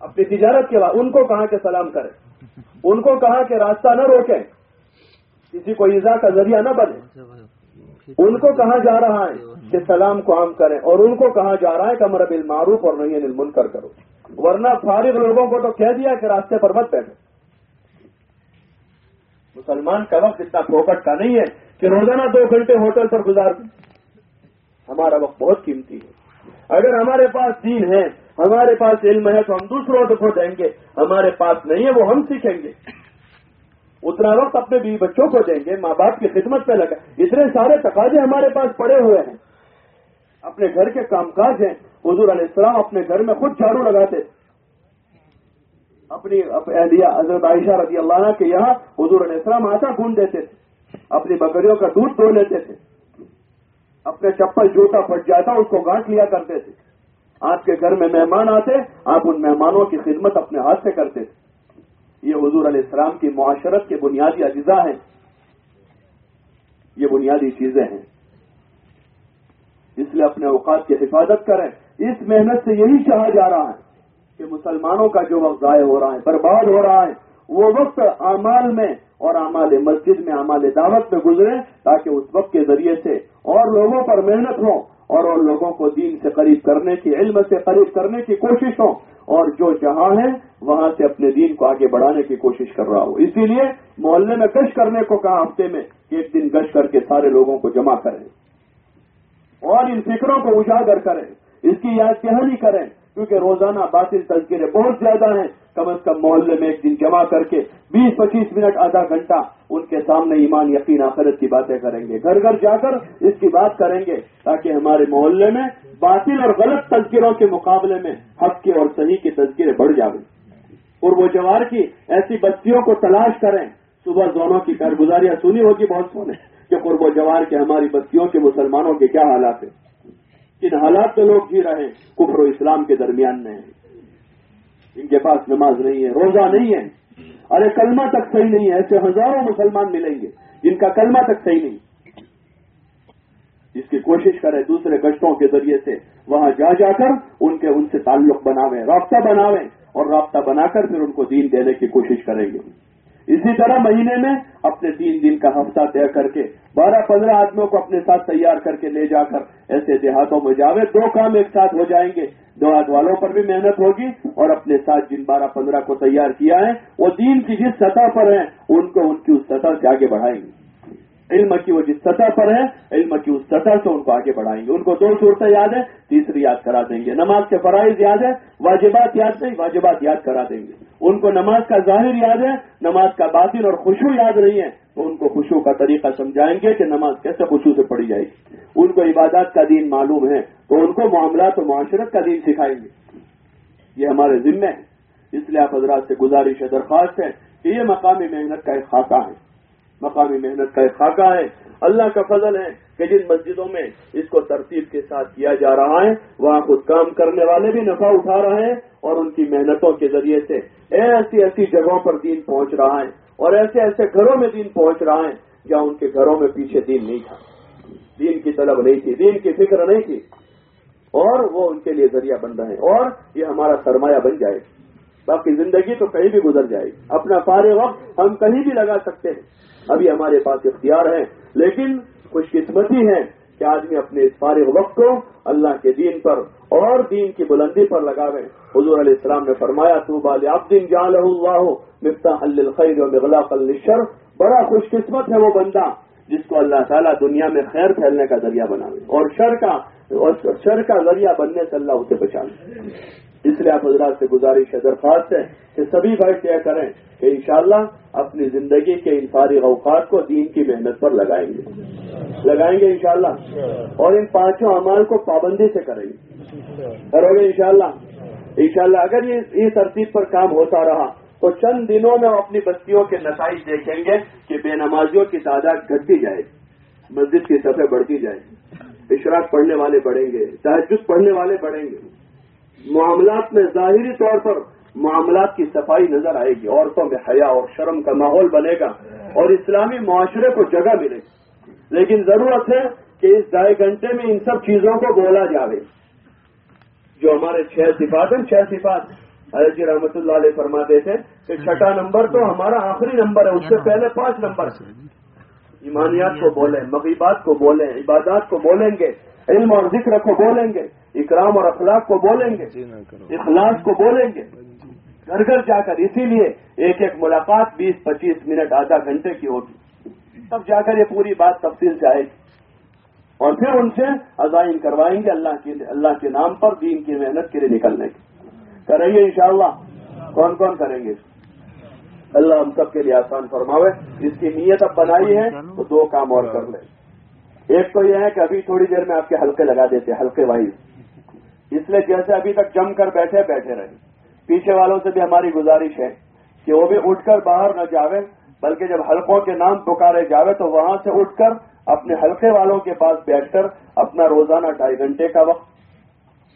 اپنی تجارت کے بعد، ان کو کہا کہ سلام کریں ان کو کہا کہ راستہ نہ روکیں کسی کو ایزا کا ذریعہ نہ بنے۔ ان کو کہا جا رہا ہے کہ سلام کو عام کریں اور ان کو کہا جا رہا ہے کہ امر بالمعروف اور نہیں انل منکر کرو۔ ورنہ فارغ لوگوں کو تو کہہ دیا کہ راستے پر مت بیٹھے مسلمان کا وقت اتنا پھوکٹ کا نہیں ہے کہ روزانہ دو گھنٹے ہوٹل پر گزار دیں ہمارا وقت بہت قیمتی ہے۔ اگر ہمارے پاس دین ہے، ہمارے پاس علم ہے، تو ہم دوسروں کو دیں گے۔ ہمارے پاس نہیں ہے، وہ ہم سیکھیں گے۔ اتنا وقت اپنے بیوی بچوں کو دیں گے، ماں باپ کی خدمت پہ لگا۔ اتنے سارے تقاضے ہمارے پاس پڑے ہوئے ہیں۔ اپنے گھر کے کام کاج ہیں۔ حضور علیہ السلام اپنے گھر میں خود جھاڑو لگاتے۔ اپنی اہلیہ حضرت عائشہ رضی اللہ عنہ کے یہاں حضور علیہ السلام آٹا گھون دیتے تھے، اپنی بکریوں کا دودھ دھو لیتے تھے۔ اپنے چپل جوتا پھٹ جاتا اس کو گانٹ لیا کرتے تھے۔ آپ کے گھر میں مہمان آتے، آپ ان مہمانوں کی خدمت اپنے ہاتھ سے کرتے تھے۔ یہ حضور علیہ السلام کی معاشرت کے بنیادی اجزاء ہیں۔ یہ بنیادی چیزیں ہیں۔ اس لیے اپنے اوقات کی حفاظت کریں۔ اس محنت سے یہی چاہا جا رہا ہے۔ کہ مسلمانوں کا جو وقت ضائع ہو رہا ہے، برباد ہو رہا ہے، وہ وقت اعمال میں اور اعمال مسجد میں، اعمال دعوت میں گزرے تاکہ اس وقت کے ذریعے سے اور لوگوں پر محنت ہو اور ان لوگوں کو دین سے قریب کرنے کی، علم سے قریب کرنے کی کوشش ہو اور جو جہاں ہے وہاں سے اپنے دین کو آگے بڑھانے کی کوشش کر رہا ہو۔ اسی لیے محلے میں گشت کرنے کو کہا ہفتے میں ایک دن گشت کر کے سارے لوگوں کو جمع کریں اور ان فکروں کو اجاگر کریں، اس کی یاد دہانی کریں۔ کیونکہ روزانہ باطل تذکرے بہت زیادہ ہیں، کم از کم محلے میں ایک دن جمع کر کے بیس پچیس منٹ، آدھا گھنٹہ ان کے سامنے ایمان، یقین، آخرت کی باتیں کریں گے۔ گھر گھر جا کر اس کی بات کریں گے تاکہ ہمارے محلے میں باطل اور غلط تذکروں کے مقابلے میں حق کے اور صحیح کے تذکرے بڑھ جائیں اور وہ جوار کی ایسی بستیوں کو تلاش کریں۔ صبح دونوں کی کارگزاریاں سنی ہوگی بہت سونے کہ قرب و جوار کے ہماری بستیوں کے مسلمانوں کے کیا حالات ہیں۔ ان حالات میں لوگ جی رہے کفر و اسلام کے درمیان میں ان کے پاس نماز نہیں ہے، روزہ نہیں ہے۔ ارے کلمہ تک صحیح نہیں ہے، ایسے ہزاروں مسلمان ملیں گے جن کا کلمہ تک صحیح نہیں۔ جس کی کوشش کرے دوسرے گشتوں کے ذریعے سے وہاں جا جا کر ان کے ان سے تعلق بناویں رابطہ بناویں اور رابطہ بنا کر پھر ان کو دین دینے کی کوشش کریں گے۔ اسی طرح مہینے میں اپنے تین دن کا ہفتہ طے کر کے بارہ پندرہ آدمیوں کو اپنے ساتھ تیار کر کے لے جا کر ایسے دیہاتوں میں جاوے۔ دو کام ایک ساتھ ہو جائیں گے۔ دعات والوں پر بھی محنت ہوگی اور اپنے ساتھ جن بارہ پندرہ کو تیار کیا ہے، وہ دین کی جس سطح پر ہیں، ان کو ان کی اس سطح سے آگے بڑھائیں گے۔ علم کی وہ جس سطح پر ہے علم کی اس سطح سے ان کو آگے بڑھائیں گے۔ ان کو دو صورتیں یاد ہیں، تیسری یاد کرا دیں گے۔ نماز کے فرائض یاد ہے واجبات یاد نہیں، واجبات یاد کرا دیں گے۔ ان کو نماز کا ظاہر یاد ہے، نماز کا باطن اور خوشبو یاد نہیں ہے، تو ان کو خوشبو کا طریقہ سمجھائیں گے کہ نماز کیسے خوشبو سے پڑھی جائے گی۔ ان کو عبادات کا دین معلوم ہے، تو ان کو معاملات و معاشرت کا دین سکھائیں گے۔ یہ ہمارے ذمے ہیں اس لیے آپ حضرات سے گزارش ہے، درخواست ہے کہ یہ مقامی محنت کا ایک خاصہ ہے۔ مقامی محنت کا ایک خاکہ ہے۔ اللہ کا فضل ہے کہ جن مسجدوں میں اس کو ترتیب کے ساتھ کیا جا رہا ہے، وہاں خود کام کرنے والے بھی نفع اٹھا رہے ہیں اور ان کی محنتوں کے ذریعے سے ایسی ایسی جگہوں پر دین پہنچ رہا ہے اور ایسے ایسے گھروں میں دین پہنچ رہا ہے جہاں ان کے گھروں میں پیچھے دین نہیں تھا۔ دین کی طلب نہیں تھی، دین کی فکر نہیں تھی۔ اور وہ ان کے لیے ذریعہ بن رہے ہیں اور یہ ہمارا سرمایہ بن جائے باقی زندگی تو کہیں بھی گزر جائے گی۔ اپنا فارغ وقت ہم کہیں بھی لگا سکتے ہیں۔ ابھی ہمارے پاس اختیار ہے لیکن خوش قسمتی ہے کہ آدمی اپنے اس فارغ وقت کو اللہ کے دین پر اور دین کی بلندی پر لگاوے حضور علیہ السلام نے فرمایا تو بال آپ دن جان اللہ مفتا الخیر و مغلاق الشر بڑا خوش قسمت ہے وہ بندہ جس کو اللہ تعالیٰ دنیا میں خیر پھیلنے کا ذریعہ بناوے اور شر کا شر کا ذریعہ بننے سے اللہ اسے بچا اس لیے آپ حضرات سے گزارش ہے، درخواست ہے کہ سبھی بھائی طے کریں کہ انشاءاللہ اپنی زندگی کے ان فارغ اوقات کو دین کی محنت پر لگائیں گے۔ لگائیں گے انشاءاللہ۔ اور ان پانچوں امال کو پابندی سے کریں گے۔ کرو گے انشاءاللہ۔ انشاءاللہ اگر یہ ترتیب پر کام ہوتا رہا، تو چند دنوں میں اپنی بستیوں کے نتائج دیکھیں گے کہ بے نمازیوں کی تعداد گھٹتی جائے، مسجد کی سطح بڑھتی جائے، اشراق پڑھنے والے بڑھیں گے تحجد پڑھنے والے بڑھیں گے۔ معاملات میں ظاہری طور پر معاملات کی صفائی نظر آئے گی، عورتوں میں حیا اور شرم کا ماحول بنے گا اور اسلامی معاشرے کو جگہ ملے گی۔ لیکن ضرورت ہے کہ اس ڈھائی گھنٹے میں ان سب چیزوں کو بولا جاوے۔ جو ہمارے چھ صفات ہیں، چھ صفات۔ حضرت جی رحمت اللہ علیہ فرماتے تھے کہ چھٹا نمبر تو ہمارا آخری نمبر ہے، اس سے پہلے پانچ نمبر ایمانیات کو بولیں، مغیبات کو بولیں، عبادات کو بولیں گے۔ علم اور ذکر کو بولیں گے اکرام اور اخلاق کو بولیں گے اخلاص کو بولیں گے۔ گھر گھر جا کر اسی لیے ایک ایک ملاقات بیس پچیس منٹ آدھا گھنٹے کی ہوگی۔ تب جا کر یہ پوری بات تفصیل سے آئے گی۔ اور پھر ان سے عزائم کروائیں گے اللہ کے اللہ کے نام پر دین کی محنت کے لیے نکلنے کی۔ کریں گے انشاءاللہ؟ کون کون کریں گے؟ اللہ ہم سب کے لیے آسان فرماوے۔ جس کی نیت اب بنائی ہے تو دو کام اور کر لیں۔ ایک تو یہ ہے کہ ابھی تھوڑی دیر میں آپ کے ہلکے لگا دیتے ہلکے وائز اس لیے جیسے ابھی تک جم کر بیٹھے بیٹھے رہے۔ پیچھے والوں سے بھی ہماری گزارش ہے کہ وہ بھی اٹھ کر باہر نہ جاوے، بلکہ جب حلقوں کے نام پکارے جاوے تو وہاں سے اٹھ کر اپنے حلقے والوں کے پاس بیٹھ کر اپنا روزانہ ڈھائی گھنٹے کا وقت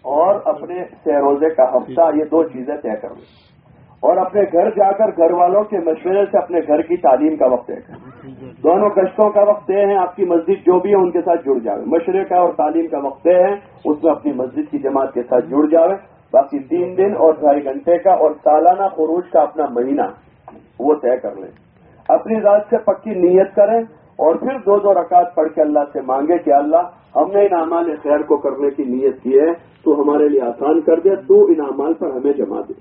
اور اپنے سہ روزے کا ہفتہ، یہ دو چیزیں طے کر لیں۔ اور اپنے گھر جا کر گھر والوں کے مشورے سے اپنے گھر کی تعلیم کا وقت طے کر دونوں گشتوں کا وقت طے ہے آپ کی مسجد جو بھی ہے ان کے ساتھ جڑ جاوے۔ مشورے کا اور تعلیم کا وقت طے ہے اس میں اپنی مسجد کی جماعت کے ساتھ جڑ جاوے۔ باقی تین دن اور ڈھائی گھنٹے کا اور سالانہ خروج کا اپنا مہینہ وہ طے کر لیں۔ اپنی ذات سے پکی نیت کریں اور پھر دو دو رکعت پڑھ کے اللہ سے مانگے کہ اللہ ہم نے ان اعمال خیر کو کرنے کی نیت کی ہے، تو ہمارے لیے آسان کر دے، تو ان اعمال پر ہمیں جما دے۔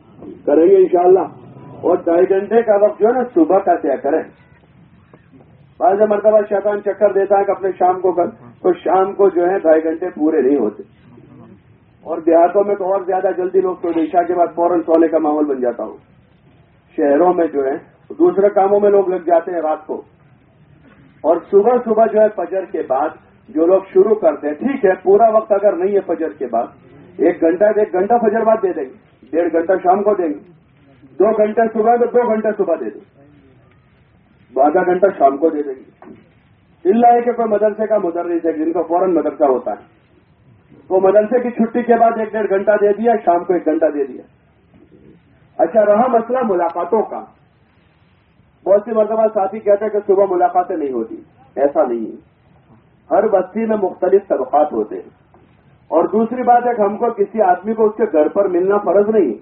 کریں گے انشاءاللہ۔ اور ڈھائی گھنٹے کا وقت جو ہے نا، صبح کا طے کریں۔ بعض مرتبہ شیطان چکر دیتا ہے کہ اپنے شام کو کر، تو شام کو جو ہے ڈھائی گھنٹے پورے نہیں ہوتے۔ اور دیہاتوں میں تو اور زیادہ جلدی لوگ تو عشاء کے بعد فوراً سونے کا ماحول بن جاتا ہوں شہروں میں جو ہے، دوسرے کاموں میں لوگ لگ جاتے ہیں رات کو۔ اور صبح صبح جو ہے فجر کے بعد جو لوگ شروع کرتے ہیں، ٹھیک ہے، پورا وقت اگر نہیں ہے فجر کے بعد، ایک گھنٹہ ایک گھنٹہ فجر بعد دے دیں گے، ڈیڑھ گھنٹہ شام کو دیں گے، دو گھنٹے صبح تو دو گھنٹے صبح دے دیں آدھا گھنٹہ شام کو دے دیں گے۔ اللہ ہے کہ کوئی مدرسے کا مدرس ہے، جن کا فوراً مدرسہ ہوتا ہے۔ وہ مدرسے کی چھٹی کے بعد ایک ڈیڑھ گھنٹہ دے دیا، شام کو ایک گھنٹہ دے دیا۔ اچھا رہا مسئلہ ملاقاتوں کا۔ بہت سی مرتبہ ساتھی کہتے ہیں کہ صبح ملاقاتیں نہیں ہوتی، ایسا نہیں ہے۔ ہر بستی میں مختلف طبقات ہوتے ہیں۔ اور دوسری بات ہے کہ ہم کو کسی آدمی کو اس کے گھر پر ملنا فرض نہیں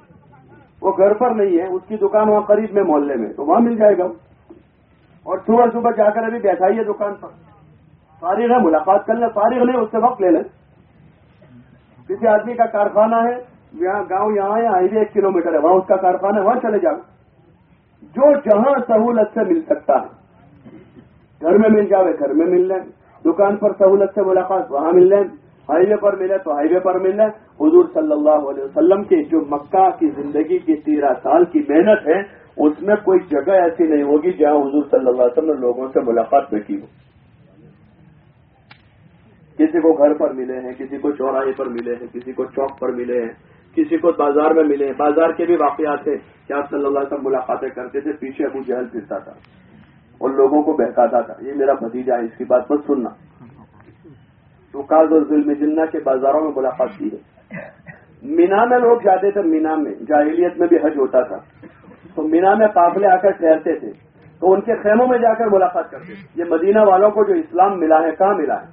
وہ گھر پر نہیں ہے، اس کی دکان وہاں قریب میں محلے میں تو وہاں مل جائے گا۔ اور صبح صبح جا کر ابھی بیٹھائیے دکان پر۔ فارغ ہے، ملاقات کر لیں، فارغ نہیں، اس سے وقت لے لیں۔ کسی آدمی کا کارخانہ ہے، یہاں گاؤں یہاں ہے، ہائی وے ایک کلو میٹر ہے، وہاں اس کا کارخانہ ہے، وہاں چلے جاؤ۔ جو جہاں سہولت سے مل سکتا ہے، گھر میں مل جاوے، گھر میں مل لیں۔ دکان پر سہولت سے ملاقات وہاں مل لیں ہائی وے پر ملے تو ہائی وے پر مل لیں۔ حضور صلی اللہ علیہ وسلم کی جو مکہ کی زندگی کی تیرہ سال کی محنت ہے، اس میں کوئی جگہ ایسی نہیں ہوگی جہاں حضور صلی اللہ علیہ وسلم نے لوگوں سے ملاقات نہ کی ہو۔ کسی کو گھر پر ملے ہیں، کسی کو چوراہے پر ملے ہیں، کسی کو چوک پر ملے ہیں، کسی کو بازار میں ملے ہیں۔ بازار کے بھی واقعات تھے کہ آپ صلی اللہ علیہ وسلم ملاقاتیں کرتے تھے، پیچھے ابو جہل پھرتا تھا۔ اور لوگوں کو بہکاتا تھا۔ یہ میرا بھتیجا ہے، اس کی بات مت سننا۔ تو کاز اور ظلم جنہ کے بازاروں میں ملاقات کی ہے۔ مینا میں لوگ جاتے تھے، مینا میں۔ جاہلیت میں بھی حج ہوتا تھا۔ تو مینا میں قافلے آ کر ٹھہرتے تھے۔ تو ان کے خیموں میں جا کر ملاقات کرتے تھے۔ یہ مدینہ والوں کو جو اسلام ملا ہے، کہاں ملا ہے؟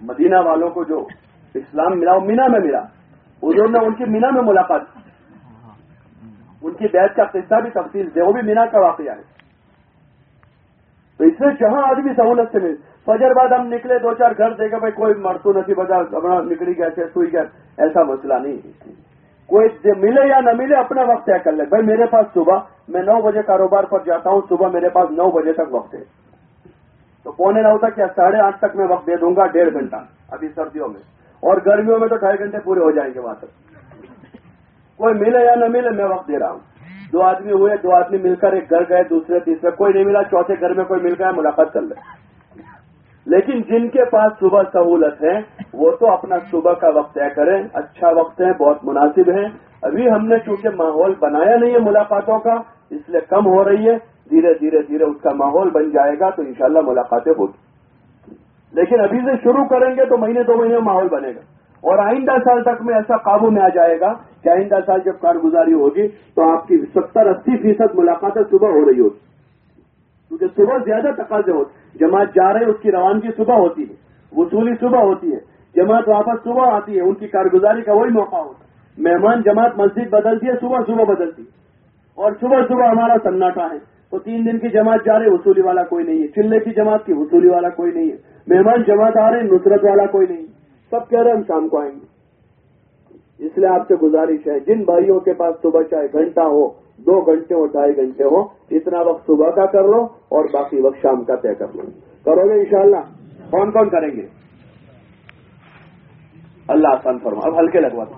مدینہ والوں کو جو اسلام ملا، وہ مینا میں ملا۔ حضور نے ان کی مینا میں ملاقات کی۔ ان کی بیت کا قصہ بھی تفصیل دے، وہ بھی مینا کا واقعہ ہے۔ تو اس سے جہاں آدمی سہولت سے مل فجر بعد ہم نکلے، دو چار گھر دے گا بھائی کوئی مرتو نہیں بجا اپنا نکلی گیا سوئی گیا، ایسا مسئلہ نہیں کوئی ملے یا نہ ملے، اپنا وقت طے کر لے۔ بھائی میرے پاس صبح، میں نو بجے کاروبار پر جاتا ہوں، صبح میرے پاس نو بجے تک وقت ہے۔ تو پونے نو تک یا ساڑھے آٹھ تک میں وقت دے دوں گا، ڈیڑھ گھنٹہ۔ ابھی سردیوں میں۔ اور گرمیوں میں تو ڈھائی گھنٹے پورے ہو جائیں گے وہاں تک۔ کوئی ملے یا نہ ملے، میں وقت دے رہا ہوں۔ دو آدمی ہوئے، دو آدمی مل کر ایک گھر گئے، دوسرے، تیسرے، کوئی نہیں ملا، چوتھے گھر میں کوئی مل گیا، ملاقات کر لے لیکن جن کے پاس صبح سہولت ہے، وہ تو اپنا صبح کا وقت طے کریں۔ اچھا وقت ہے، بہت مناسب ہے۔ ابھی ہم نے چونکہ ماحول بنایا نہیں ہے ملاقاتوں کا، اس لیے کم ہو رہی ہے۔ دھیرے دھیرے دھیرے اس کا ماحول بن جائے گا تو انشاءاللہ ملاقاتیں ہوگی۔ لیکن ابھی سے شروع کریں گے تو مہینے، دو مہینے ماحول بنے گا۔ اور آئندہ سال تک میں ایسا قابو میں آ جائے گا کہ آئندہ سال جب کارگزاری ہوگی تو آپ کی ستر اسی فیصد ملاقاتیں صبح ہو رہی ہوگی کیونکہ صبح زیادہ تقاضے ہوتے جماعت جا رہے اس کی روانگی صبح ہوتی ہے۔ وصولی صبح ہوتی ہے۔ جماعت واپس صبح آتی ہے، ان کی کارگزاری کا وہی موقع ہوتا ہے۔ مہمان جماعت مسجد بدلتی ہے، صبح صبح بدلتی ہے۔ اور صبح صبح ہمارا سناٹا ہے۔ تو تین دن کی جماعت جا رہے وصولی والا کوئی نہیں ہے۔ چلے کی جماعت کی وصولی والا کوئی نہیں ہے۔ مہمان جماعت آ رہے نصرت والا کوئی نہیں سب کہہ رہے ہیں ہم شام کو آئیں گے۔ اس لیے آپ سے گزارش ہے، جن بھائیوں کے پاس صبح چاہے گھنٹہ ہو، دو گھنٹے ہو، ڈھائی گھنٹے ہو، اتنا وقت صبح کا کر لو اور باقی وقت شام کا طے کر لو۔ کرو گے انشاءاللہ۔ کون کون کریں گے؟ اللہ آسان فرما۔ اب ہلکے لگوا دو۔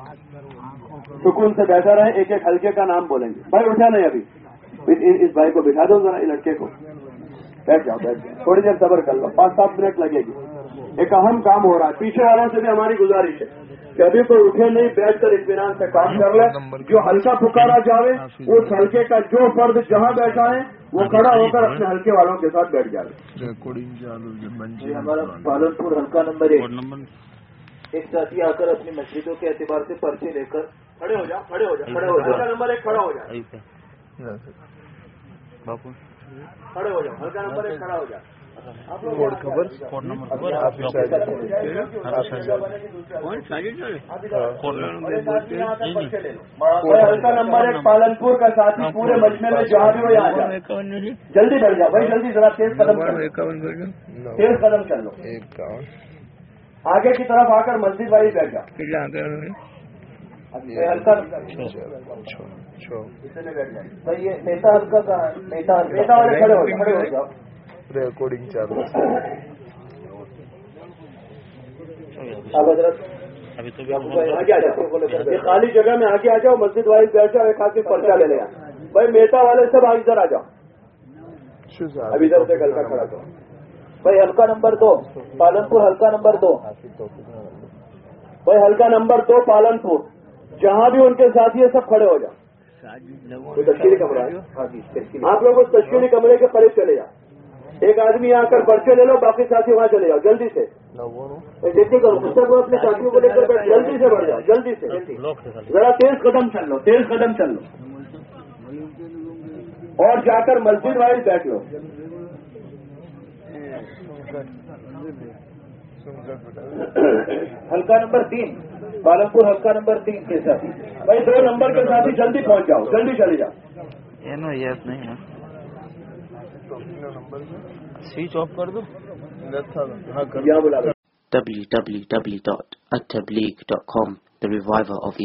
سکون سے بیٹھا رہے، ایک ایک ہلکے کا نام بولیں گے۔ بھائی، اٹھا نہیں ابھی۔ اس بھائی کو بٹھا دو ذرا لڑکے کو۔ بیٹھ جاؤ بیٹھ جاؤ۔ تھوڑی دیر صبر کر لو۔ پانچ سات منٹ لگے گی۔ ایک اہم کام ہو رہا ہے۔ پیچھے والوں سے بھی ہماری گزارش ہے کہ ابھی کوئی اٹھے نہیں بیٹھ کر اطمینان سے کام کر لے۔ جو ہلکا پکارا جاوے اس ہلکے کا جو فرد جہاں بیٹھا ہے وہ کھڑا ہو کر اپنے ہلکے والوں کے ساتھ بیٹھ جائے ہمارا پالنپور ہلکا نمبر ایک۔ ایک ساتھی آ کر اپنی مسجدوں کے اعتبار سے پرچے لے کر کھڑے ہو جاؤ کھڑے ہو جاؤ کھڑے ہو جاؤ۔ نمبر ایک کھڑا ہو جائے کھڑے ہو جاؤ ہلکا نمبر ایک کھڑا ہو جائے ہلکا نمبر ایک پالنپور کا ساتھی پورے مجمے میں جہاں بھی ہو یہاں جلدی بڑھ جاؤ بھائی جلدی ذرا تیز قدم تیز قدم چل لو آگے کی طرف آ کر مسجد والی بیٹھ جاؤ ہلکا بھائی یہ نیتا ہلکا کا نیتا نیتا والے کھڑے ہو جاؤ ریکارڈنگ چالو یہ خالی جگہ میں آگے آ جاؤ مسجد والی بیٹھ جاؤ ایک آدمی پرچہ لے لیا بھائی میتا والے سب آگے ادھر آ جاؤ۔ اب ادھر سے ہلکا کھڑا کرو۔ بھائی ہلکا نمبر دو پالنپور ہلکا نمبر دو۔ بھائی ہلکا نمبر دو پالنپور۔ جہاں بھی ان کے ساتھی ہے سب کھڑے ہو جاؤ۔ تشکیلی کمرہ ہے؟ آپ لوگ اس تشکیلی کمرے کے قریب چلے جاؤ۔ ایک آدمی آ کر پرچے لے لو باقی ساتھی وہاں چلے جاؤ جلدی سے۔ جتنی کرو اس کو اپنے ساتھیوں کو لے کر بیٹھ جلدی سے بڑھ جاؤ جلدی سے۔ ذرا تیز قدم چل لو تیز قدم چل لو۔ اور جا کر مسجد وائز بیٹھ لو۔ ہلکا نمبر تین پالنپور ہلکا نمبر تین کے ساتھی۔ بھائی دو نمبر کے ساتھ ہی جلدی پہنچ جاؤ جلدی چلے جاؤ۔ سوئچ آف کر دو ڈبلو ڈبلو ڈبلو ڈاٹ اتھ لیگ ڈاٹ کام دا وائیو آف